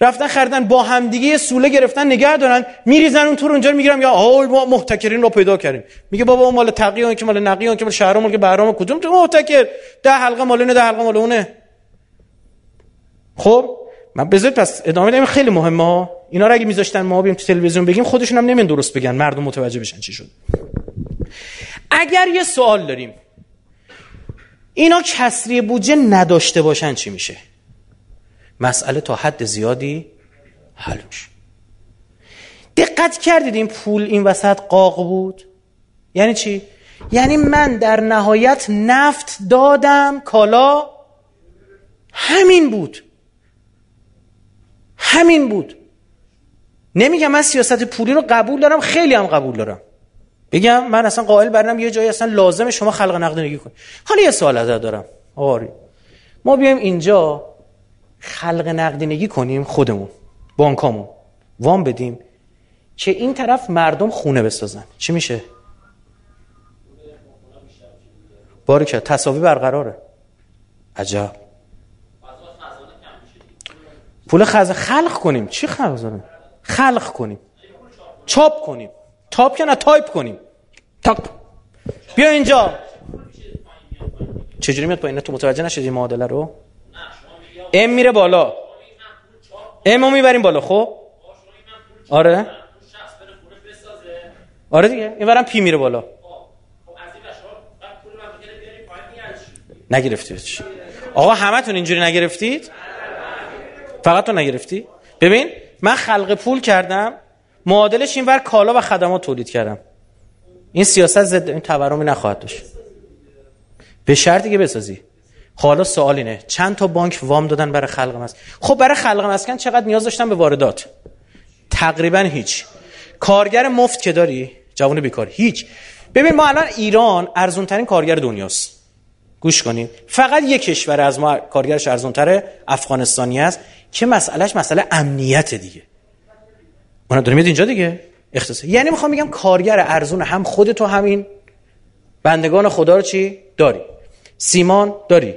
رفتن خریدن با همدیگه سوله گرفتن نگه دارن میریزن اون تو اونجا می‌گیرم یا آه ما محتکرین رو پیدا کردیم. میگه بابا اون مال تقی اون که مال نقی اون که مال شهر مال که بهرام کدوم؟ تو محتکر. ده حلقه مال اونه ده حلقه مال اونه. خب؟ من بذارید پس ادامه بدم. خیلی مهمه ها. اینا رو اگه میذاشتن ما بیم تو تلویزیون بگیم خودشون هم نمیان درست بگن. مردم متوجه بشن چی شد. اگر یه سوال داریم. اینا کسری بودجه نداشته باشن چی میشه؟ مسئله تا حد زیادی حل میشه. دقت کردید این پول این وسط قاق بود؟ یعنی چی؟ یعنی من در نهایت نفت دادم کالا؟ همین بود. همین بود. نمیگم من سیاست پولی رو قبول دارم خیلی هم قبول دارم. بگم من اصلا قائل برنم یه جایی اصلا لازم شما خلق نقدینگی کنید. حالا یه سوال ازت دارم. آری. ما بیایم اینجا خلق نقدینگی کنیم خودمون بانکامون. وام بدیم که این طرف مردم خونه بسازن. چی میشه؟ باری که تصاوی برقراره. عجب. پول خزانه خلق کنیم. چی خزانه؟ خلق کنیم. چاپ کنیم. تاپ که نه تایپ کنیم. تاپ. بیا اینجا. چجوری میاد با تو متوجه نشدی معادله رو؟ ام میره بالا. ام رو می‌بریم بالا خب؟ آره. آره دیگه این پی میره بالا. نگرفتید آقا همتون اینجوری نگرفتید؟ فقط تو نگرفتی؟ ببین من خلق پول کردم معادلش اینور کالا و خدمات تولید کردم. این سیاست ضد این تورمی نخواهد داشت. به شرطی که بسازی. حالا سوال اینه. چند تا بانک وام دادن برای خلق مسکن؟ خب برای خلق مسکن چقدر نیاز داشتن به واردات؟ تقریبا هیچ. کارگر مفت که داری؟ جوان بیکار. هیچ. ببین ما الان ایران ارزون ترین کارگر دنیاست. گوش کنید فقط یک کشور از ما کارگرش ارزون تره افغانستانی است که مسئلهش مسئله امنیت دیگه. اونا داریم اینجا دیگه؟ اختصاص. یعنی می‌خوام بگم کارگر ارزون هم خودت و همین. بندگان خدا رو چی؟ داری. سیمان داری.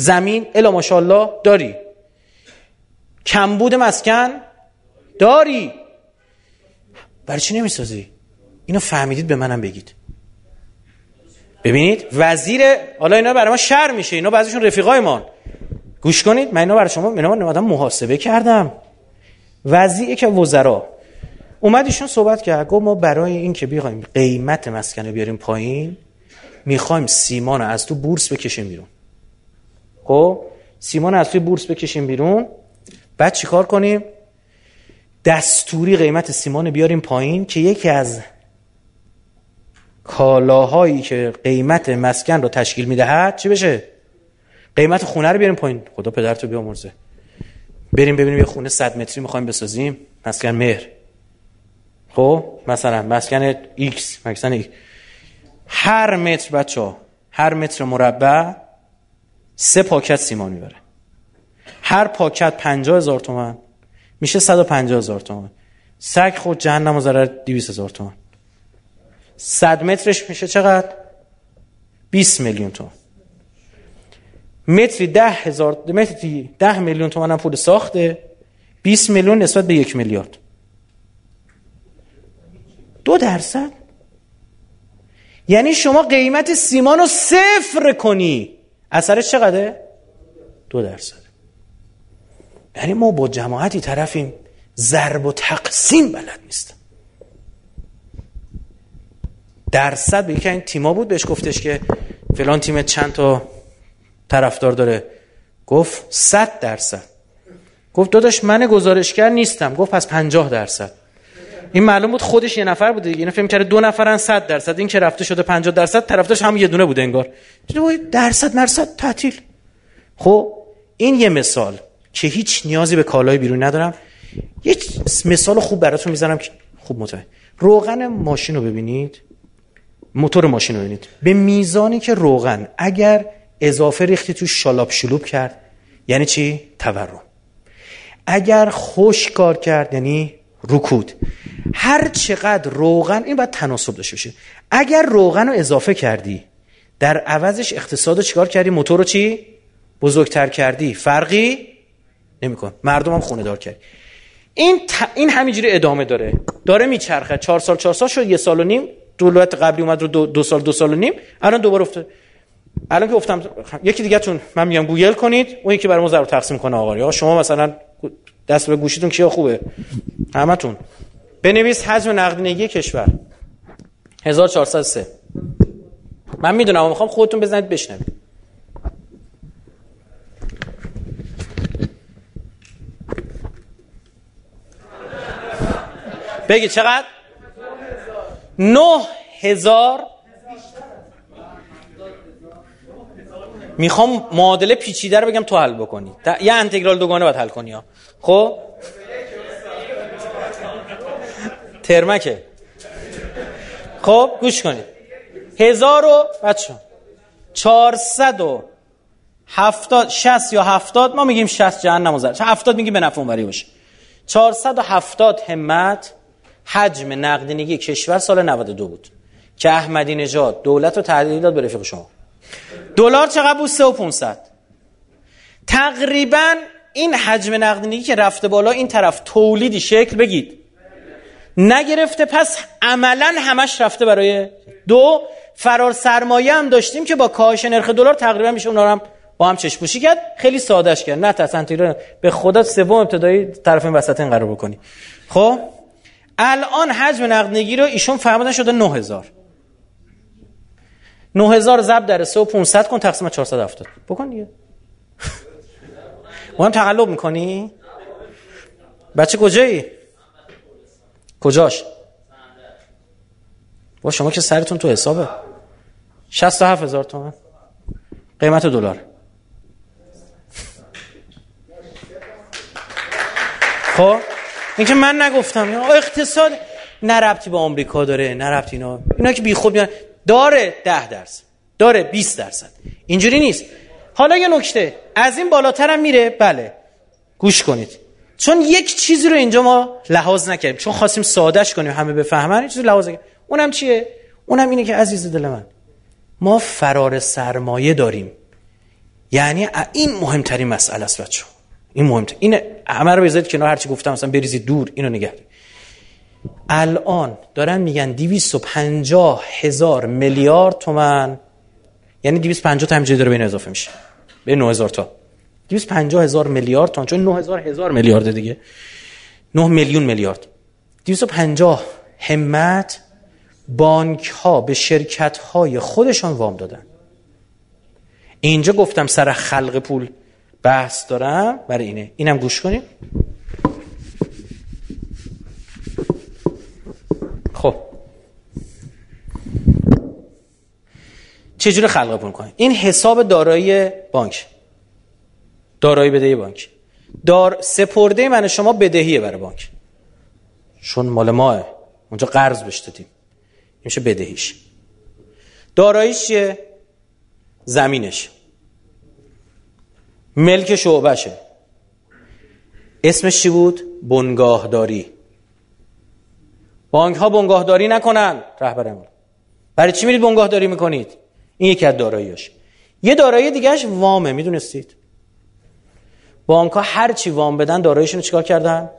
زمین الا ماشاءالله داری. کمبود مسکن داری. برای چی نمی‌سازی؟ اینو فهمیدید به منم بگید. ببینید وزیر حالا اینا برای ما شر میشه اینا بعضیشون رفیقای ما گوش کنید من اینا برای شما اینا محاسبه کردم. وزیر که وزرا. اومد ایشون صحبت کرد گفت ما برای این که بیایم قیمت مسکن بیاریم پایین می‌خوایم سیمان از تو بورس بکشیم بیرون. خب سیمان از توی بورس بکشیم بیرون. بعد چیکار کنیم؟ دستوری قیمت سیمان بیاریم پایین که یکی از کالاهایی که قیمت مسکن رو تشکیل می‌دهد چی بشه؟ قیمت خونه رو بیاریم پایین. خدا پدرتو بیامرزه. بریم ببینیم یه خونه 100 متری می‌خوایم بسازیم. مسکن مهر. خب مثلا مسکن X مسکن X. هر متر بچه هر متر مربع سه پاکت سیمان می‌بره. هر پاکت پنجاه هزار تومن میشه 150 هزار تومن سگ خود جهنم و ضرر 200 هزار تومن 100 مترش میشه چقدر؟ 20 میلیون تومن متری ده هزار متری ده میلیون تومن هم پول ساخته 20 میلیون نسبت به یک میلیارد. دو درصد. یعنی شما قیمت سیمان رو صفر کنی. اثرش چقدره؟ دو درصد. یعنی ما با جماعتی طرفیم ضرب و تقسیم بلد نیستم. درصد به این تیما بود بهش گفتش که فلان تیم چند تا طرفدار داره. گفت صد درصد. گفت داداش من گزارشگر نیستم. گفت پس پنجاه درصد. این معلوم بود خودش یه نفر بوده دیگه. فهم کرده دو نفرن صد درصد. این که رفته شده پنجاه درصد طرفدارش هم یه دونه بوده انگار. درصد مرصد تعطیل. خب این یه مثال که هیچ نیازی به کالای بیرون ندارم. یه مثال خوب براتون می‌زنم که خوب متوجه روغن ماشین رو ببینید. موتور ماشین رو ببینید. به میزانی که روغن اگر اضافه ریختی تو شالاب شلوب کرد یعنی چی؟ تورم. اگر خوش کار کرد یعنی رکود. هر چقدر روغن این باید تناسب داشته باشه. اگر روغن رو اضافه کردی در عوضش اقتصاد رو چیکار کردی؟ موتور رو چی؟ بزرگتر کردی. فرقی نمیکن مردم هم خونه دار کرد این ت... این همینجوری ادامه داره. داره میچرخه. چهار سال چهار سال شد یه سال و نیم. دولت قبلی اومد رو دو, دو سال دو سال و نیم. الان دوباره افتاد. الان که گفتم یکی دیگه تون من میگم گوگل کنید. اون یکی برای ما ضرب تقسیم کنه آقا. شما مثلا دست به گوشیتون کیا خوبه؟ همتون. بنویس حجم نقدینگی کشور. 1403 من می‌دونم می‌خوام خودتون بزنید بشنوید. بگی چقدر؟ نه هزار. می‌خوام معادله پیچیده رو بگم تو حل بکنی. یه انتگرال دوگانه باید حل کنی خب؟ ترمکه. خب گوش کنید. هزار و بچه چهارصد و هفتاد شست یا هفتاد ما میگیم شست جهنم و هفتاد میگیم به نفع اونوری باشه. چهارصد و هفتاد همت حجم نقدینگی کشور سال 92 بود. که احمدی نژاد دولت رو تعدیل داد به رفیق شما. دلار چقدر بود؟ 3 و 500 تقریبا این حجم نقدینگی که رفته بالا این طرف تولیدی شکل بگید. نگرفته پس عملا همش رفته برای دو. فرار سرمایه هم داشتیم که با کاهش نرخ دلار تقریبا میشه اونا هم با هم چشپوشی کرد. خیلی سادهش کرد. نه تصنتیران به خدا سوم ابتدایی طرف این وسط این قرار بکنی. خب؟ الان حجم نقدینگی رو ایشون فهمیدن شده 9000 9000 ضرب در 3 و 500 کن تقسیم 470 بکن دیگه. ما هم تقلب می‌کنی؟ بچه کجایی؟ کجاش؟ با شما که سرتون تو حسابه. 67 هزار تومن قیمت دلار. خب این که من نگفتم. اقتصاد نه ربطی با آمریکا داره نه ربطی اینا. اینا که بی خود میان. داره ده درصد. داره 20 درصد. اینجوری نیست. حالا یه نکته. از این بالاتر هم میره؟ بله. گوش کنید. چون یک چیزی رو اینجا ما لحاظ نکردیم. چون خواستیم سادهش کنیم همه بفهمن چیزی لحاظ نکردیم. اونم چیه؟ اونم اینه که عزیز دل من ما فرار سرمایه داریم. یعنی این مهمترین مسئله است بچه این مهمتر این همه رو بذارید کنار هرچی گفتم مثلا بریزید دور اینو نگه الان دارن میگن 250 هزار میلیارد تومن یعنی 250 تا همینجوری داره به اضافه میشه. به 9000 تا. 250 هزار میلیارد تومن چون 9000 هزار میلیارد دیگه. 9 میلیون میلیارد. 250 همت بانک ها به شرکت های خودشان وام دادن. اینجا گفتم سر خلق پول. بحث دارم برای اینه. اینم گوش کنیم. چجور خلق پول کنیم؟ این حساب دارایی بانک. دارایی بدهی بانک. دار سپرده من شما بدهیه برای بانک. چون مال ماه. اونجا قرض بهش دادیم میشه بدهیش. داراییش چیه؟ زمینش. ملک شعبشه اسمش چی بود؟ بنگاهداری. بانک ها بنگاهداری نکنن رهبرمون برای چی میرید بنگاهداری می‌کنید؟ این یکی از داراییاش. یه دارایی دیگهش وامه می‌دونستید؟ بانک ها هر چی وام بدن داراییشون چیکار کردن؟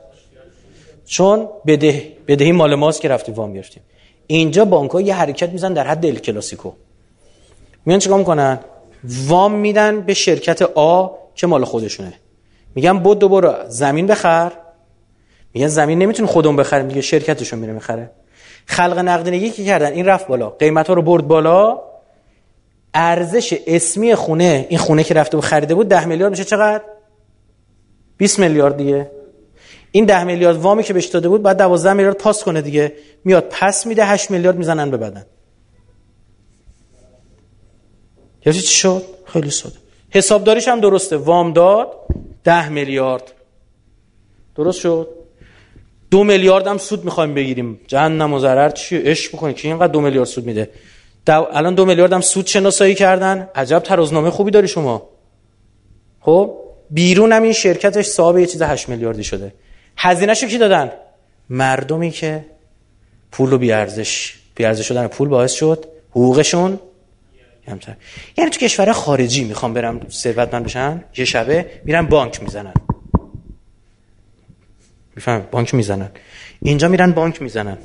چون بده بدهی مال ماست که رفتیم وام گرفتیم. اینجا بانک ها یه حرکت میزن در حد ال کلاسیکو میان چیکار می‌کنن؟ وام میدن به شرکت آ که مال خودشونه. میگن بود دوباره زمین بخر. میگن زمین نمی‌تونه خودمون بخریم دیگه شرکتشون میره می‌خره. خلق نقدینگی که کردن این رفت بالا. قیمت ها رو برد بالا. ارزش اسمی خونه این خونه که رفته و خریده بود ده میلیارد میشه چقدر؟ 20 میلیارد دیگه. این ده میلیارد وامی که بهش داده بود بعد 12 میلیارد پاس کنه دیگه. میاد پس میده 8 میلیارد می‌زنن به بدن. یعنی چی شد؟ خیلی ساده. حسابداریش هم درسته. وام داد ده میلیارد. درست شد؟ دو میلیارد هم سود می‌خوایم بگیریم. جهنم و ضرر چیه؟ اش بکنید که اینقدر دو میلیارد سود میده؟ دو... الان دو میلیارد هم سود شناسایی کردن. عجب ترازنامه خوبی داری شما. خب؟ بیرون هم این شرکتش صاحب یه چیز 8 میلیاردی شده. هزینهشو کی دادن؟ مردمی که پول رو بیارزش بیارزش شدن پول باعث شد حقوقشون کمتر. یعنی تو کشور خارجی می‌خوام برم ثروتمند بشن یه شبه میرن بانک می‌زنن. میفهم؟ بانک می‌زنن. اینجا میرن بانک می‌زنن.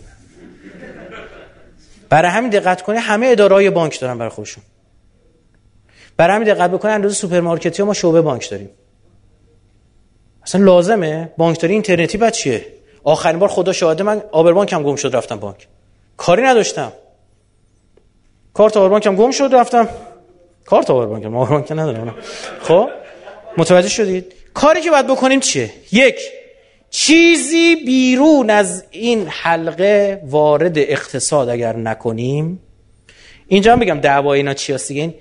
برای همین دقت کنی همه ادارات بانک دارن برای خودشون. برای همین دقت بکنی اندازه سوپرمارکتی ما شعبه بانک داریم. اصلا لازمه؟ بانکداری اینترنتی بعد چیه؟ آخرین بار خدا شاهده من بانک هم گم شد رفتم بانک. کاری نداشتم. کارت بانک هم گم شد رفتم. کارت عابربانک هم بانک ندارم. خب متوجه شدید؟ کاری که باید بکنیم چیه؟ یک چیزی بیرون از این حلقه وارد اقتصاد اگر نکنیم. اینجا هم بگم دعوای اینا چی هست دیگه؟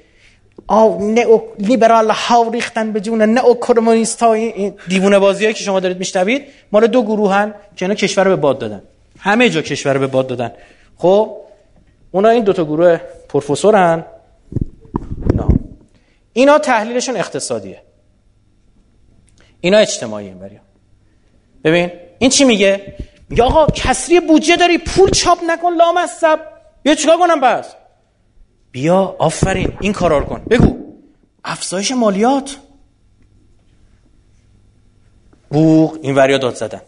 آو نئو لیبرال ها ریختن به جون نئو کمونیست ها این دیوونه بازی که شما دارید میشنوید مال دو گروهن که اینا کشور رو به باد دادن. همه جا کشور رو به باد دادن. خب اونا این دوتا گروه پروفسورن. اینا. اینا تحلیلشون اقتصادیه. اینا اجتماعی بریا ببین این چی میگه؟ میگه آقا کسری بودجه داری پول چاپ نکن لامصب بیا چیکار کنم بس بیا آفرین این کارا رو کن. بگو. افزایش مالیات. بوق این وریا داد زدن.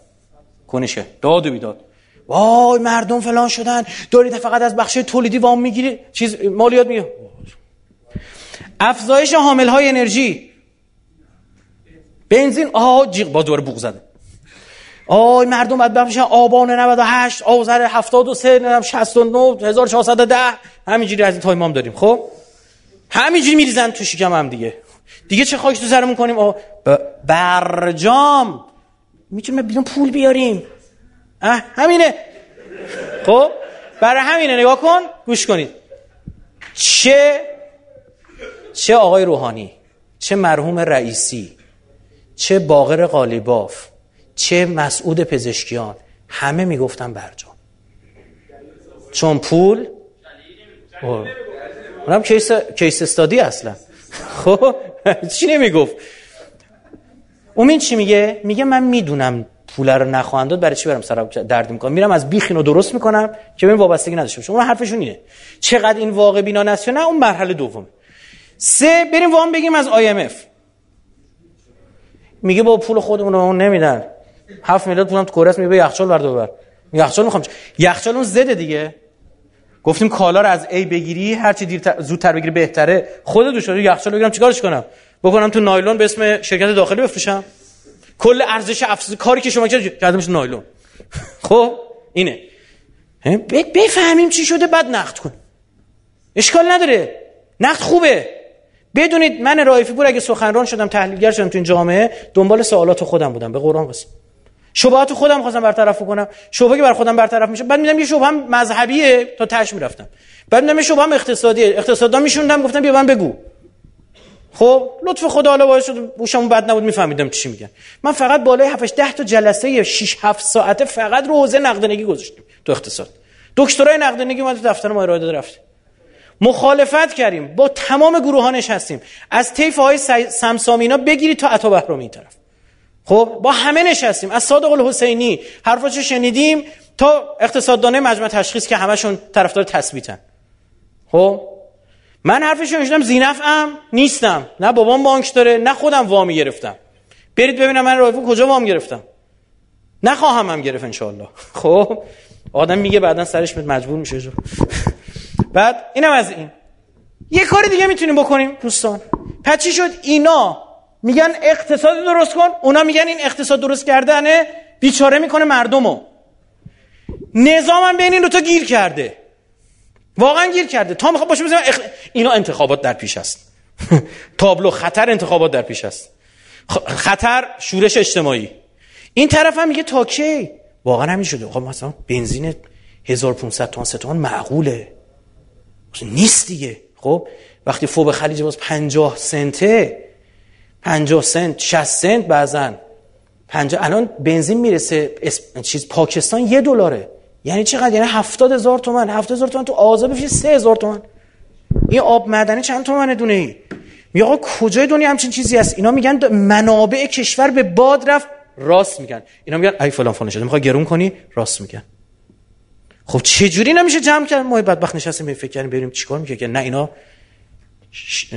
کنشه داد و بیداد. وای مردم فلان شدن. دارید فقط از بخش تولیدی وام می‌گیری چیز مالیات میگه افزایش حامل های انرژی. بنزین. آها جیغ با دوباره بوق زده. آی مردم بدبخت میشن آبان 98 آذر 73 69 1410 همینجوری از این تایمام داریم خب؟ همینجوری میریزن تو شکم هم دیگه. دیگه چه خاک تو سرمون کنیم؟ برجام. می‌تونیم بیدون پول بیاریم. اه همینه. خب؟ برای همینه. نگاه کن. گوش کنید. چه چه آقای روحانی چه مرحوم رئیسی چه باقر قالیباف چه مسعود پزشکیان؟ همه می‌گفتن برجام. چون پول؟ اونم کیس, کیس استادی اصلا. خب. چی نمی‌گفت؟ امین چی میگه؟ میگه من می‌دونم پول رو نخواهند داد برای چی برم سر درد می‌کنم؟ میرم از بیخ اینو درست می‌کنم که ببین وابستگی نداشته باشه اون حرفشون اینه چقدر این واقع بینا نست نه اون مرحله دوم. سه بریم وام بگیم از IMF میگه با پول خودمون رو نمیدن. 7 میلیارد پولم تو کره میگه یخچال برد ببر. یخچال می‌خوام یخچال اون زده دیگه. گفتیم کالا رو از ای بگیری هر چی دیر زودتر بگیری بهتره. خودت دوش یخچال بگیرم چیکارش کنم؟ بکنم تو نایلون به اسم شرکت داخلی بفروشم. کل ارزش افزوده کاری که شما کردید نایلون. خب اینه. بفهمیم چی شده بعد نقد کن. اشکال نداره. نقد خوبه. بدونید من رایفی پور اگه سخنران شدم تحلیلگر شدم تو این جامعه دنبال سوالات خودم بودم. به قرآن قسم شبهات خودم خواستم برطرف کنم. شبهه که بر خودم برطرف میشه. بعد میدم یه شبهه مذهبیه. تا تاش می‌رفتم. بعد میدم یه شبهه اقتصادیه. اقتصادا میشوندم گفتم بیا من بگو. خب لطف خدا حالا باعث شد بوشم بد نبود میفهمیدم چی میگن. من فقط بالای 7 10 تا جلسه 6 7 ساعته فقط رو حوزه نقدینگی گذاشتیم تو اقتصاد. دکترای نقدینگی اومد تو دفتر ما ارائه رفت. مخالفت کردیم. با تمام گروه ها نشستیم از طیف های سمسامینا بگیرید تا عطا بهرامی طرف. خب با همه نشستیم. از صادق الحسینی حرفاشو شنیدیم؟ تا اقتصاددانه مجمع تشخیص که همشون طرفدار تثبیتن. خب؟ من حرفش شدم زینفعم نیستم. نه بابام بانک داره نه خودم وامی گرفتم. برید ببینم من رایفو کجا وام گرفتم. نخواهم هم گرفت انشاءالله. خب؟ آدم میگه بعدا سرش مجبور میشه. جو. بعد اینم از این. یه کاری دیگه می‌تونیم بکنیم دوستان. پچی شد؟ اینا میگن اقتصاد درست کن. اونا میگن این اقتصاد درست کردنه. بیچاره می‌کنه مردمو. نظامم بین این تا گیر کرده. واقعا گیر کرده. تا می‌خواد باشه بزنم اخ... اینا انتخابات در پیش است. تابلو خطر انتخابات در پیش است. خطر شورش اجتماعی. این طرف هم میگه تا کی؟ واقعا همین شده. خب مثلا بنزین 1500 تومان سه تومان معقوله. نیست دیگه. خب وقتی فوب خلیج باز 50 سنته 50 سنت 60 سنت بعضن 50 الان بنزین می‌رسه چیز پاکستان یه دلاره. یعنی چقدر؟ یعنی هفتاد هزار تومن هفتاد هزار تومن تو آزاد بشه سه هزار تومن این آب معدنی چند تومنه دونه ای؟ میگه آقا کجای دنیا همچین چیزی هست؟ اینا میگن منابع کشور به باد رفت راست میگن. اینا میگن ای فلان فلان شده. می‌خوای گرون کنی؟ راست میگن. خب چه جوری نمیشه جمع کرد؟ ما بدبخت نشستیم فکر کردیم بریم چیکار می‌کنه که نه اینا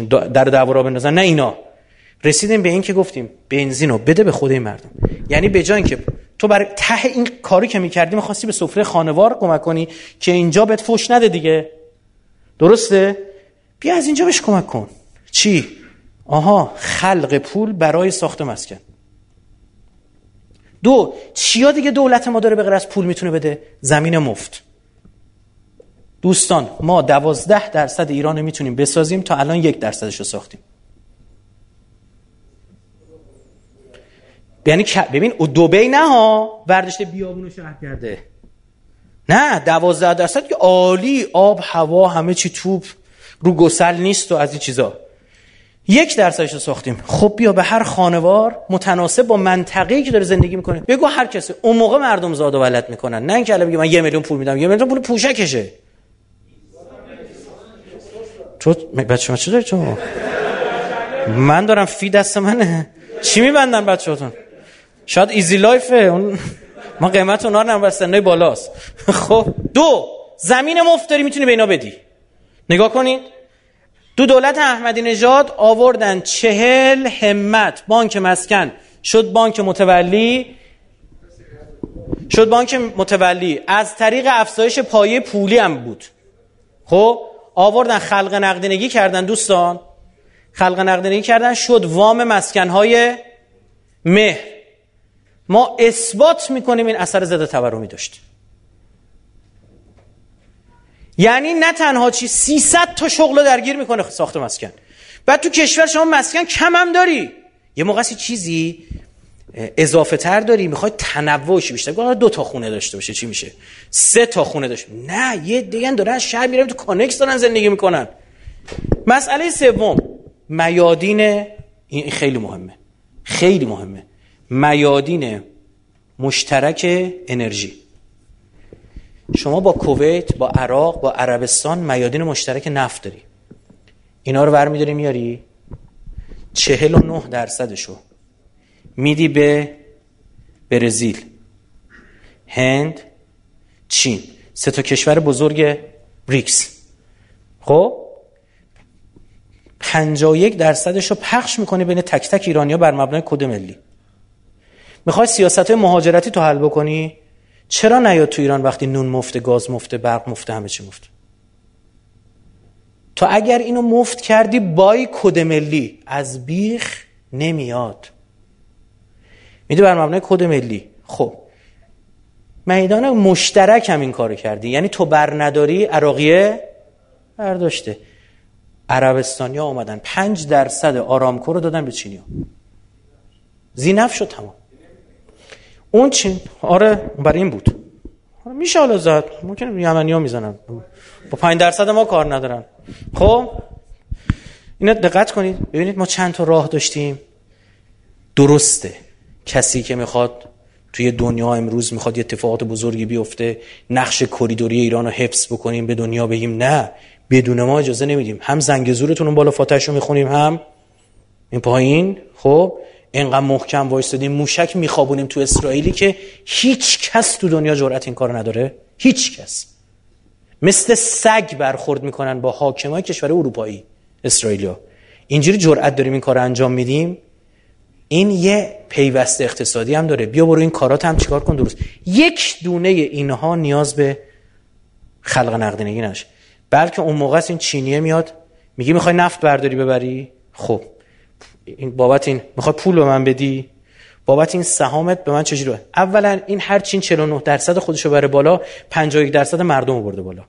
در دعوا را بندازن نه اینا. رسیدیم به این که گفتیم بنزین رو بده به خود مردم. یعنی به جای اینکه تو برای ته این کاری که می‌کردی می‌خواستی به سفره خانوار کمک کنی که اینجا بهت فوش نده دیگه. درسته؟ بیا از اینجا بهش کمک کن. چی؟ آها خلق پول برای ساخت مسکن. دو چیا دیگه دولت ما داره به غیر از پول می‌تونه بده؟ زمین مفت. دوستان ما دوازده درصد ایران می‌تونیم بسازیم تا الان یک درصدش رو ساختیم. یعنی ببین دبی نه ها. برداشته بیابونو شهر کرده. نه دوازده درصد که عالی آب هوا همه چی توپ رو گسل نیست و از این چیزا. یک درصدش رو ساختیم. خب بیا به هر خانوار متناسب با منطقه‌ای که داره زندگی می‌کنه. بگو هر کسی. اون موقع مردم زاد و ولد می‌کنن. نه اینکه الان بگه من یه میلیون پول میدم یه میلیون پول پوشکشه. تو بچه شما چه داری تو؟ من دارم فی دست منه. چی میبندن بچه‌تون شاید ایزی لایفه. اون ما قیمت اونا سنای بالاست. خب دو زمین مفتری می‌تونی به اینا بدی. نگاه کنید. دو دولت احمدی نژاد آوردن چهل همت. بانک مسکن. شد بانک متولی. شد بانک متولی. از طریق افزایش پایه پولی هم بود. خب آوردن خلق نقدینگی کردن دوستان. خلق نقدینگی کردن شد وام مسکنهای مهر. ما اثبات می‌کنیم این اثر ضد تورمی داشت. یعنی نه تنها چی 300 تا شغل درگیر می‌کنه ساخت مسکن. بعد تو کشور شما مسکن کم هم داری. یه موقع چیزی اضافه تر داری. می‌خوای تنوعش بیشتر. دو تا خونه داشته باشه چی میشه؟ سه تا خونه داشته نه یه دیگه دارن شهر میرن تو کانکس دارن زندگی می‌کنن. مسئله سوم میادین این خیلی مهمه. خیلی مهمه. میادین مشترک انرژی. شما با کویت با عراق با عربستان میادین مشترک نفت داری. اینا رو برمیداری میاری. چهل و نه درصدشو میدی به برزیل هند چین. سه تا کشور بزرگ بریکس خب؟ 51 درصدش رو پخش می‌کنی بین تک تک ایرانیا بر مبنای کد ملی. می‌خوای سیاست مهاجرتی تو حل بکنی؟ چرا نیاد تو ایران وقتی نون مفته گاز مفته برق مفته همه چی مفته؟ تو اگر اینو مفت کردی بای کد ملی از بیخ نمیاد. میدی بر مبنای کد ملی؟ خب. میدان مشترک هم این کارو کردی. یعنی تو بر نداری عراقیه برداشته. عربستانیا آمدن پنج درصد آرامکو رو دادن به چینیا زینف شد تمام. اون چین آره برای این بود. آره میشه حالا زد. ممکن یمنی ها می‌زنن. با پنج درصد ما کار ندارن. خب اینا دقت کنید. ببینید ما چند تا راه داشتیم. درسته. کسی که می‌خواد توی دنیا امروز می‌خواد یه اتفاقات بزرگی بیفته نقش کریدوری ایران رو حفظ بکنیم به دنیا بگیم. نه. بدون ما اجازه نمیدیم. هم زنگ زورتون بالا فاتحش رو می‌خونیم هم این پایین. خب اینقدر محکم وایستادیم موشک میخوابونیم تو اسرائیلی که هیچ کس تو دنیا جرأت این کار نداره. هیچ کس. مثل سگ برخورد می‌کنن با حاکمای کشور اروپایی اسرائیلیا اینجوری جرأت داریم این کار انجام میدیم. این یه پیوست اقتصادی هم داره. بیا برو این کارات هم چیکار کن درست. یک دونه اینها نیاز به خلق نقدینگی نشه. بلکه اون موقع این چینیه میاد. میگه می‌خوای نفت برداری ببری؟ خب. این بابت این می‌خوای پول به من بدی؟ بابت این سهامت به من چجوری؟ اولا این هر چین 49 درصد خودشو بره بالا 51 درصد مردم رو برده بالا.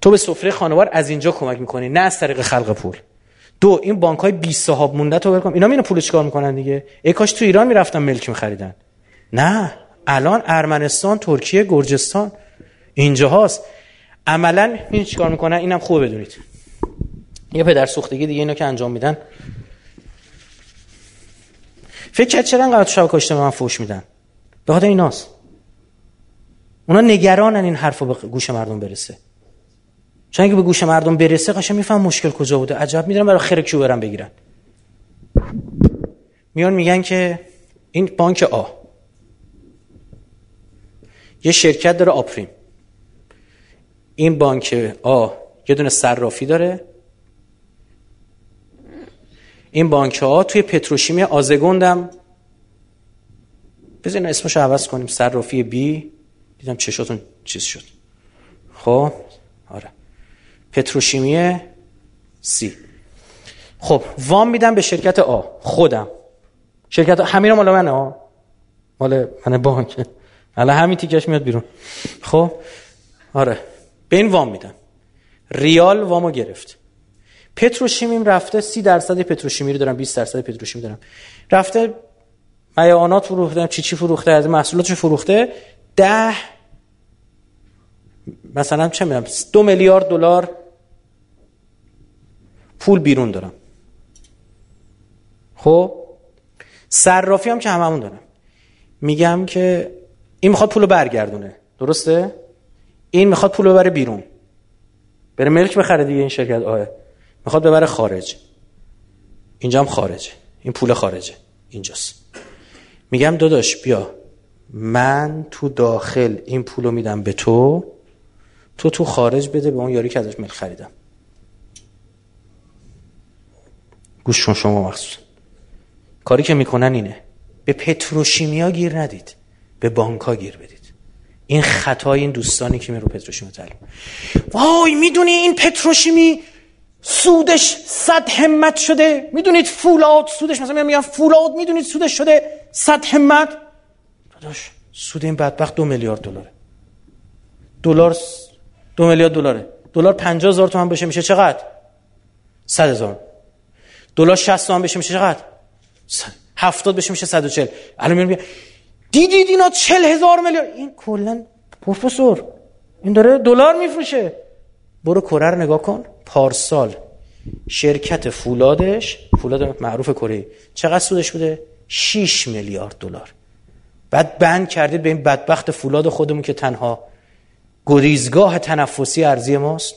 تو به سفره خانوار از اینجا کمک می‌کنی نه از طریق خلق پول. دو این بانک های بی صاحب مونده تو برکن اینا میره پول چیکار می‌کنن دیگه. ای کاش تو ایران می‌رفتن ملک میخریدن. نه الان ارمنستان ترکیه گرجستان اینجا هاست عملا این چیکار می‌کنن اینم خوبه بدونید. یه پدر سوختگی دیگه اینو که انجام میدن. فکر کرد چرا انقدر شب کاشته به من فوش میدن؟ به خاطر ایناست. اونا نگرانن این حرف به گوش مردم برسه. چون اگه به گوش مردم برسه قشنگ میفهم مشکل کجا بوده. عجب می‌دونم برای خیر کیو برن بگیرن. میان میگن که این بانک آ. یه شرکت داره آپریم. این بانک آ یه دونه صرافی داره. این بانک ها توی پتروشیمی آزگوندم. بذارین اسمش عوض کنیم. صرافی بی. دیدم چشاتون چیز شد. خب؟ آره. پتروشیمی سی. خب وام میدم به شرکت آ. خودم. شرکت آ. همین مال منه آ. مال من بانک. الان همین تیکش میاد بیرون. خب؟ آره. به این وام میدم. ریال وامو گرفت. پتروشیمیم رفته سی درصد پتروشیمی رو دارم 20 درصد پتروشیمی دارم. رفته میعانات فروخته چی چی فروخته از محصولاتش فروخته؟ ده مثلا چه می‌دونم دو میلیارد دلار پول بیرون دارم. خب؟ صرافی هم که هممون دارم. میگم که این می‌خواد پولو برگردونه. درسته؟ این می‌خواد پول ببره بیرون. بره ملک بخره دیگه این شرکت. آه می‌خواد ببره خارج. اینجا هم خارجه. این پول خارجه. اینجاست. میگم داداش بیا. من تو داخل این پولو میدم به تو. تو تو خارج بده به اون یاری که ازش ملک خریدم. گوش کن شما مخصوص کاری که می‌کنن اینه. به پتروشیمیا گیر ندید. به بانکا گیر بدید. این خطای این دوستانی که می رو پتروشیمی تعلیم. وای می‌دونی این پتروشیمی سودش صد همت شده. می‌دونید فولاد سودش؟ مثلا میگم فولاد می‌دونید سودش شده صد همت؟ داداش سود این بدبخت دو میلیارد دلاره. دلار دو میلیارد دلاره. دلار 50 هزار تومان بشه میشه چقدر؟ 100 هزار. دلار 60 تومان بشه میشه چقدر؟ 70 بشه میشه 140 الان میگم دیدید اینا 40 هزار میلیارد؟ این کلا پروفسور این داره دلار میفروشه. برو کره رو نگاه کن. پارسال. شرکت فولادش فولاد معروف کره. چقدر سودش بوده؟ 6 میلیارد دلار. بعد بند کردید به این بدبخت فولاد خودمون که تنها گریزگاه تنفسی ارزی ماست.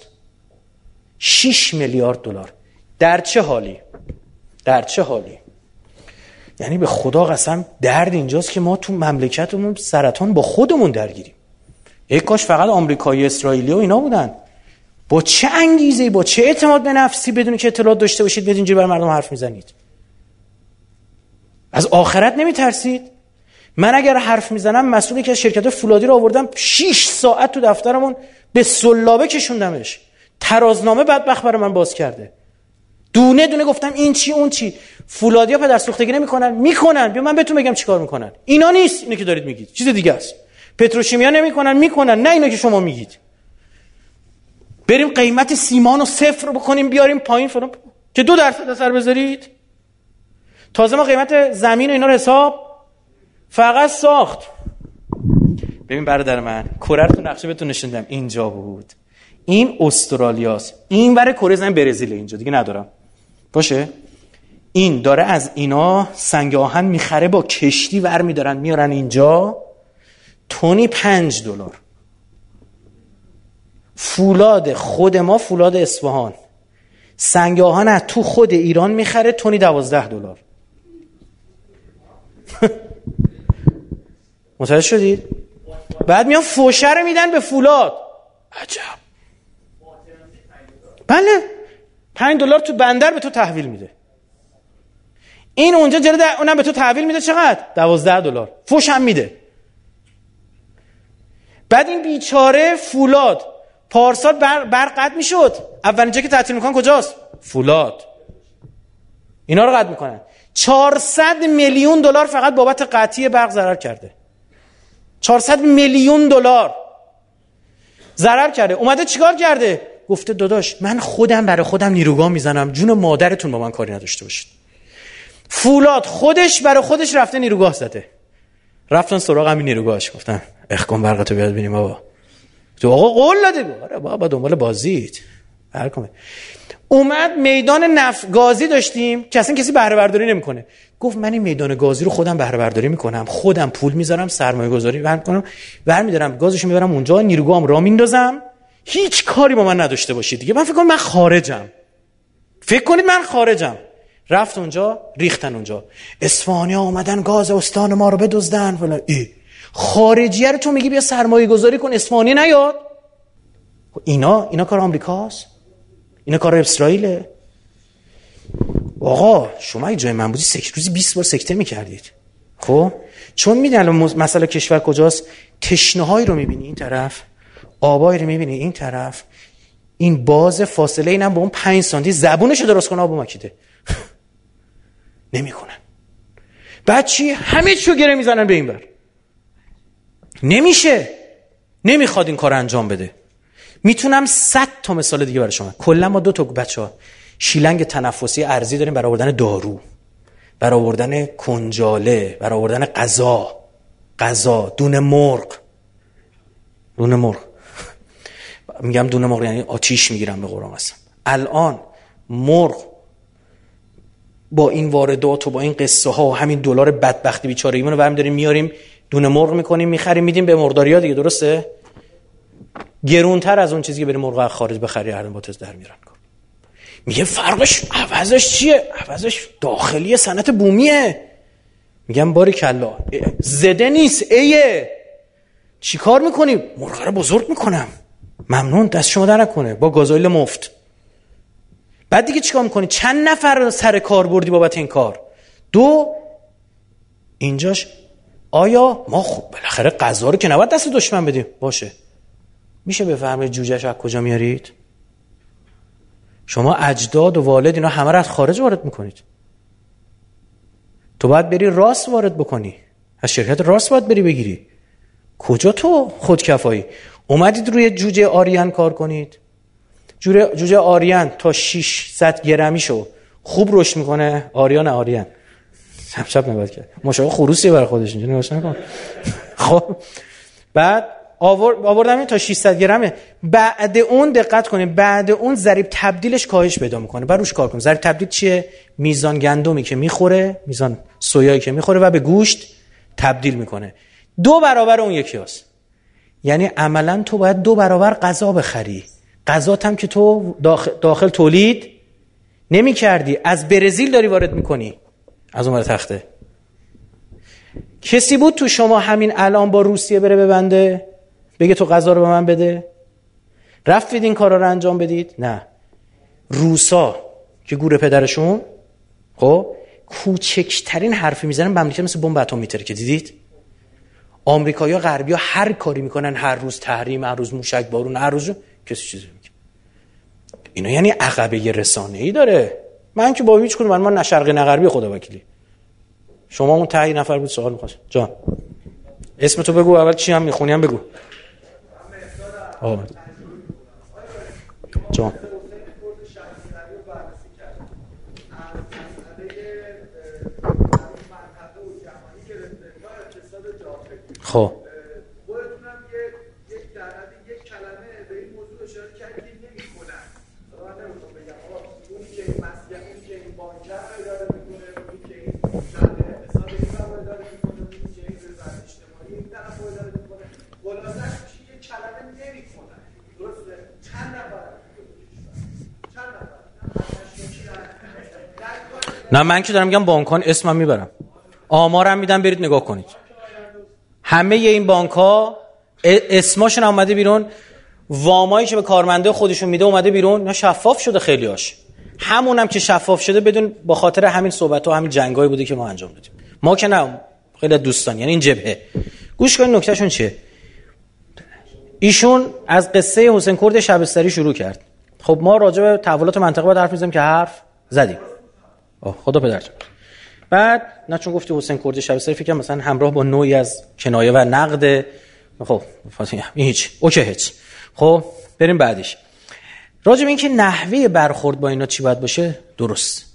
6 میلیارد دلار. در چه حالی؟ در چه حالی؟ یعنی به خدا قسم درد اینجاست که ما تو مملکتمون سرطان با خودمون درگیریم. یک کاش فقط آمریکایی اسرائیلی و اینا بودن. با چه انگیزه با چه اعتماد به نفسی بدون که اطلاعات داشته باشید بدین اینجوری بر مردم حرف می‌زنید؟ از آخرت نمیترسید؟ من اگر حرف می‌زنم مسئولی که از شرکت فولادی رو آوردم 6 ساعت تو دفترمون به سلابه کشوندمش. ترازنامه بدبخت برای من باز کرده. دونه دونه گفتم این چی اون چی. فولادیا پدر سوختگی نمی‌کنن. می‌کنن. بیا من بهتون بگم چیکار می‌کنن. اینا نیست اینو که دارید میگید. چیز دیگه است. پتروشیمیا نمی‌کنن. می‌کنن. نه اینا که شما میگید. بریم قیمت سیمان رو صفر بکنیم بیاریم پایین فلان که دو درصد اثر بذارید. تازه ما قیمت زمین و اینا رو حساب فقط ساخت. ببین برادر من کره تو نقشه بهتون نشوندم اینجا بود. این استرالیاست. این برای کره زمین برزیل اینجا. دیگه ندارم. باشه؟ این داره از اینا سنگ آهن می‌خره با کشتی ور میدارن میارن اینجا. تونی پنج دلار. فولاد خود ما فولاد اصفهان. سنگ آهن از تو خود ایران می‌خره تونی دوازده دلار. متوجه شدید بعد میان فوشه میدن به فولاد. عجب. بله. پنج دلار تو بندر به تو تحویل میده. این اونجا جلد اونم به تو تحویل میده چقدر؟ دوازده دلار. فوش هم میده. بعد این بیچاره فولاد پارسال بر برق می‌شد. اولین جا که تعطیل می‌کنن کجاست؟ فولاد. اینا رو قطع می‌کنن. 400 میلیون دلار فقط بابت قطعی برق ضرر کرده. 400 میلیون دلار ضرر کرده. اومده چیکار کرده؟ گفته داداش من خودم برای خودم نیروگاه می‌زنم. جون مادرتون با من کاری نداشته باشید. فولاد خودش برای خودش رفته نیروگاه زده. رفتن سراغ همین نیروگاهش. گفتن اخکن برقتو بیاد بینیم بابا. تو آقا قول داده آره بابا دنبال بازیت. برکمه اومد میدان نفت گازی داشتیم که اصلا کسی بهره برداری نمی‌کنه. گفت من این میدان گازی رو خودم بهره برداری می‌کنم. خودم پول می‌ذارم سرمایه گذاری می‌کنم برمیدارم. گازشو می‌برم اونجا نیروگاهم را میندازم. هیچ کاری با من نداشته باشید دیگه. من فکر کنم من خارجم. فکر کنید من خارجم. رفت اونجا ریختن اونجا. اسفانیا اومدن گاز استان ما رو بدزدن. فلان. ای. خارجیه رو تو میگی بیا سرمایه گذاری کن اسفانی نیاد. خب اینا اینا کار آمریکاست. اینا کار اسرائیله. آقا شما ای جای من بودی سک... روزی 20 بار سکته می‌کردید. خب؟ چون می‌دونی الان مسئله کشور کجاست؟ تشنه رو می‌بینی این طرف آبایی رو می‌بینی این طرف. این باز فاصله اینم با اون 5 سانتی زبونش رو درست کنه آب مکیده نمی‌کنن. بعد چی؟ همه چیو گره می‌زنن به این بر نمیشه. نمی‌خواد این کار انجام بده. می‌تونم صد تا مثال دیگه برای شما. کلا ما دو تا بچه ها شیلنگ تنفسی ارزی داریم برای آوردن دارو برای آوردن کنجاله برای آوردن غذا. غذا دونه مرغ. دونه مرغ. میگم دونه مرغ یعنی آتیش می‌گیرم به قرآن هستم الان مرغ با این واردات و با این قصه ها و همین دلار بدبختی بیچاره ایمونو برمی داریم میاریم دونه مرغ می‌کنیم می‌خریم میدیم به مرغداری ها دیگه درسته؟ گرونتر از اون چیزی که بریم مرغ خارج بخری هر با در میرن. میگه فرقش عوضش چیه؟ عوضش داخلی سنت بومیه. میگم باری کلا زده نیست ایه. چی کار می‌کنیم؟ مرغ رو بزرگ می‌کنم. ممنون دست شما در نکنه. با گازوئیل مفت. بعد دیگه چیکار می‌کنی؟ چند نفر سر کار بردی بابت این کار؟ دو اینجاش آیا ما خب بالاخره غذا رو که نباید دست دشمن بدیم؟ باشه. میشه بفهمید جوجهش از کجا میارید؟ شما اجداد و والد اینا همه رو از خارج وارد می‌کنید. تو باید بری راست وارد بکنی. از شرکت راست باید بری بگیری. کجا تو خودکفایی؟ اومدید روی جوجه آریان کار کنید. جوجه آریان تا 600 گرمی شو خوب رشد می‌کنه. آریان آریان. چپ چپ نباید کرد. مشاق خروسی برای خودش اینجا نگاش نکن. خب بعد آوردم این تا 600 گرمه. بعد اون دقت کنید بعد اون ضریب تبدیلش کاهش پیدا می‌کنه. بر روش کار کنید ضریب تبدیل چیه؟ میزان گندمی که می‌خوره میزان سویایی که می‌خوره و به گوشت تبدیل می‌کنه. دو برابر اون یکی هست. یعنی عملا تو باید دو برابر غذا بخری. غذات هم که تو داخل, داخل تولید نمی کردی از برزیل داری وارد می‌کنی. از اون تخته. کسی بود تو شما همین الان با روسیه بره ببنده؟ بگه تو غذا رو به من بده. رفتید این کارا رو انجام بدید؟ نه. روسا که گور پدرشون خب کوچکترین حرفی می‌زنن به امریکا مثل بمب اتم میتره که دیدید؟ آمریکایی‌ها غربی‌ها هر کاری می‌کنن هر روز تحریم هر روز موشک بارون هر روز کسی چیزی میگه. اینا یعنی عقبه رسانه ای داره. من که با هیچ کدوم من نه شرقی نه غربی خدا وکیلی. شما اون ته نفر بود سوال می‌خواست جان. اسم تو بگو اول چی هم می‌خونی؟ هم بگو. آمد جان. خب. نه من که دارم میگم بانکان اسمم می‌برم. آمارم میدم برید نگاه کنید. همه این بانک ها اسماشون اومده بیرون. وامایی که به کارمنده خودشون میده اومده بیرون. نه شفاف شده خیلیاش همونم که شفاف شده بدون با خاطر همین صحبت ها همین جنگایی بوده که ما انجام دادیم. ما که نه خیلی دوستان یعنی این جبهه. گوش کنید نکتهشون چیه؟ ایشون از قصه حسین کرد شبستری شروع کرد. خب ما راجع به تحولات منطقه باید حرف می‌زنیم که حرف زدیم. خدا پدرتون بعد نه چون گفتی حسین کرد شبستری فکر مثلا همراه با نوعی از کنایه و نقد خب هیچ. اوکی هیچ. خب بریم بعدش. راجع به اینکه نحوه برخورد با اینا چی باید باشه؟ درست.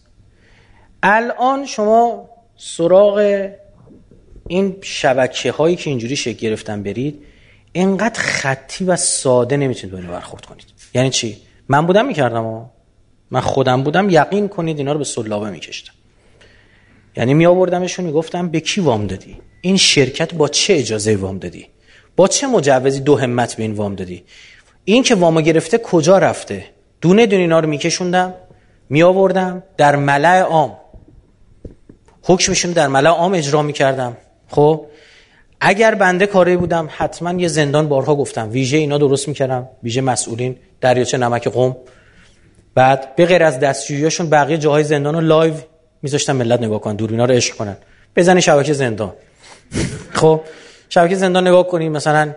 الان شما سراغ این شبکه هایی که اینجوری شکل گرفتن برید اینقدر خطی و ساده نمی‌تونید با اینا برخورد کنید. یعنی چی؟ من بودم می‌کردم و من خودم بودم یقین کنید اینا رو به سلابه میکشتم. یعنی می آوردمشون می‌گفتم به کی وام دادی؟ این شرکت با چه اجازه وام دادی؟ با چه مجوزی دو همت به این وام دادی؟ این که وامو گرفته کجا رفته؟ دونه دونه اینا رو میکشوندم می آوردم در ملع عام. حکمشون در ملع عام اجرا می‌کردم. خب؟ اگر بنده کاری بودم حتما یه زندان بارها گفتم. ویژه اینا درست می‌کردم. ویژه مسئولین دریاچه نمک قم. بعد به غیر از دستشوییاشون بقیه جاهای زندان رو live میذاشتن ملت نگاه کنن دوربینا رو عشق کنن. بزنی شبکه زندان. خب شبکه زندان نگاه کنی مثلا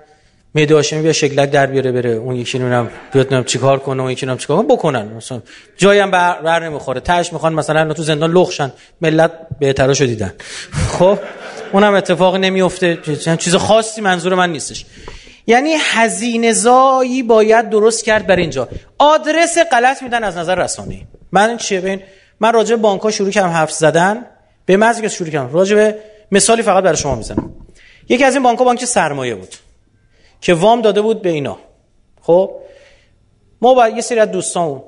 مهدی هاشمی بیا شکلک در بیاره بره. اون یکی نمی‌دونم بیاد چیکار کنه اون یکی نمی‌دونم چیکار کنه بکنن. مثلا جایی هم بر, بر نمی‌خوره. تاش می‌خوان مثلا تو زندان لختشن. ملت بهتراشو دیدن خب اونم اتفاق نمیفته چیز خاصی منظور من نیستش. یعنی هزینه زایی باید درست کرد بر اینجا. آدرس غلط میدن از نظر رسانه‌ای من چیه؟ ببین من راجع به بانک شروع کردم حرف زدن. به مزی که شروع کردم. راجع به مثالی فقط برای شما می‌زنم. یکی از این بانک بانک سرمایه بود که وام داده بود به اینا. خب؟ ما با یه سری از دوستان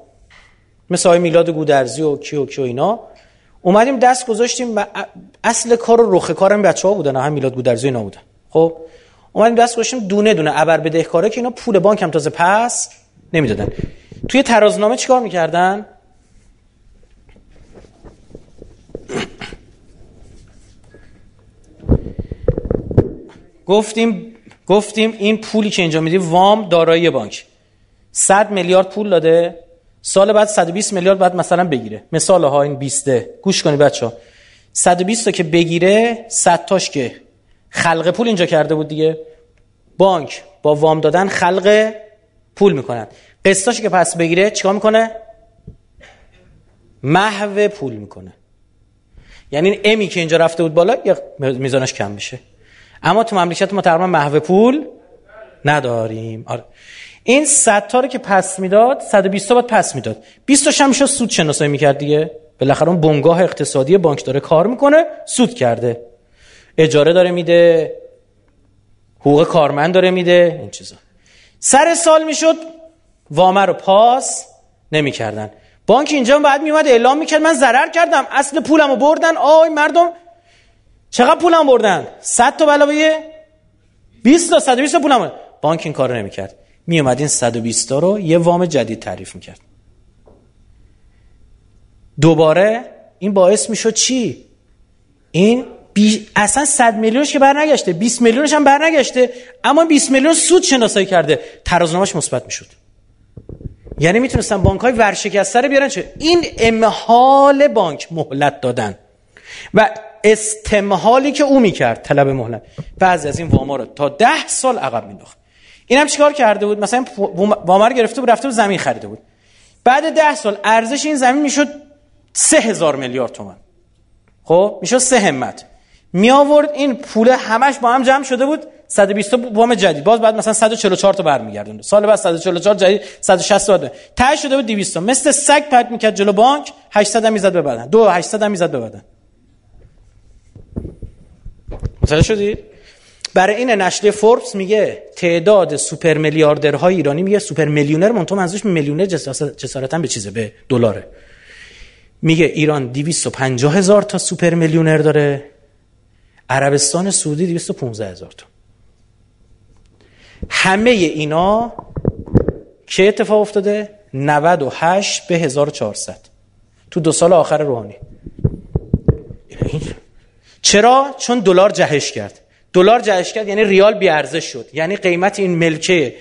مثل میلاد گودرزی و کیو و اینا اومدیم دست گذاشتیم اصل کار و رخ کارم بچه ها بودن. هم میلاد گودرزی اینا بودن. خب؟ اومدیم دست گذاشتیم دونه دونه ابر بدهکاره که اینا پول بانک هم تازه پس نمی‌دادن. توی ترازنامه چیکار می‌کردن؟ گفتیم گفتیم این پولی که اینجا میدی وام دارایی بانک. 100 میلیارد پول داده. سال بعد 120 میلیارد بعد مثلا بگیره. مثال ها این 20 گوش کنید بچه ها 120 تا که بگیره 100 تاش که خلق پول اینجا کرده بود دیگه. بانک. با وام دادن خلق پول می‌کنن. قسطاش که پس بگیره چیکار می‌کنه؟ محو پول می‌کنه. یعنی امی که اینجا رفته بود بالا یه میزانش کم میشه. اما تو مملکت ما تقریبا محو پول نداریم. آره. این 100 تا رو که پس می‌داد 120 تا باید پس می‌داد. 20 تاش هم سود شناسایی می‌کرد دیگه. بالاخره اون بنگاه اقتصادی بانک داره کار می‌کنه سود کرده. اجاره داره میده حقوق کارمند داره میده این چیزا. سر سال می‌شد وامه رو پاس نمی‌کردن. بانک اینجا بعد میومد اعلام می‌کرد من ضرر کردم اصل پولمو بردن. آی مردم چقدر پولم بردن؟ 100 تا علاوه 20 تا 120 تا پولم. بانک این کارو نمی‌کرد. میومد این 120 تا رو یه وام جدید تعریف می‌کرد. دوباره این باعث می‌شد چی؟ این بی... اصلا 100 میلیونش که برنگشته 20 میلیونش هم برنگشته اما 20 میلیون سود شناسایی کرده. ترازنامه‌اش مثبت می‌شد. یعنی می‌تونستن بانک های ورشکسته رو بیارن چه؟ این امحال بانک مهلت دادن. و استمحالی که او می‌کرد طلب مهلت. بعضی از این واما رو تا ده سال عقب مینداخت این هم چیکار کرده بود؟ مثلا وامر گرفته بود رفته بود زمین خریده بود. بعد ده سال ارزش این زمین می‌شد سه هزار میلیارد تومن خب؟ می‌شد سه همت. می آورد این پول همش با هم جمع شده بود 120 تا وام جدید. باز بعد مثلا 144 تا برمیگردونه سال بعد 144 جدید 160 بعد. ته شده بود 200 تا. مثل سگ پرت می‌کرد جلو بانک 800 هم می‌زد به بدن. دو 800 هم می‌زد به بدن. متوجه شدید برای این نشریه فوربس میگه تعداد سوپر میلیاردرهای ایرانی میگه سوپر میلیونر منتها منظورش میلیونر جسارتا به چیزه به دلاره. میگه ایران 250 هزار تا سوپر میلیونر داره. عربستان سعودی 215 هزار تا. همه اینا که اتفاق افتاده؟ 98 به 1400 تو دو سال آخر روحانی. چرا؟ چون دلار جهش کرد. دلار جهش کرد یعنی ریال بی ارزش شد. یعنی قیمت این ملکه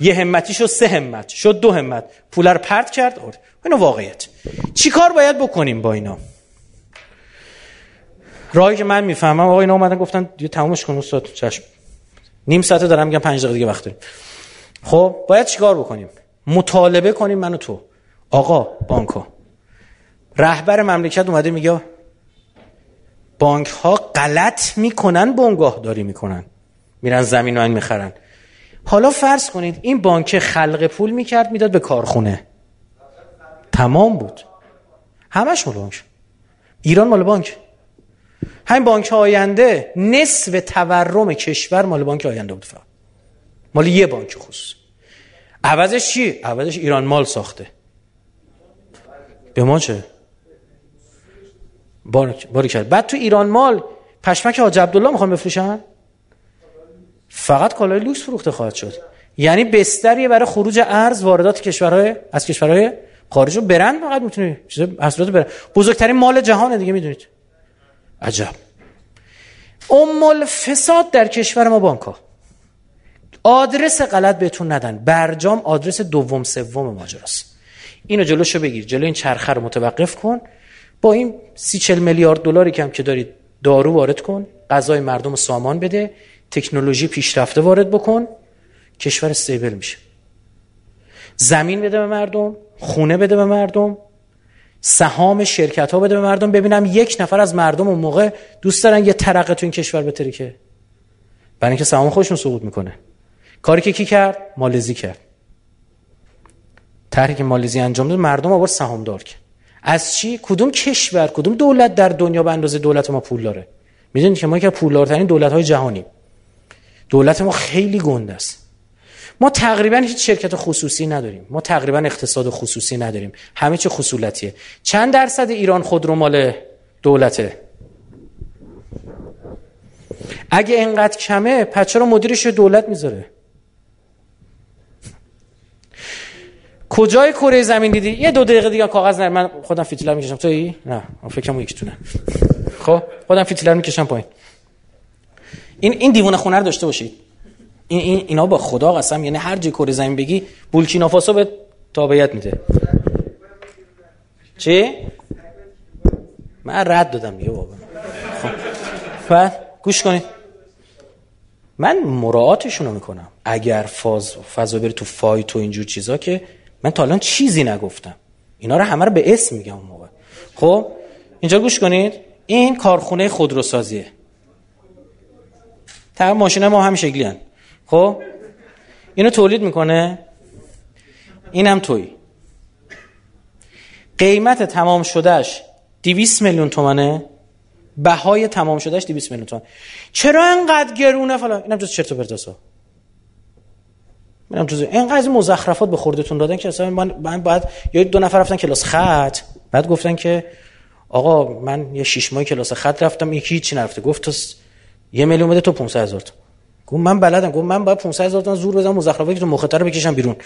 یه همتی شد سه همت شد دو همت. پول رو پرت کرد آره. اینو واقعیت. چی کار باید بکنیم با اینا؟ راهی که من می‌فهمم آقا اینا اومدن گفتن دیگه تمومش کن استاد چشم. نیم ساعته دارم میگم 5 دقیقه دیگه وقت داریم. خب باید چیکار بکنیم؟ مطالبه کنیم منو تو. آقا بانکو رهبر مملکت اومده میگه بانک ها غلط می‌کنن بنگاه داری می‌کنن. میرن زمین رو می‌خرن. حالا فرض کنید این بانک خلق پول می‌کرد می‌داد به کارخونه. تمام بود. همش مال بانک ایران مال بانک. همین بانک آینده نصف تورم کشور مال بانک آینده بود فقط. مال یه بانک خصوص. عوضش چی؟ عوضش ایران مال ساخته. به ما چه؟ باری کرد. بعد تو ایران مال پشمک حاج عبدالله می‌خوان بفروشن؟ فقط کالای لوکس فروخته خواهد شد. یعنی بستریه برای خروج ارز واردات کشورهای از کشورهای خارج رو برند فقط می‌تونه چیز اصلاحات برند. بزرگترین مال جهانه دیگه می‌دونید. عجب. ام الفساد در کشور ما بانک ها آدرس غلط بهتون ندن. برجام آدرس دوم سوم ماجراست. اینو جلوشو بگیر. جلو این چرخه رو متوقف کن. با این سی چل میلیارد دلاری کم که دارید دارو وارد کن. غذای مردم سامان بده. تکنولوژی پیشرفته وارد بکن. کشور استیبل میشه. زمین بده به مردم. خونه بده به مردم. سهام شرکت ها بده به مردم. ببینم یک نفر از مردم اون موقع دوست دارن یه ترقه تو این کشور بتریکه برای اینکه سهام خودشون سقوط می‌کنه. کاری که کی کرد؟ مالزی کرد. طرحی که مالزی انجام داد مردم آورد سهامدار کرد از چی؟ کدوم کشور کدوم دولت در دنیا به اندازه دولت ما پول داره؟ می‌دونید که ما که پولدارترین دولت های جهانی دولت ما خیلی گنده است. ما تقریبا هیچ شرکت خصوصی نداریم. ما تقریبا اقتصاد خصوصی نداریم. همه چه خصولتیه. چند درصد ایران خودرو مال دولته؟ اگه اینقدر کمه پ چرا مدیرش دولت می‌ذاره؟ کجای کره زمین دیدی؟ یه دو دقیقه دیگه کاغذ نه من خودم فیتیله رو می‌کشم. تویی نه فکرم یکیتونه. خب خودم فیتیله رو می‌کشم پایین. این این دیوونه خونه رو داشته باشید. این, این اینا با خدا قسم یعنی هر جای کره زمین بگی بولکینافاسو به تابعیت میده. چی؟ من رد دادم دیگه بابا. خب. بعد گوش کنید. من مراعاتشون رو می‌کنم. اگر فاز فضا بری تو فایت و اینجور چیزا که من تا الان چیزی نگفتم. اینا رو همه رو به اسم میگم اون موقع. خب؟ اینجا گوش کنید. این کارخونه خودروسازیه. تا ماشین ما هم شکلی هن. خب؟ اینو تولید می‌کنه؟ اینم توی. قیمت تمام شدهش 200 میلیون تومنه. بهای تمام شدهش 200 میلیون تومن. چرا انقدر گرونه فلان؟ اینم جز چرت و پرتاسا منم جز اینقدر مزخرفات به خوردتون دادن که اصلا من, من باید یا دو نفر رفتن کلاس خط. بعد گفتن که آقا من یه شش ماه کلاس خط رفتم یکی هیچی نرفته. گفت تو یه میلیون بده تو 500 هزار گفت من بلدم گفت من باید 500 هزار تا زور بزنم مزخرفاتی که تو مخ رو بکشم بیرون.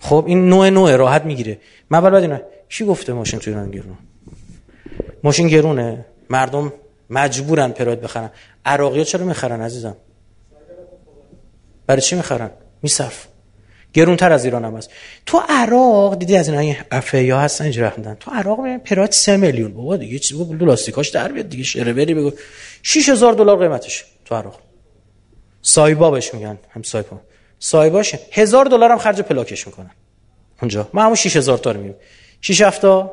خب این نوع نوع راحت می‌گیره. من بعد اینا کی گفته ماشین تو ایران گرونه ماشین گرونه. مردم مجبورن پراید بخرن. عراقی ها چرا می‌خرن عزیزم؟ برای چی می‌خرن؟ میصرف گرونتر از ایران هم هست. تو عراق دیدی از اینا افیا هستن اینجا رفتن. تو عراق ببین پراید 3 میلیون. بابا دیگه چیزی بابا لاستیکاش در بیاد دیگه شره بری بگو. 6000 دلار قیمتش تو عراق. سایبا بهش میگن هم سایبا سایباش 1000 دلار هم خرج پلاکش می‌کنن اونجا. ما همون 6000 تا رو میگیم 6 هفته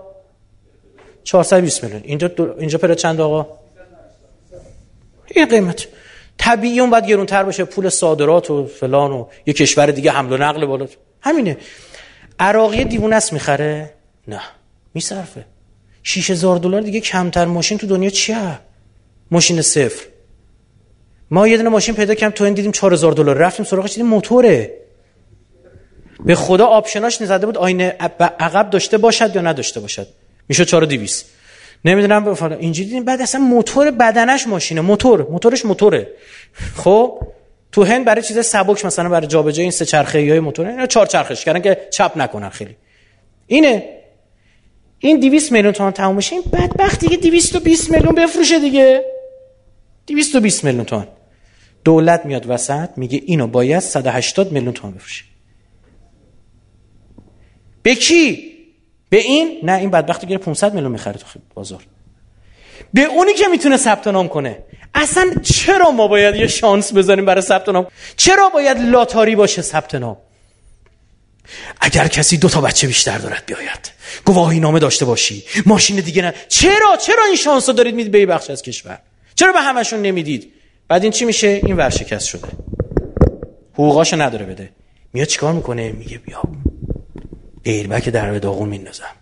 420 میلیون. اینجا اینجا پراید چند آقا؟ این قیمت. طبیعی اون باید گرونتر باشه. پول صادرات و فلان و یه کشور دیگه حمل و نقل بالا. همینه. عراقی دیوونه است می‌خره؟ نه. میصرفه. 6000 دلار دیگه کمتر ماشین تو دنیا چیه؟ ماشین صفر. ما یه دونه ماشین پیدا کردیم تو این دیدیم 4000 دلار. رفتیم سراغش دیدیم موتوره. به خدا آپشناش نزده بود آینه عقب داشته باشد یا نداشته باشد. میشه 4200 نمی‌دونم فلان اینجوری دیدیم بعد اصلا موتور بدنش ماشینه. موتور موتورش موتوره. خب تو هند برای چیز سبک مثلا برای جابجایی این سه چرخه های موتور اینا چهار چرخش کردن که چپ نکنن خیلی. اینه. این 200 میلیون تومان تموم میشه این بدبخت دیگه 220 میلیون بفروشه دیگه. 220 میلیون تومان. دولت میاد وسط میگه اینو باید 180 میلیون تومان بفروشه به کی؟ به این؟ نه این بدبخت دیگه 500 میلیون می‌خره تو بازار. به اونی که می‌تونه ثبت نام کنه. اصلا چرا ما باید یه شانس بذاریم برای ثبت نام؟ چرا باید لاتاری باشه ثبت نام؟ اگر کسی دو تا بچه بیشتر دارد بیاید. گواهی نامه داشته باشی. ماشین دیگه نه. چرا؟ چرا این شانس رو دارید می‌دید به بخش از کشور؟ چرا به همشون نمی‌دید؟ بعد این چی میشه؟ این ورشکست شده. حقوقاشو نداره بده. میاد چیکار می‌کنه؟ میگه بیا. ایربک در به داغون میندازم.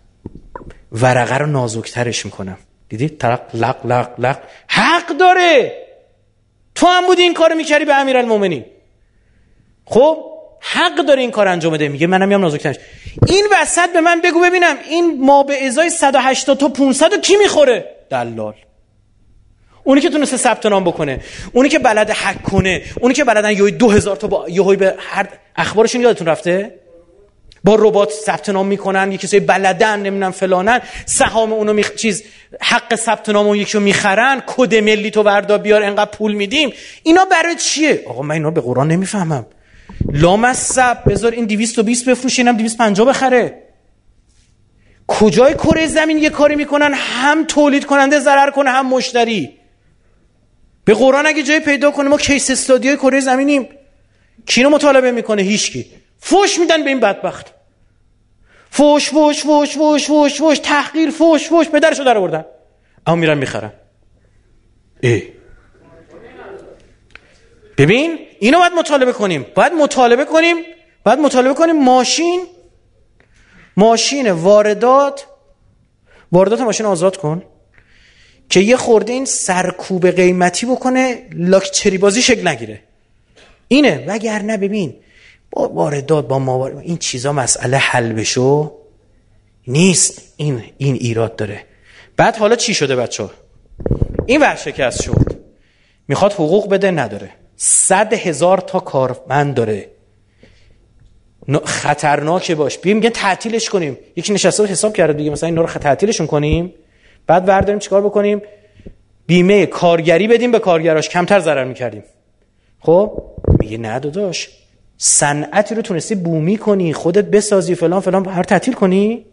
ورقه رو نازکترش می‌کنم. دیدی ترق لق لق لق. حق داره! تو هم بودی این کارو می‌کردی به امیرالمومنین. خب؟ حق داره این کار انجام بده. میگه منم میام نازکترش. این وسط به من بگو ببینم. این ما به ازای 180 تا 500 کی می‌خوره؟ دلال. اونی که تونسته ثبت نام بکنه اونی که بلد حک کنه اونی که بلدن یه 2000 تا با یهوی به هر اخبارشون یادتون رفته؟ با ربات ثبت نام می‌کنن یه کسای بلدن نمی‌دونم فلانن سهام اونو می... چیز حق ثبت نام اون یکیو می‌خرن کد ملی تو وردا بیار انقدر پول میدیم. اینا برای چیه؟ آقا من اینا به قرآن نمی‌فهمم. لامصب بذار این 220 بفروش اینم 250 بخره. کجای کره زمین یه کاری می‌کنن؟ هم تولید کننده ضرر کنه هم مشتری. به قرآن اگه جای پیدا کنه ما کیس استادیای کره زمینیم. کینو مطالبه می‌کنه هیچکی. فوش میدن به این بدبخت. فوش فوش فوش فوش فوش فوش تحقیر فوش فوش پدرشو در آوردن اما میرن می‌خرن. ای. ببین اینو باید مطالبه کنیم. باید مطالبه کنیم باید مطالبه کنیم ماشین ماشین واردات. واردات ماشین آزاد کن. که یه خورده این سرکوب قیمتی بکنه لاکچری بازی شکل نگیره. اینه. وگرنه ببین با واردات با ما این چیزا مسئله حل بشو. نیست. این این ایراد داره. بعد حالا چی شده بچه این ورشکست شد. می‌خواد حقوق بده نداره. صد هزار تا کارمند داره. خطرناکه باش. بیم میگه تعطیلش کنیم. یکی نشسته حساب کرده دیگه مثلا اینا رو تعطیلشون کنیم. بعد برداریم چیکار بکنیم؟ بیمه کارگری بدیم به کارگراش. کمتر ضرر می‌کردیم. خب؟ میگه نه داداش. صنعتی رو تونستی بومی کنی خودت بسازی فلان فلان هر تعطیل کنی؟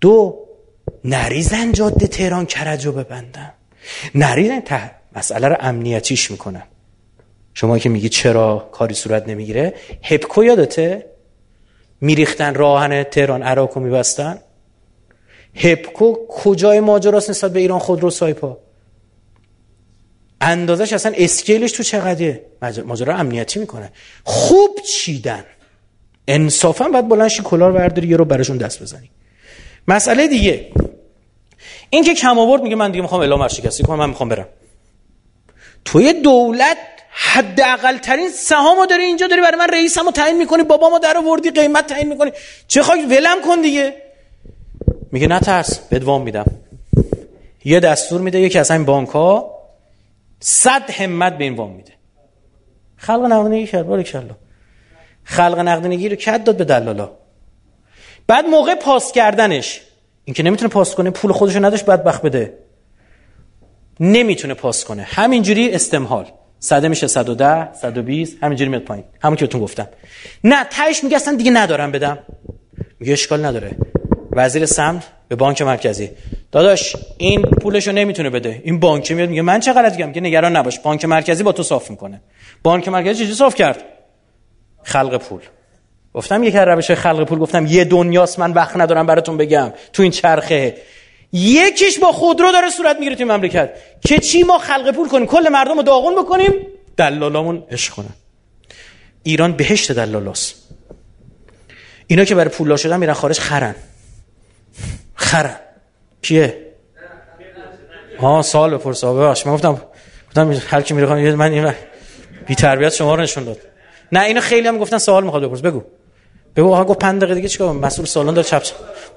دو نریزن جاده تهران کرج رو ببندن نریزن ته مسئله رو امنیتیش می‌کنن شما که میگی چرا کاری صورت نمی‌گیره؟ هپکو یادته؟ میریختن راهن تهران عراق رو میبستن؟ هپکو کجای ماجراست نسبت به ایران خودرو سایپا؟ اندازش اصلا اسکیلش تو چقدره؟ ماجرا امنیتی می‌کنه. خوب چیدن. انصافا باید بلند شی کلار ورداری یه رو براشون دست بزنی. مسئله دیگه. این که کم آورد میگه من دیگه می‌خوام اعلام ورشکستی کنم من می‌خوام برم. توی دولت حداقل ترین سهامو داری اینجا داری برای من رئیسمو تعیین می‌کنی بابامو در آوردی قیمت تعیین می‌کنی. چه خواهی ولم کن دیگه. میگه نترس بهت وام میدم. یه دستور میده یکی از این بانک ها صد همت به این وام میده. خلق نقدینگی کرد بارک الله خلق نقدینگی رو کد داد به دلالا. بعد موقع پاس کردنش این که نمی‌تونه پاس کنه پول خودشو نداشت بدبخت بده. نمی‌تونه پاس کنه. همینجوری استمهال صده میشه 110 120 همینجوری میاد پایین. همون که بهتون گفتم. نه تهش میگه اصلا دیگه ندارم بدم. میگه اشکال نداره. وزیر سمت به بانک مرکزی. داداش این پولشو نمی‌تونه بده. این بانک میاد میگه من چه غلطی کردم؟ میگه نگران نباش. بانک مرکزی با تو صاف می‌کنه. بانک مرکزی چجوری صاف کرد؟ خلق پول. گفتم یک روش خلق پول گفتم یه دنیاست من وقت ندارم براتون بگم. تو این چرخه. یکیش با خودرو داره صورت می‌گیره توی مملکت. که چی ما خلق پول کنیم؟ کل مردم رو داغون بکنیم دلالامون عشق کنن ایران بهشت دلالاست اینا که برای پولا شدن میرن خارج خرن. خرن کیه؟ ها سال بپرس. ببخش من گفتم گفتم هر کی میره من این بی تربیت شما رو نشون داد. نه اینو خیلی هم گفتن سوال می‌خواد بپرس. بگو. بگو آقا گفت 5 دقیقه دیگه چیکار مسئول سالن داره چپ.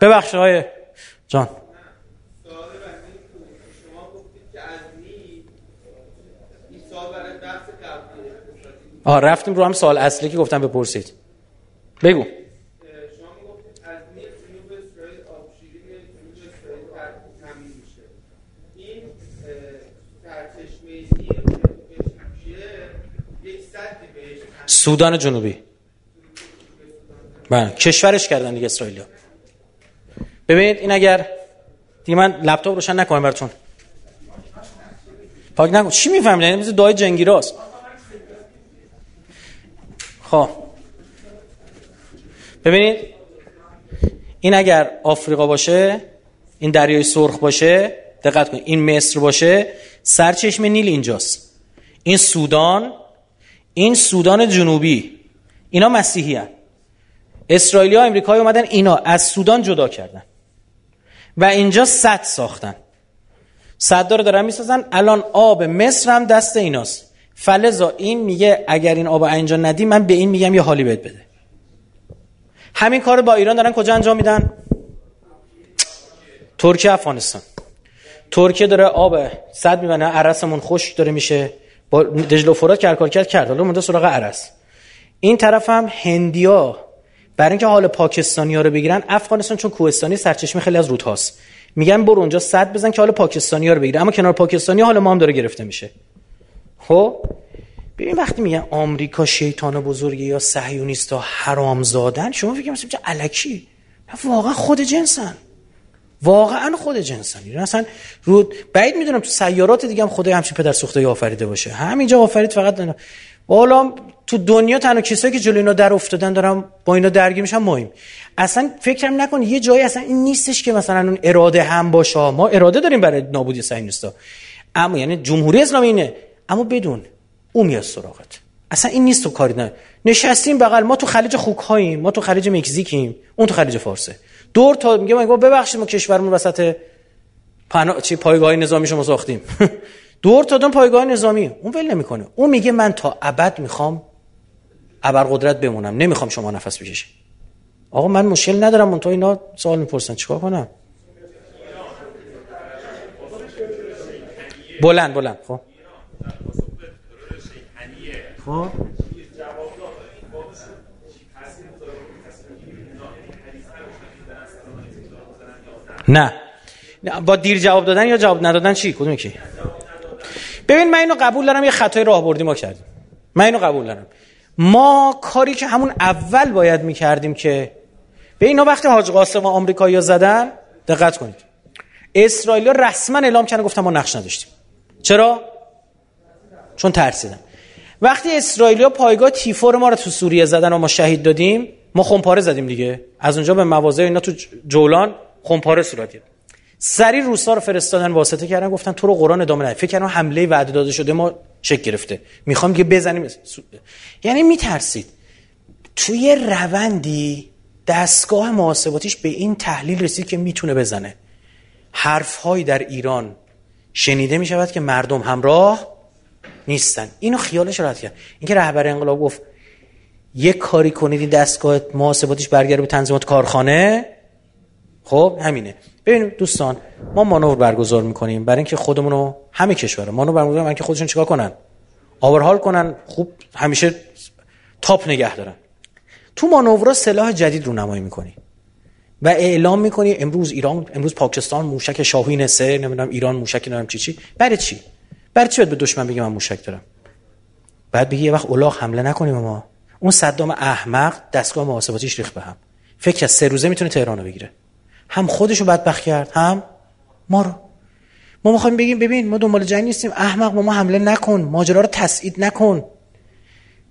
ببخشید آقای جان. آه رفتیم رو هم سوال اصلی که گفتم بپرسید. بگو. سودان جنوبی. بله کشورش کردن دیگه اسرائیلیا. ببینید این اگر دیگه من لپتاپ روشن نکنم براتون. پاک نکن. چی می‌فهمید؟ یعنی مثل دای جنگیراست خب. ببینید این اگر آفریقا باشه این دریای سرخ باشه دقت کنید این مصر باشه سرچشمه نیل اینجاست. این سودان این سودان جنوبی اینا مسیحی هن. اسرائیلی ها امریکایی اومدن اینا از سودان جدا کردن. و اینجا صد ساختن. صد رو دارن می‌سازن. الان آب مصر هم دست ایناست. فلزا این میگه اگر این آب اینجا ندی من به این میگم یه حالی بهت بده. همین کار با ایران دارن کجا انجام میدن؟ ترکیه افغانستان. ترکیه داره آب صد میبنه عرسمون خوش داره میشه. با دجل و فرات کار کرد کرد. حالا مونده سراغ عرس. این طرف هم هندیا. برای اینکه حال پاکستانی ها رو بگیرن افغانستان چون کوهستانی سرچشمه خیلی از رودهاست. میگن برو اونجا صد بزن که حال پاکستانی ها رو بگیره اما کنار پاکستانی حال ما هم داره گرفته میشه. خب؟ ببین وقتی میگن آمریکا شیطان بزرگی یا صهیونیستا حرام زادن شما فکر می‌کنید الکی واقعا خود جنسن. واقعا خود جنسن اصلا رو بعید می‌دونم تو سیارات دیگه هم خدای همچین پدر سوخته آفریده باشه. همینجا آفرید فقط والا تو دنیا تنها کسایی که جلوی اینا در افتادن دارم با اینا درگیر میشن مایم. اصلا فکرم نکن یه جایی اصلا این نیستش که مثلا اون اراده هم باشه. ما اراده داریم برای نابودی صهیونیستا اما یعنی جمهوری اسلامی اینه. اما بدون اون میاد سراغت. اصلا این نیست تو کاری نه. نشستیم بغل. ما تو خلیج خوک هاییم ما تو خلیج مکزیکیم. اون تو خلیج فارسه دور تا میگه ما ببخشید ما کشورمون وسط پنا... چی پایگاه نظامی شما ساختیم. دور تا دون پایگاه نظامی. اون ول نمی‌کنه. اون میگه من تا ابد می‌خوام قدرت بمونم. نمی‌خوام شما نفس بکشید. آقا من مشکل ندارم. من تو اینا سوال می‌پرسن. چیکار کنم؟ بلند بلند. خب. خب. نه. با دیر جواب دادن یا جواب ندادن چی؟ کدوم کی ببین من اینو قبول دارم یه خطای راهبردی ما کردیم. من اینو قبول دارم. ما کاری که همون اول باید می‌کردیم که به اینا وقتی حاج قاسم و آمریکایی‌ها زدن دقت کنید. اسرائیل رسما اعلام کردن گفتم ما نقش نداشتیم. چرا؟ چون ترسیدن. وقتی اسرائیلیا پایگاه تیفور ما رو تو سوریه زدن و ما شهید دادیم ما خمپاره زدیم دیگه. از اونجا به مواضع اینا تو جولان خمپاره صورت سری روسا رو فرستادن واسطه کردن گفتن تو رو قرآن ادامه نده فکر کردم حمله وعده داده شده ما چک گرفته. می‌خوام که بزنیم. یعنی میترسید. توی روندی دستگاه محاسباتیش به این تحلیل رسید که می‌تونه بزنه. حرفهایی در ایران شنیده می‌شود که مردم همراه نیستن. اینو خیالش راحت کرد. اینکه رهبر انقلاب گفت یک کاری کنید این دستگاه محاسباتیش برگرده به تنظیمات کارخانه. خب همینه. ببینید دوستان ما مانور برگزار می‌کنیم برای اینکه خودمون رو همه کشور مانور برگزار برای که خودشون چیکار کنن؟ آورهال کنن خوب همیشه تاپ نگه دارن. تو مانورا سلاح جدید رو نمایی می‌کنی و اعلام می‌کنی امروز ایران امروز پاکستان موشک شاهین سه نمی‌دونم ایران موشک نمی‌دونم چی چی. برای چی؟ برای چی به دشمن بگی من موشک دارم؟ بعد بگی یه وقت اولاغ حمله نکنیم ما. اون صدام احمق دستگاه محاسباتیش ریخت به هم. فکر از سه روزه می‌تونه تهران رو بگیره. هم خودشو بدبخت کرد هم ما رو. ما می‌خوایم بگیم ببین ما دنبال جنگ نیستیم. احمق ما, ما حمله نکن. ماجرا رو تسعید نکن.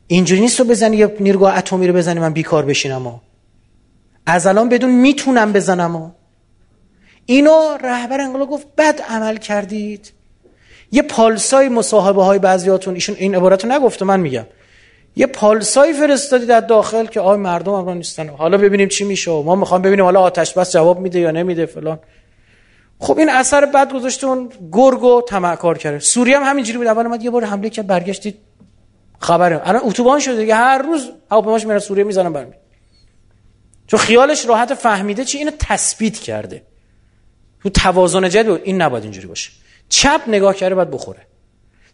اینجوری نیست تو بزنی یه نیروگاه اتمی رو بزنی من بیکار بشینم و. از الان بدون می‌تونم بزنم و. اینو رهبر انقلاب گفت بد عمل کردید. یه پالسای مصاحبه های بعضیاتون ایشون این عبارت رو نگفته من میگم. یه پالسایی فرستادی در داخل که آی مردم هم نیستن. حالا ببینیم چی میشه. ما می‌خوام ببینیم حالا آتش بس جواب میده یا نمیده فلان. خب این اثر بد گذاشتون گرگ و کار کرده. سوریه هم همینجوری بود. اول اومد یه بار حمله که برگشتید خبره. الان اتوبان شده دیگه. هر روز هواپیماش میره سوریه می‌زنن برمی. چون خیالش راحت فهمیده چی اینو تثبیت کرده. تو توازن جدید این نباید اینجوری باشه. چپ نگاه کرده باید بخوره.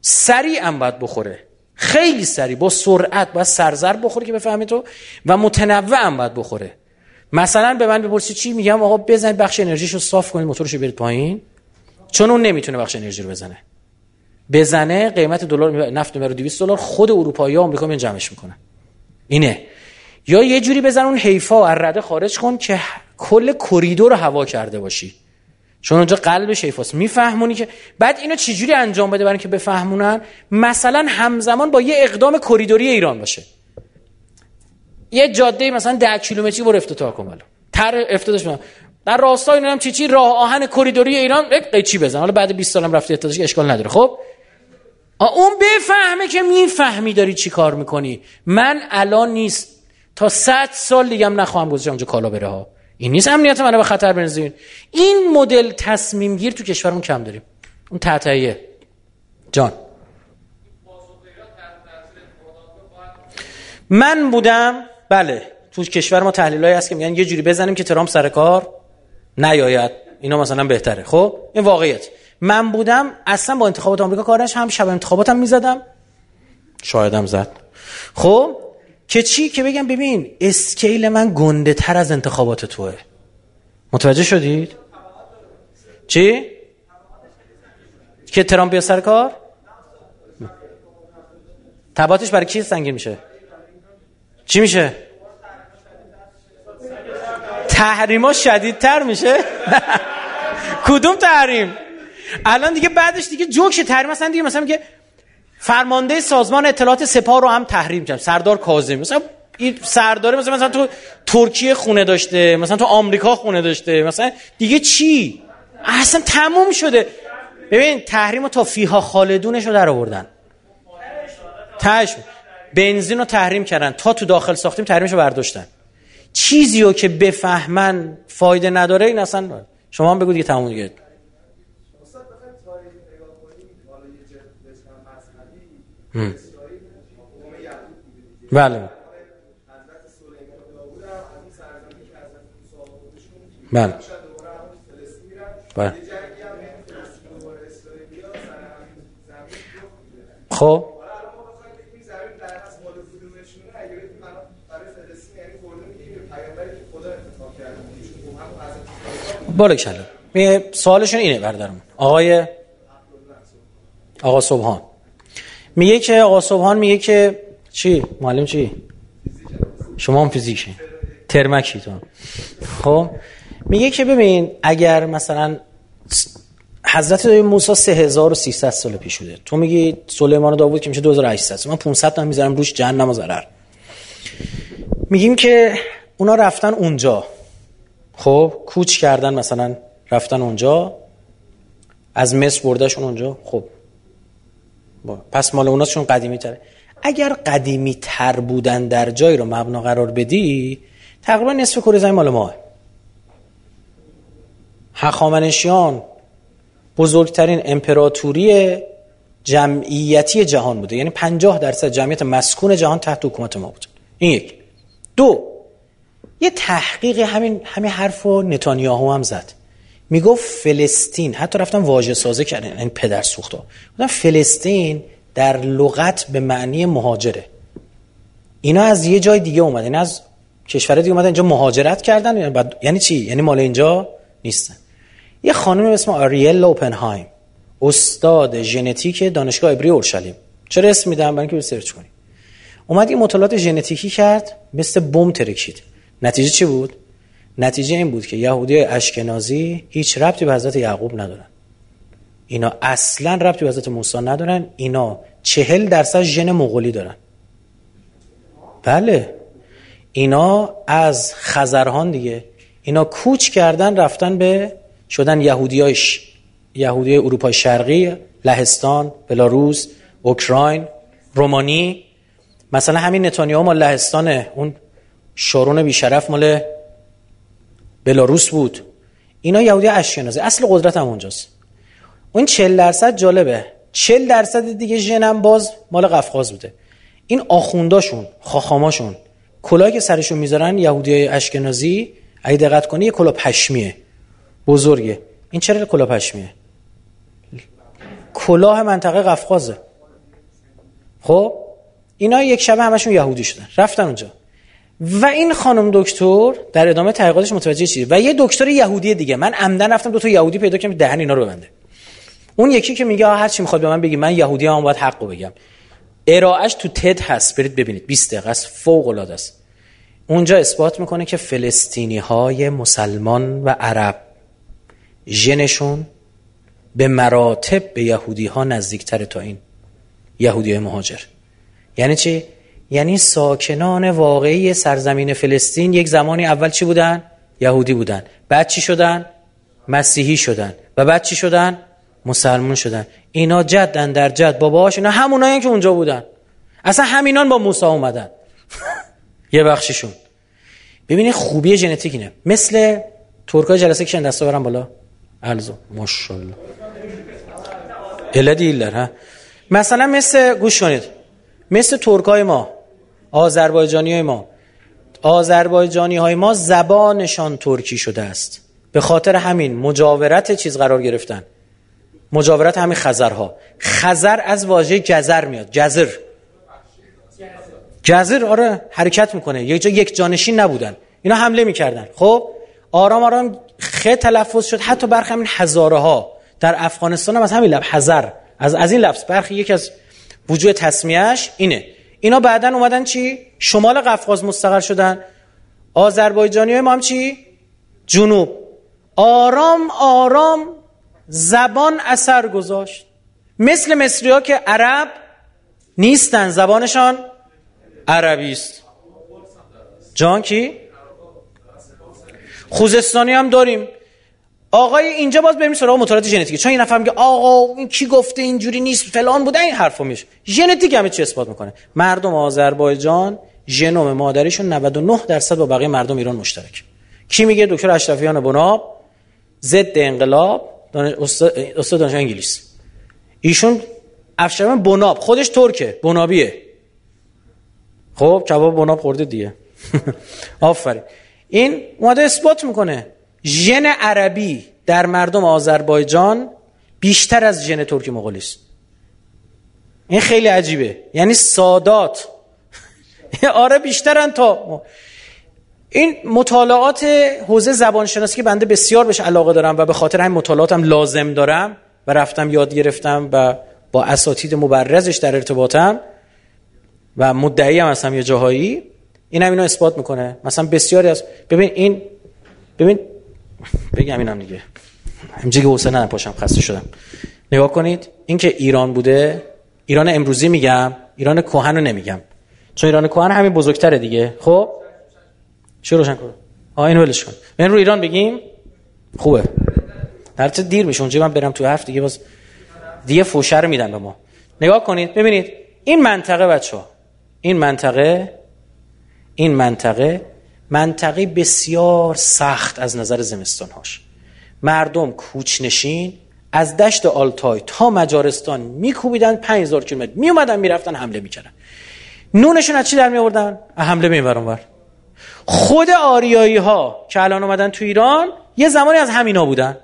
سریع هم باید بخوره. خیلی سریع با سرعت باید سرزر بخوره که بفهمی تو و متنوع هم باید بخوره. مثلا به من بپرسی چی میگم؟ آقا بزنید بخش انرژیشو صاف کنید موتورشو برید پایین. چون اون نمی‌تونه بخش انرژی رو بزنه. بزنه قیمت دلار نفت می‌بره 200 دلار خود اروپایی ها آمریکا میان جمعش می‌کنن. اینه. یا یه جوری بزن اون حیفا از رده خارج کن که کل کریدور رو هوا کرده باشی. چون اونجا قلب شیفاست میفهمونی که بعد اینو چجوری انجام بده برای اینکه بفهمونن؟ مثلا همزمان با یه اقدام کریدوری ایران باشه. یه جاده مثلا 10 کیلومتری برو افتتاح کن تر افتتاحش در راستای اینم چی چی؟ راه آهن کریدوری ایران چی بزن. حالا بعد 20 سالم رفتی افتتاحش اشکال نداره. خب؟ اون بفهمه که می‌فهمی داری چی کار می‌کنی. من الان نیست. تا 100 سال دیگه هم نخواهم گذاشت اونجا کالا بره ها. این نیست امنیت منو به خطر بنزین. این مدل تصمیم گیر تو کشورمون کم داریم. اون تحتیه جان. من بودم بله تو کشور ما تحلیلایی هست که میگن یه جوری بزنیم که ترامپ سر کار نیاید. اینا مثلا بهتره. خب؟ این واقعیت. من بودم اصلا با انتخابات آمریکا کارش هم شب انتخاباتم می‌زدم. شایدم زد. خب؟ که چی؟ که بگم ببین اسکیل من گنده تر از انتخابات توه. متوجه شدید؟ چی؟ که ترامپ بیا سر کار؟ تباتش برای کی سنگین میشه؟ چی میشه؟ تحریما شدیدتر میشه؟ کدوم تحریم؟ الان دیگه بعدش دیگه جوکش تحریم مثلا دیگه مثلا میگه فرمانده سازمان اطلاعات سپاه رو هم تحریم کرد. سردار کاظمی. مثلا این سرداره مثلا مثلا تو ترکیه خونه داشته مثلا تو آمریکا خونه داشته مثلا دیگه چی؟ اصلا تموم شده. ببین تحریم تا فیها خالدونش رو در آوردن. تاش بنزین رو تحریم کردن. تا تو داخل ساختیم تحریمش رو برداشتن. چیزی که بفهمن فایده نداره این اصلا شما هم بگو دیگه تموم دیگه. بله. بله. بله. خب. بارک سوالشون اینه بردارم آقای آقا صبحان. میگه که آقا صبحان میگه که چی؟ معلم چی؟ شما هم فیزیکی ترمکی تو. خب؟ میگه که ببین اگر مثلا حضرت موسی 3300 سال پیش بوده. تو میگی سلیمان و داوود که میشه 2800 من 500 تا می‌ذارم روش جهنم و ضرر. میگیم که اونا رفتن اونجا. خب؟ کوچ کردن مثلا رفتن اونجا. از مصر بردشون اونجا. خب پس مال اوناشون قدیمی تره اگر قدیمی تر بودن در جایی رو مبنا قرار بدی تقریبا نصف کره زمین مال ماه. هخامنشیان بزرگترین امپراتوری جمعیتی جهان بوده. یعنی 50 درصد جمعیت مسکون جهان تحت حکومت ما بود. این یک. دو یه تحقیق همین همین حرفو نتانیاهو هم زد. می‌گفت فلسطین حتی رفتم واژه سازه کردن این پدر سوختا گفتن فلسطین در لغت به معنی مهاجره. اینا از یه جای دیگه اومدن یعنی از کشور دیگه اومدن اینجا مهاجرت کردن یعنی, یعنی چی؟ یعنی مال اینجا نیستن. یه خانم به اسم آریل اوپنهایم استاد ژنتیک دانشگاه عبری اورشلیم. چرا اسم میدم؟ برای اینکه سرچ کنی اومد این مطالعات ژنتیکی کرد مثل بم ترکید. نتیجه چی بود؟ نتیجه این بود که یهودی اشکنازی هیچ ربطی به حضرت یعقوب ندارن. اینا اصلا ربطی به حضرت موسی ندارن. اینا چهل درصد ژن مغولی دارن. بله. اینا از خزرهان دیگه. اینا کوچ کردن رفتن به شدن یهودیایش. یهودی اروپای شرقی لهستان بلاروس اوکراین رومانی. مثلا همین نتانیاهو مال لهستانه اون شارون بیشرف مال بلاروس بود. اینا یهودی اشکنازی اصل قدرت هم اونجاست. اون 40 درصد جالبه. 40 درصد دیگه ژنم باز مال قفقاز بوده. این آخونداشون خاخاماشون کلاهی که سرشون می‌ذارن یهودی اشکنازی اگه دقت کنی یه کلاه پشمیه. بزرگه. این چرا کلاه پشمیه؟ کلاه منطقه قفقازه. خب؟ اینا یک شبه همشون یهودی شدن. رفتن اونجا. و این خانم دکتر در ادامه تحقیقاتش متوجه چیه؟ و یه دکتر یهودی دیگه. من عمدن رفتم دو تا یهودی پیدا کردم دهن اینا رو ببنده. اون یکی که میگه هر چی می‌خواد به من بگی من یهودی هم باید حقو بگم. ارائهش تو تد هست. برید ببینید. 20 دقیقه است. فوق العاده است. اونجا اثبات می‌کنه که فلسطینی های مسلمان و عرب ژنشون به مراتب به یهودی ها نزدیکتر تا این. یهودی مهاجر. یعنی چی؟ یعنی ساکنان واقعی سرزمین فلسطین یک زمانی اول چی بودن؟ یهودی بودن. بعد چی شدن؟ مسیحی شدن. و بعد چی شدن؟ مسلمان شدن. اینا جدن در جد. باباهاش اینا همونایی که اونجا بودن. اصلا همینان با موسی اومدن. یه بخششون ببینید خوبی ژنتیک اینه. مثل ترکای جلسه کشن دستا برم بالا. الزو ماشاءالله. اله دیلر ها؟ مثلا مثل گوش کنید. مثل ترکای ما. آذربایجانی های ما. آذربایجانی های ما زبانشان ترکی شده است. به خاطر همین مجاورت چیز قرار گرفتن. مجاورت همین خزرها. خزر از واژه جزر میاد. جزر. جزر آره حرکت می‌کنه. یک جا یک جانشین نبودن. اینا حمله می‌کردن. خب آرام آرام خ تلفظ شد. حتی برخی همین هزاره در افغانستان هم از همین لفظ. هزار از از این لفظ. برخی یک از وجود تصمیهش اینه. اینا بعدا اومدن چی؟ شمال قفقاز مستقر شدن. آذربایجانی ما هم چی؟ جنوب. آرام آرام زبان اثر گذاشت. مثل مصری ها که عرب نیستن زبانشان عربی است. جان کی؟ خوزستانی هم داریم. آقای اینجا باز بریم سراغ مطالعات ژنتیکی. چون این نفر میگه آقا این کی گفته اینجوری نیست فلان بوده این حرفو میشه ژنتیک همه چی اثبات می‌کنه. مردم آذربایجان ژنوم مادریشون 99 درصد با بقیه مردم ایران مشترک. کی میگه؟ دکتر اشرفیان بناب ضد انقلاب دانش استاد دانشگاه انگلیس. ایشون افشارم بناب. خودش ترکه بنابیه. خب کباب بناب خورده دیگه. آفرین. این اومده اثبات می‌کنه. ژن عربی در مردم آذربایجان بیشتر از ژن ترکی مغولی است. این خیلی عجیبه. یعنی سادات. آره بیشترن تا این مطالعات حوزه زبانشناسی که بنده بسیار بهش علاقه دارم و به خاطر همین مطالعاتم لازم دارم و رفتم یاد گرفتم و با اساتید مبرزش در ارتباطم و مدعی هم هستم یه جاهایی. این هم اینو اثبات می‌کنه. مثلا بسیاری از ببین این ببین بگم اینم دیگه. همینجوری که حسین نپاشم خسته شدم. نگاه کنید این که ایران بوده ایران امروزی میگم ایران کهن رو نمیگم. چون ایران کهن همین بزرگتره دیگه. خب؟ چه روشن کن؟ آ اینو ولش کن. من رو ایران بگیم خوبه. در دیر میشه؟ اونجا من برم تو حرف دیگه باز دیگه فوشه رو میدن به ما. نگاه کنید ببینید این منطقه بچه ها این منطقه این منطقه منطقه بسیار سخت از نظر زمستان هاش مردم کوچنشین از دشت آلتای تا مجارستان میکوبیدن 5000 کیلومتر میومدن می‌رفتن حمله می‌کردن. نونشون از چی در میآوردن؟ حمله به این خود آریایی ها که الان اومدن تو ایران یه زمانی از همینا بودن.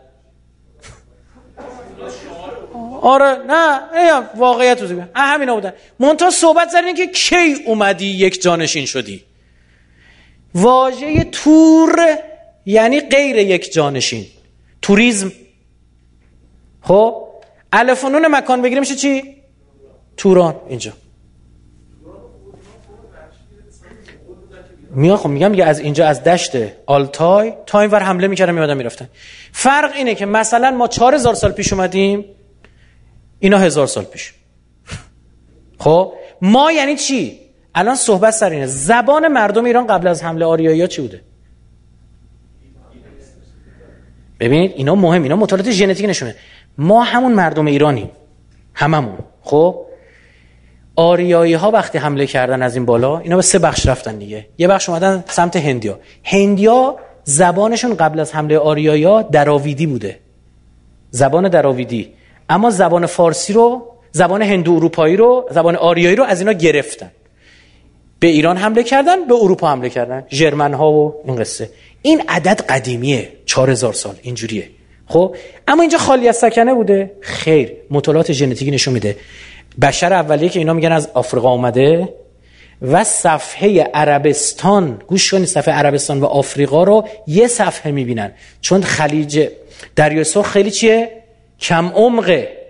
آره نه واقعیت رو همینا بودن. منتها صحبت زدن که کی اومدی یک جانشین شدی؟ واژه تور یعنی غیر یک جانشین. توریزم. خب؟ الفنون مکان بگیریم میشه چی؟ توران. اینجا. میان خب میگم میگه از اینجا از دشت آلتای تا این ور حمله می‌کردن میادن می‌رفتن. فرق اینه که مثلا ما چهار هزار سال پیش اومدیم اینا هزار سال پیش. خب؟ ما یعنی چی؟ الان صحبت سر اینه. زبان مردم ایران قبل از حمله آریایی ها چی بوده؟ ببینید اینا مهم اینا مطالعات ژنتیک نشونه ما همون مردم ایرانیم. هممون. خب؟ آریایی ها وقتی حمله کردن از این بالا اینا به سه بخش رفتن دیگه. یه بخش اومدن سمت هندیا. هندیا زبانشون قبل از حمله آریایی ها دراویدی بوده. زبان دراویدی. اما زبان فارسی رو زبان هندو اروپایی رو زبان آریایی رو از اینا گرفتن. به ایران حمله کردن به اروپا حمله کردن. ژرمن ها و این قصه. این عدد قدیمیه. 4000 سال. اینجوریه. خب؟ اما اینجا خالی از سکنه بوده. خیر. مطالعات ژنتیکی نشون میده. بشر اولیه که اینا میگن از آفریقا اومده و صفحه عربستان گوش کنید صفحه عربستان و آفریقا رو یه صفحه می‌بینن. چون خلیج دریای سرخ خیلی چیه؟ کم عمقه.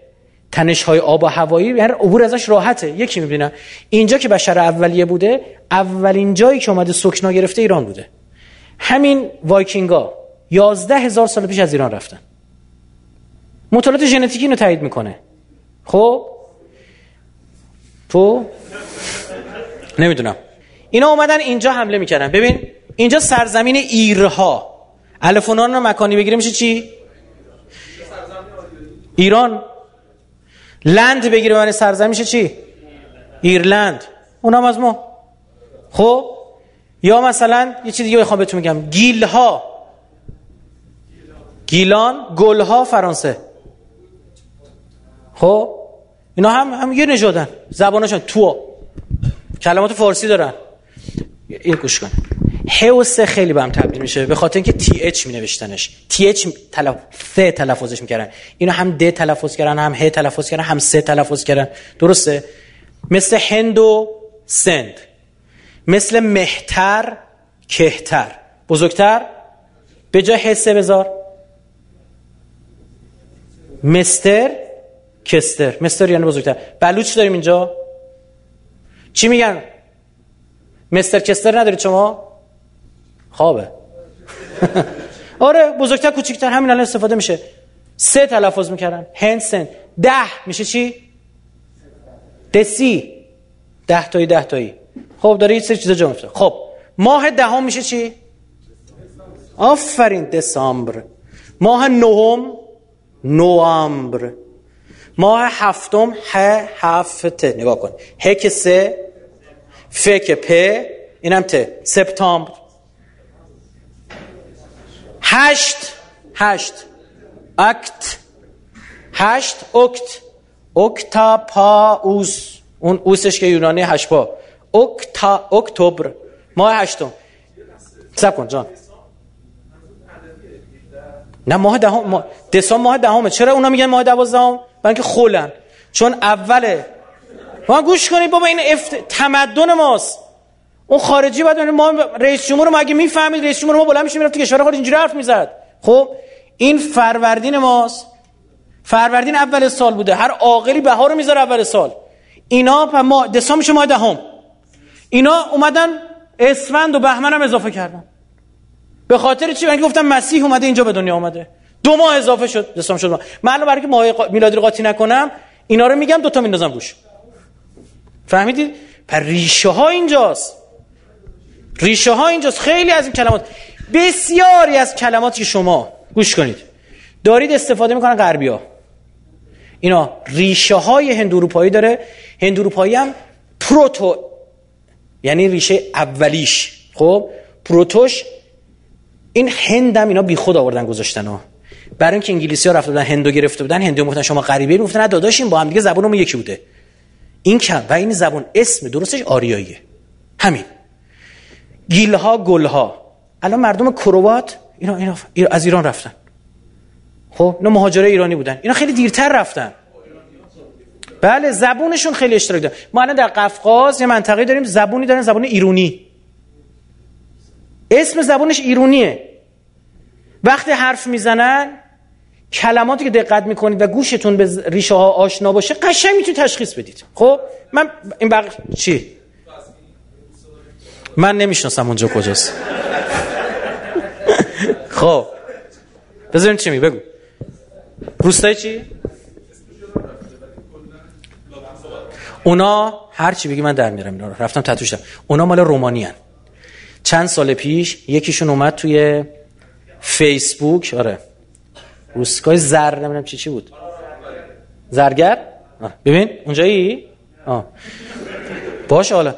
تنش های آب و هوایی یعنی عبور ازش راحته. یکی می‌بینن اینجا که بشر اولیه بوده اولین جایی که اومده سکنا گرفته ایران بوده. همین وایکینگا یازده هزار سال پیش از ایران رفتن. مطالعات ژنتیکی اینو تایید می‌کنه. خب؟ تو؟ نمی‌دونم. اینا اومدن اینجا حمله می‌کردن. ببین اینجا سرزمین ایرها. الفونان رو مکانی بگیره میشه چی؟ ایران. لند بگیره من سرزمین میشه چی؟ ایرلند. اونم از ما. خب؟ یا مثلا یه چیز دیگه بخوام بهتون میگم گیل ها گیلان گل ها فرانسه. خب؟ اینا هم هم یه نژادن. زبانشون تو کلمات فارسی دارن. این گوش کن ه سه خیلی به هم تبدیل میشه. به خاطر اینکه تی اچ می نوشتنش تی اچ تلف... ث تلفظش می‌کردن. اینا هم د تلفظ کردن هم ه تلفظ کردن هم سه تلفظ کردن. درسته؟ مثل هند و سند. مثل مهتر کهتر. بزرگتر؟ به جای حسه بذار. مستر کستر. مستر یعنی بزرگتر. بلوچ داریم اینجا. چی میگن؟ مستر کستر ندارید شما؟ خوابه. آره بزرگتر کوچیکتر همین الان استفاده میشه. سه تلفظ می‌کردن. هنسن ده. میشه چی؟ دسی ده تایی ده تایی. خب داره یه سری چیزا جا میفته. خب ماه دهم میشه چی؟ آفرین دسامبر. ماه نهم نوامبر. ماه هفتم ه هفته نگاه کن. ه که سه ف که پ اینم ت. سپتامبر. هشت هشت. اکت هشت. اکت اکتا پا اوس اون اوسش که یونانی هشت پا اکتا اکتبر ماه هشتم. سب کن جان. نه ماه دهم ماه دسامبر ماه دهمه. چرا اونا میگن ماه دوازدهم؟ برای اینکه خولن. چون اوله. ما گوش کنید بابا این افت... تمدن ماست. اون خارجی باید ما رئیس جمهور ما اگه می‌فهمید رئیس جمهور ما بلند میشه می‌رفت کشور خود اینجوری حرف می‌زد. خب این فروردین ماست. فروردین اول سال بوده. هر عاقلی بهار رو می‌ذاره اول سال. اینا ما دسامبر ماه دهم. اینا اومدن اسفند و بهمن هم اضافه کردن. به خاطر چی؟ من گفتم مسیح اومده اینجا به دنیا اومده. دو ماه اضافه شد دسامبر شد من برای که ماه میلادی رو قاطی نکنم اینا رو میگم دو تا میندازم روش. فهمیدید پر ریشه ها اینجاست. ریشه ها اینجاست خیلی از این کلمات. بسیاری از کلمات که شما گوش کنید. دارید استفاده می‌کنن غربیا اینا ریشه های هند اروپایی داره. هند اروپایی هم پروتو یعنی ریشه اولیش. خب؟ پروتوش این هندم اینا بی خود آوردن گذاشتن ها. برای اینکه انگلیسی ها رفته بودن هندو گرفته بودن هندو گفتن شما غریبه گفتن نه داداشیم با هم دیگه زبانمون یکی بوده. این کم و این زبان اسم درستش آریاییه. همین. گیلها گلها. الان مردم کروات اینا, اینا از ایران رفتن. خب اینا مهاجره ایرانی بودن. اینا خیلی دیرتر رفتن. بله زبونشون خیلی اشتراک داره. ما الان در قفقاز یه منطقه داریم زبونی دارن زبان ایرونی. اسم زبونش ایرونیه. وقتی حرف می‌زنن کلماتی که دقت می‌کنید و گوشتون به ریشه ها آشنا باشه قشنگ می‌تونید تشخیص بدید. خب من این بق... چی؟ من نمی‌شناسم اونجا کجاست. خب. بذاریم چی می بگو. روستای چی؟ اونا هر چی بگی من در میرم رفتم تتوش اونا مال رومانی هن. چند سال پیش یکیشون اومد توی فیسبوک. آره. روسکای زر نمی‌دونم چی چی بود. زرگر؟ ببین اونجایی؟ آه. باش حالا.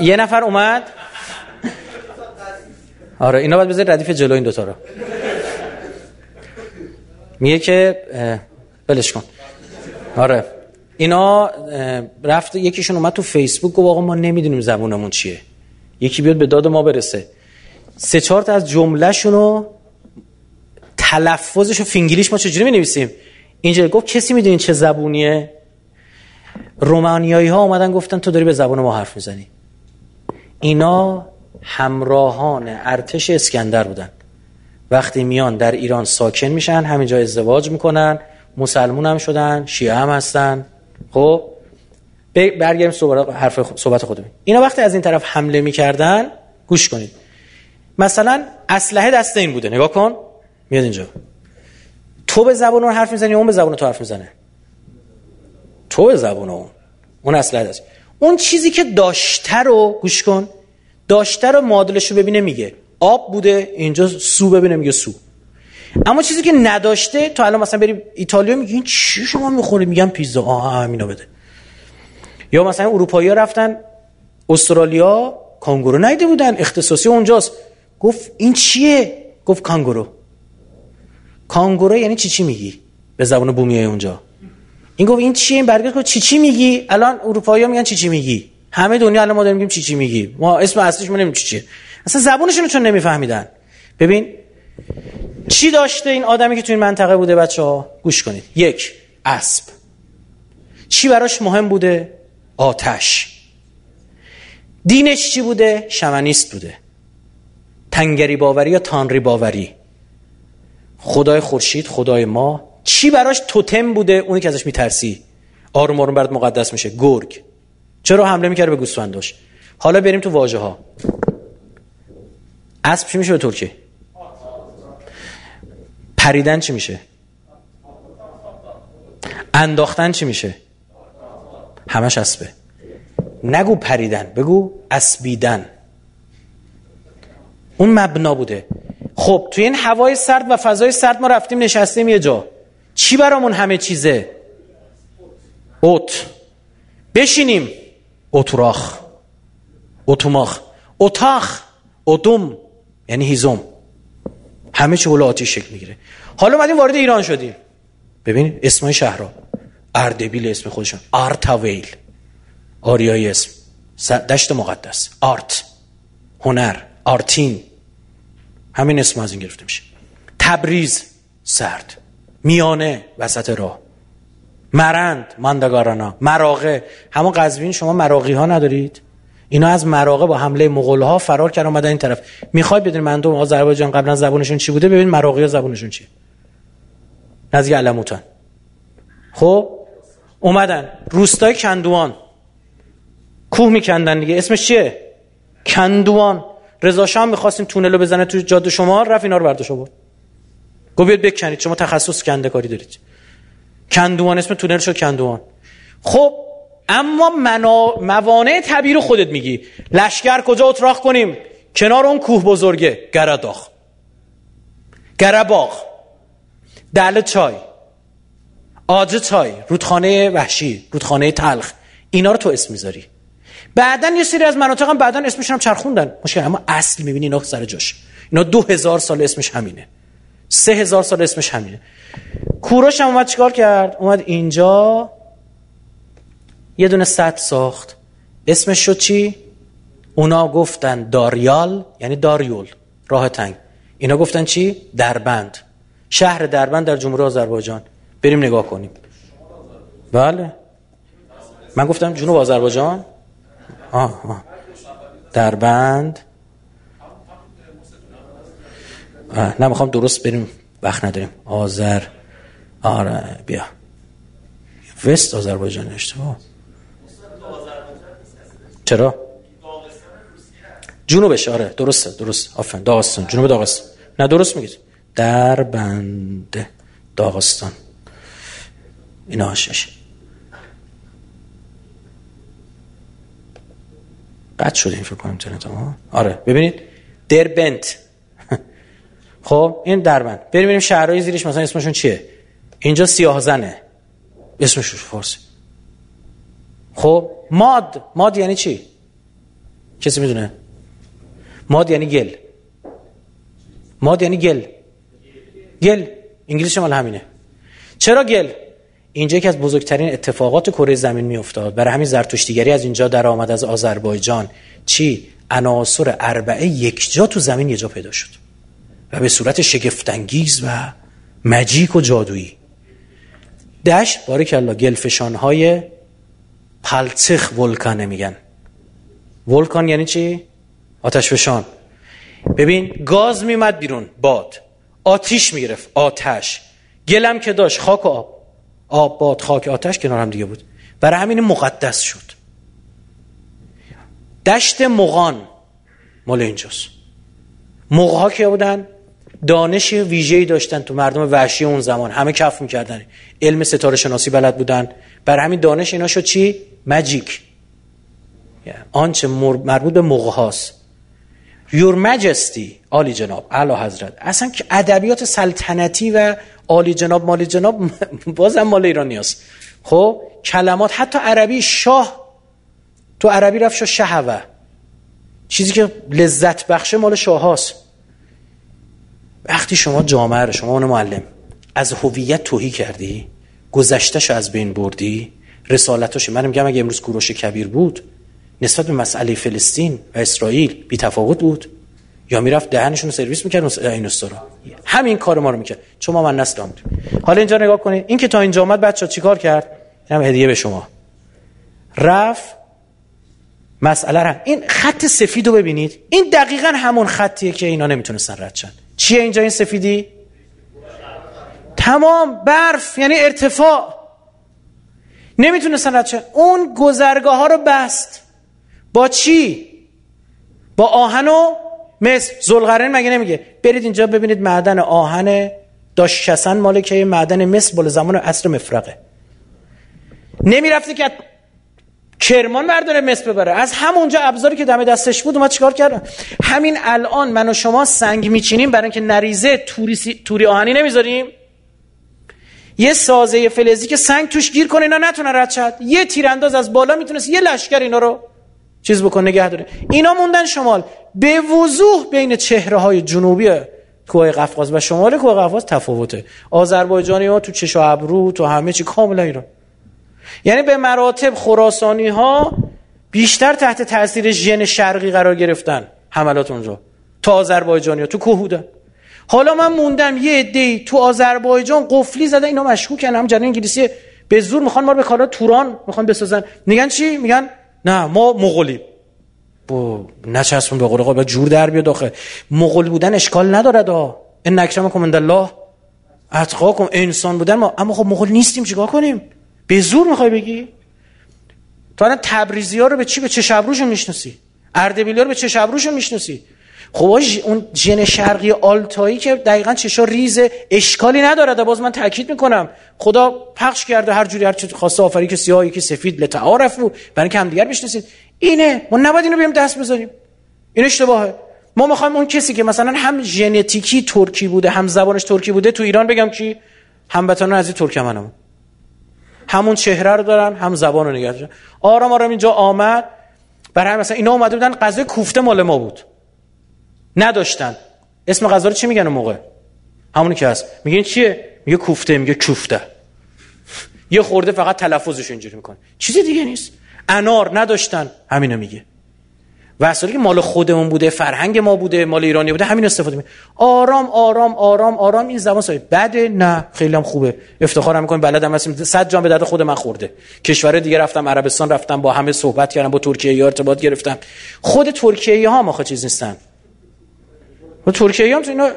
یه نفر اومد؟ آره اینا باید بذاری ردیف جلو این دوتا رو. میگه که ولش کن. آره. اینا رفت یکیشون اومد تو فیسبوک گفت آقا ما نمی‌دونیم زبونمون چیه. یکی بیاد به داد ما برسه. سه چهار تا از جمله‌هاشون رو تلفظش و فینگلیش ما چجوری می نویسیم اینجا گفت کسی می‌دونین چه زبونیه؟ رومانیایی ها اومدن گفتن تو داری به زبان ما حرف می‌زنی. اینا همراهان ارتش اسکندر بودن. وقتی میان در ایران ساکن میشن همینجا ازدواج می‌کنن مسلمون هم شدن شیعه هم هستن. خب برگردیم حرف صحبت خودمون. اینا وقتی از این طرف حمله می‌کردن گوش کنید. مثلا اسلحه دست این بوده. نگاه کن. میاد اینجا. تو به زبان اون حرف می‌زنی اون به زبان تو حرف می‌زنه. تو به زبان اون. اون اسلحه دست. اون چیزی که داشته رو گوش کن داشته رو معادلش رو ببینه میگه آب بوده اینجا سو ببینه میگه سو. اما چیزی که نداشته تو الان مثلا بریم ایتالیا میگی این چی شما می‌خوری میگن پیزا. آها همینا بده. یا مثلا اروپایی رفتن استرالیا کانگورو نیده بودن اختصاصی اونجاست. گفت این چیه؟ گفت کانگورو. کانگورو یعنی چی چی میگی؟ به زبان بومیای اونجا. این گفت این چیه؟ این برگشت گفت چی چی میگی؟ الان اروپایی ها میگن چی چی میگی؟ همه دنیا الان ما داریم میگیم چی چی میگی؟ ما اسم اصلیش ما نمی‌دونیم چی چیه. اصلا زبونشون چون نمیفهمیدن. ببین چی داشته این آدمی که تو این منطقه بوده بچه ها گوش کنید. یک اسب. چی براش مهم بوده؟ آتش. دینش چی بوده؟ شمنیست بوده. تنگری باوری یا تانری باوری؟ خدای خورشید خدای ما چی براش توتم بوده؟ اونی که ازش میترسی. آروم آروم برات مقدس میشه. گرگ. چرا حمله می‌کرده به گوسفنداش؟ حالا بریم تو واژه ها اسب چی میشه به ترکی پریدن چی میشه؟ انداختن چی میشه؟ همش اسبه. نگو پریدن بگو اسبیدن. اون مبنا بوده. خب توی این هوای سرد و فضای سرد ما رفتیم نشستیم یه جا. چی برامون همه چیزه؟ اوت. بشینیم. اوتراخ اوتوماخ. اوتاخ. اوتوم. یعنی هیزم. همه چی حالا آتیش شکل می‌گیره. حالا اومدیم وارد ایران شدیم. ببین اسمای شهرها اردبیل اسم خودشون. آرتاویل. آریایی اسم. دشت مقدس. آرت. هنر. آرتین. همین اسم از این گرفته میشه. تبریز. سرد. میانه وسط راه. مرند ماندگارانا مراغه. همون قزوین شما مراغی ها ندارید؟ اینا از مراغه با حمله مغول ها فرار کردن اومدن این طرف. می‌خوای بدونید مردم آذربایجان قبلا زبونشون چی بوده؟ ببین مراغی ها زبونشون چی نزدیک علموتان. خب؟ اومدن. روستای کندوان. کوه میکندن دیگه. اسمش چیه؟ کندوان. رضا شاه می‌خواستیم تونل رو بزنه تو جاده شما رفت اینا رو برداشت گفت بیاد بکنید شما تخصص کنده کاری دارید. کندوان اسم تونل شد کندوان. خب اما. موانع طبیعی رو خودت میگی. لشکر کجا اتراق کنیم؟ کنار اون کوه بزرگه. گرداخ گرباغ. دل چای. آج چای. رودخانه وحشی. رودخانه تلخ. اینا رو تو اسم می‌ذاری. بعدا یه سری از مناطق هم بعدا اسمشون هم چرخوندن. مشکل اما اصل می‌بینی اینا سر جاش. اینا دو هزار سال اسمش همینه. سه هزار سال اسمش همینه. کوروش هم اومد چیکار کرد؟ اومد اینجا یه دونه سد ساخت. اسمش شد چی؟ اونا گفتن داریال یعنی داریول راه تنگ. اینا گفتن چی؟ دربند. شهر دربند در جمهوری آذربایجان. بریم نگاه کنیم. بله. من گفتم جنوب آذربایجان؟ آه آه. دربند. نه می‌خوام درست بریم وقت نداریم. آذر آره بیا. وست آذربایجان اشتباه. چرا؟ جنوبش آره درسته درست. آفن داغستان جنوب داغستان. نه درست میگید در بند داغستان. اینا هاشش قد شده این فکر کنم اینترنت آره ببینید. دربنت خب این دربند بریم بریم شهرهای زیرش. مثلا اسمشون چیه؟ اینجا سیاه زنه اسمش فارسی خب ماد. ماد یعنی چی؟ کسی می‌دونه؟ ماد یعنی گل. ماد یعنی گل. گل. انگلیسی مال همینه. چرا گل؟ اینجا یکی از بزرگترین اتفاقات کره زمین میافتاد. برای همین زرتشتیگری از اینجا در آمد از آذربایجان. چی؟ عناصر اربعه یک جا تو زمین یه جا پیدا شد. و به صورت شگفتانگیز و مجیک و جادویی. دش بارک الله گلفشان های پلتخ ولکانه میگن. ولکان یعنی چی؟ آتش فشان ببین گاز میمد بیرون باد. آتیش می‌گرفت آتش. گلم که داشت خاک و آب. آب باد خاک آتش کنار هم دیگه بود. برای همین مقدس شد. دشت مغان مال اینجاست. مغها که بودن؟ دانش ویژه‌ای داشتن تو مردم وحشی اون زمان. همه کف می‌کردن. علم ستاره شناسی بلد بودن. برای همین دانش اینا شد چی؟ ماجیک آنچه مربوط به موقع هاست. یور مجستی عالی جناب اعلی حضرت. اصلا که ادبیات سلطنتی و عالی جناب مالی جناب بازم مال ایرانی هست خب کلمات حتی عربی شاه تو عربی رفت شو شهوه. چیزی که لذت بخشه مال شاه هاست. وقتی شما جامعه رو شما اون معلم از هویت توهی کردی گذشتهش از بین بردی رسالتش من میگم اگه امروز کوروش کبیر بود نسبت به مسئله فلسطین و اسرائیل بی تفاوت بود. یا می‌رفت دهنشون رو سرویس می‌کرد این رو. همین کار ما رو می‌کرد. چون ما من نسل حالا اینجا نگاه کنید این که تا اینجا آمد بچه چیکار کرد؟ هم هدیه به شما. رفت مسئله را این خط سفید رو ببینید. این دقیقا همون خطیه که اینا نمی‌تونستن رد شن. چیه اینجا این سفیدی؟ تمام برف یعنی ارتفاع. نمی‌تونستن رد شن اون گذرگاه ها رو بست. با چی؟ با آهن و مصر زلغرن مگه نمیگه؟ برید اینجا ببینید معدن آهن داشت کسن معدن مصر بال زمان عصر مفرقه. نمی‌رفته که کرمان برداره مصر ببره. از همونجا ابزاری که دم دستش بود اومد چیکار کرد؟ همین الان من و شما سنگ میچینیم برای اینکه نریزه توری, توری آهنی نمی‌ذاریم. یه سازه فلزی که سنگ توش گیر کنه اینا نتونه رد شد. یه تیرانداز از بالا می‌تونست یه لشکر اینا رو چیز بکن نگه داره. اینا موندن شمال. به وضوح بین چهره های جنوبی کوه قفقاز و شمال کوه قفقاز تفاوته. آذربایجانی ها تو چش و ابرو تو همه چی کاملا ایران یعنی به مراتب خراسانی ها بیشتر تحت تاثیر ژن شرقی قرار گرفتن حملات اونجا. تا آذربایجانی ها تو کوه حالا من موندم یه عده تو آذربایجان قفلی زده اینا مشکوکن هم جنین انگلیسی. به زور می‌خوان ما رو به کالا توران می‌خوان بسازن. میگن چی؟ میگن نه ما مغولیم. با نچسبون به قول جور در بیاد داخل مغول بودن اشکال نداره دا. ان اکرمکم عند الله. اتقاکم انسان بودن ما. اما خب مغول نیستیم چیکار کنیم؟ به زور می‌خوای بگی؟ تو الان تبریزی ها رو به چی؟ به چه شبروشون می‌شناسی. اردبیلی رو به چه شبروشون می‌شناسی. خب اون ژن شرقی آلتایی که دقیقا چشا ریز اشکالی نداره. باز من تاکید می‌کنم. خدا پخش کرده هر جوری هر چی خواسته آفری که سیاهی که سفید لتعارفو برای که هم دیگر بشناسید. اینه. ما نباید اینو بیم دست بذاریم این اشتباهه. ما می‌خوایم اون کسی که مثلا هم ژنتیکی ترکی بوده هم زبانش ترکی بوده تو ایران بگم کی؟ هموطنان از ترکمنمون. همون چهره رو دارن هم زبان رو نگه آرام آرام اینجا آمد. برای مثلا اینا اومده بودن غذای کوفته مال ما بود. نداشتن. اسم غذا رو چی میگن اون موقع؟ همونی که هست. میگن چیه؟ میگه کوفته میگه کوفته یه خورده فقط تلفظش اینجوری می‌کنه. چیزی دیگه نیست. انار نداشتن. همینو میگه. و که مال خودمون بوده فرهنگ ما بوده مال ایرانی بوده همین استفاده می آرام آرام آرام آرام این زبان سایه بده؟ نه خیلی هم خوبه. افتخار می‌کنیم بلدم هستیم. صد جان به درد خود من خورده. کشور دیگه رفتم عربستان رفتم با همه صحبت کردم با ترکیه یا ارتباط گرفتم. خود ترکیه ها ما چیز نیستن. و ترکیه هم اینا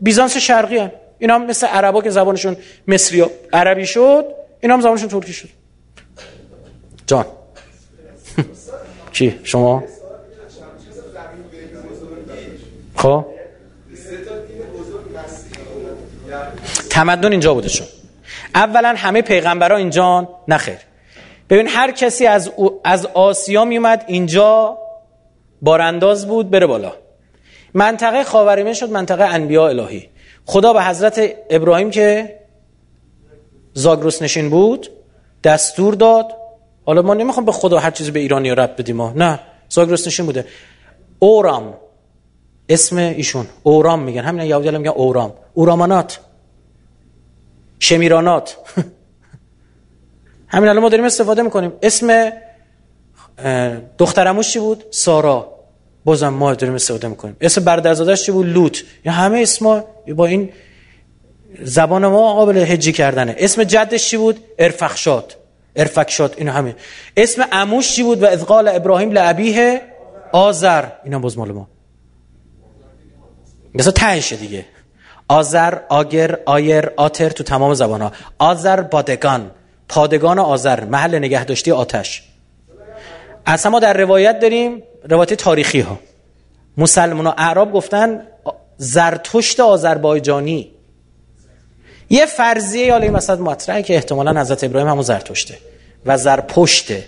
بیزانس شرقی هم اینا هم مثل عربا که زبانشون مصری عربی شد اینا هم زبانشون ترکی شد. جان. چی شما؟ خب؟ تمدن اینجا بوده شد. اولا همه پیغمبرا اینجا نخیر ببین هر کسی از, از آسیا میومد اینجا بارانداز بود بره بالا. منطقه خاورمیانه شد منطقه انبیاء الهی. خدا به حضرت ابراهیم که زاگرس نشین بود دستور داد. حالا ما نمی‌خوام به خدا هر چیزی به ایرانی رب بدیم ما نه زاگرس نشین بوده. اورام. اسم ایشون اورام میگن. همین یهودی میگن اورام. اورامانات. شمیرانات. همین الان ما داریم استفاده می‌کنیم. اسم دخترموش چی بود؟ سارا. بازم ما داریم استفاده می‌کنیم. اسم برادرزادش چی بود؟ لوط. یا همه اسم با این زبان ما قابل هجی کردنه. اسم جدش چی بود؟ ارفخشاد. ارفکشاد این همه اسم عموش چی بود و اذقال ابراهیم لعبیه آذر. اینا باز مال ما. مثلا تهشه دیگه. آذر آگر آیر آتر تو تمام زبان ها آذر بادگان. پادگان آذر. محل نگهداشتی آتش. اصلا ما در روایت داریم روایت تاریخی ها. مسلمان و اعراب گفتن زرتشت آذربایجانی. یه فرضیه حالا این مثلا مطرحه که احتمالا حضرت ابراهیم همون زرتشته. و زرپشته.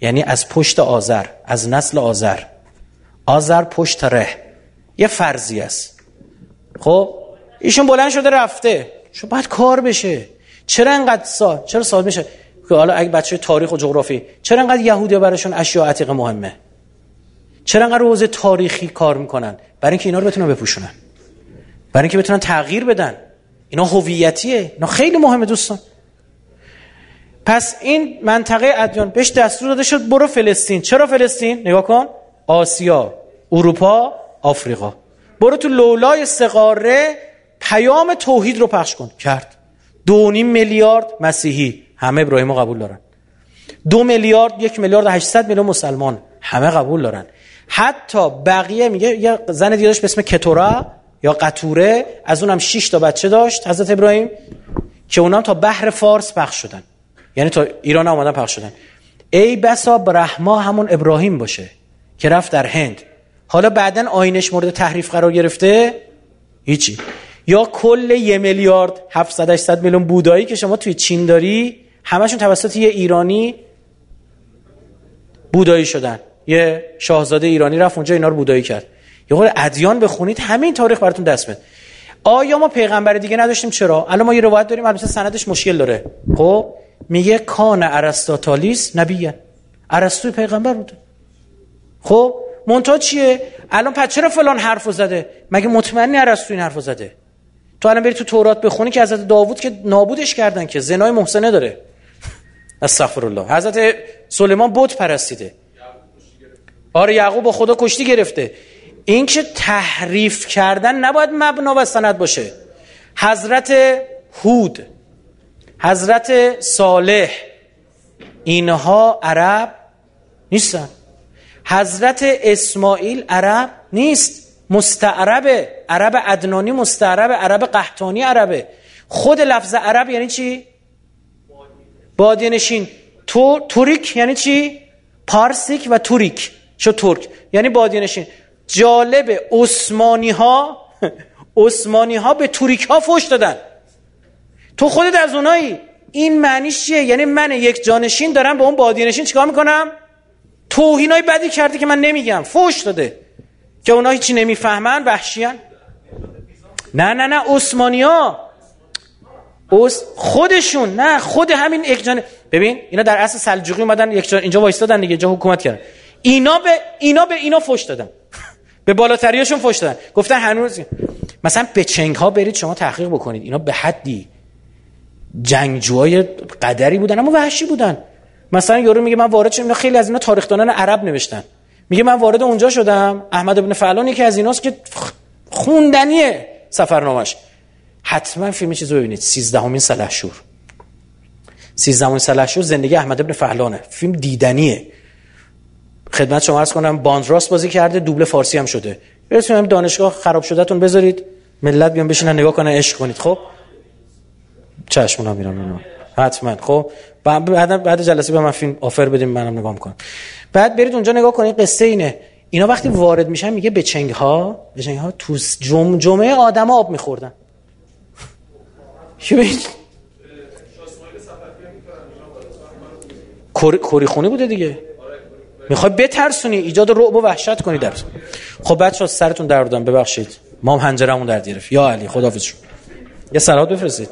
یعنی از پشت آذر از نسل آذر. آذر پشت ره. یه فرضی است. خب؟ ایشون بلند شده رفته. شو باید کار بشه. چرا انقدر سال چرا سال میشه؟ که حالا اگه بچه تاریخ و جغرافی چرا انقدر یهودی براشون اشیاء عتیقه مهمه؟ چرا انقدر روز تاریخی کار می‌کنن؟ برای اینکه اینا رو بتونن بپوشونن. برای اینکه بتونن تغییر بدن. اینا هویتیه. اینا خیلی مهمه دوستان. پس این منطقه ادیان بهش دستور داده شد برو فلسطین. چرا فلسطین؟ نگاه کن. آسیا اروپا آفریقا. برو تو لولای سقاره پیام توحید رو پخش کن. کرد. دو نیم میلیارد مسیحی. همه ابراهیم قبول دارن. دو میلیارد یک میلیارد 800 میلیون مسلمان. همه قبول دارن. حتی بقیه میگه یه زن دیگه داشت به اسم کتورا یا قطوره. از اونم 6 تا بچه داشت حضرت ابراهیم که اونم تا بحر فارس پخش شدن. یعنی تا ایران آمدن پخش شدن. ای بسا برحما همون ابراهیم باشه که رفت در هند. حالا بعدا آینش مورد تحریف قرار گرفته؟ هیچی. یا کل یه میلیارد 700 800 میلیون بودایی که شما توی چین داری همشون توسط یه ایرانی بودایی شدن. یه شاهزاده ایرانی رفت اونجا اینا رو بودایی کرد. یه قول ادیان بخونید همین تاریخ براتون دست میاد آیا ما پیغمبر دیگه نداشتیم؟ چرا؟ الان ما یه روایت داریم البته سندش مشکل داره. خب؟ میگه کان ارسطاطالیس نبیه. ارسطو پیغمبر بوده خب؟ مونتا چیه؟ الان پس چرا فلان حرفو زده؟ مگه مطمئنی ارسطو این حرفو زده؟ تو الان بری تو تورات بخونی که حضرت داوود که نابودش کردن که زنای محسنه داره. استغفر الله حضرت سلیمان بت پرستیده. آره یعقوب با خدا کشتی گرفته. این که تحریف کردن نباید مبنا و سند باشه. حضرت هود حضرت صالح اینها عرب نیستن. حضرت اسماعیل عرب نیست. مستعربه عرب ادنانی مستعرب عرب قحطانی عربه خود لفظ عرب یعنی چی؟ بادی نشین تو توریک یعنی چی؟ پارسیک و توریک شو ترک یعنی بادی نشین جالب عثمانی ها عثمانی ها به توریک ها فوش دادن. تو خودت از اونایی. این معنیش چیه؟ یعنی من یک جانشین دارم به اون بادی نشین چیکار می‌کنم؟ توهینای بدی کرده که من نمیگم. فوش داده. که اونا هیچی نمی‌فهمن وحشیان. نه نه نه عثمانی ها اوس خودشون نه خود همین یک جان ببین اینا در اصل سلجوقی اومدن یک جان اینجا وایستادن دیگه اینجا حکومت کردن. اینا به اینا به اینا فوش دادن. به بالاتریاشون فوش دادن. گفتن هنوز مثلا به چنگ ها برید شما تحقیق بکنید. اینا به حدی جنگجوهای قدری بودن اما وحشی بودن. مثلا یارو میگه من وارد شدم خیلی از اینا تاریخ دانان عرب نوشتن. میگه من وارد اونجا شدم. احمد ابن فلان یکی از ایناست که خوندنیه سفرنامش حتما فیلم چیزو ببینید. 13 همین سلحشور 13 همین سلحشور زندگی احمد ابن فهلانه فیلم دیدنیه. خدمت شما عرض کنم باندراس بازی کرده دوبله فارسی هم شده. برسیم دانشگاه خراب شدهتون بذارید. ملت بیان بشینن نگاه کنن عشق کنید. خب؟ چشم اونا میرم اینا حتما. خب؟ بعد بعد جلسه به من فیلم آفر بدیم منم نگاه می‌کنم. بعد برید اونجا نگاه کنید قصه اینه. اینا وقتی وارد میشن میگه به چنگ ها به چنگ ها تو جم جمعه آدم آب میخوردن. کوری خونی بوده دیگه. می‌خوای بترسونی ایجاد رعب و وحشت کنی در خب بچه سرتون در ببخشید. ما هم هنجرمون در گرفت. یا علی خدافظ شو. یه سلات بفرستید.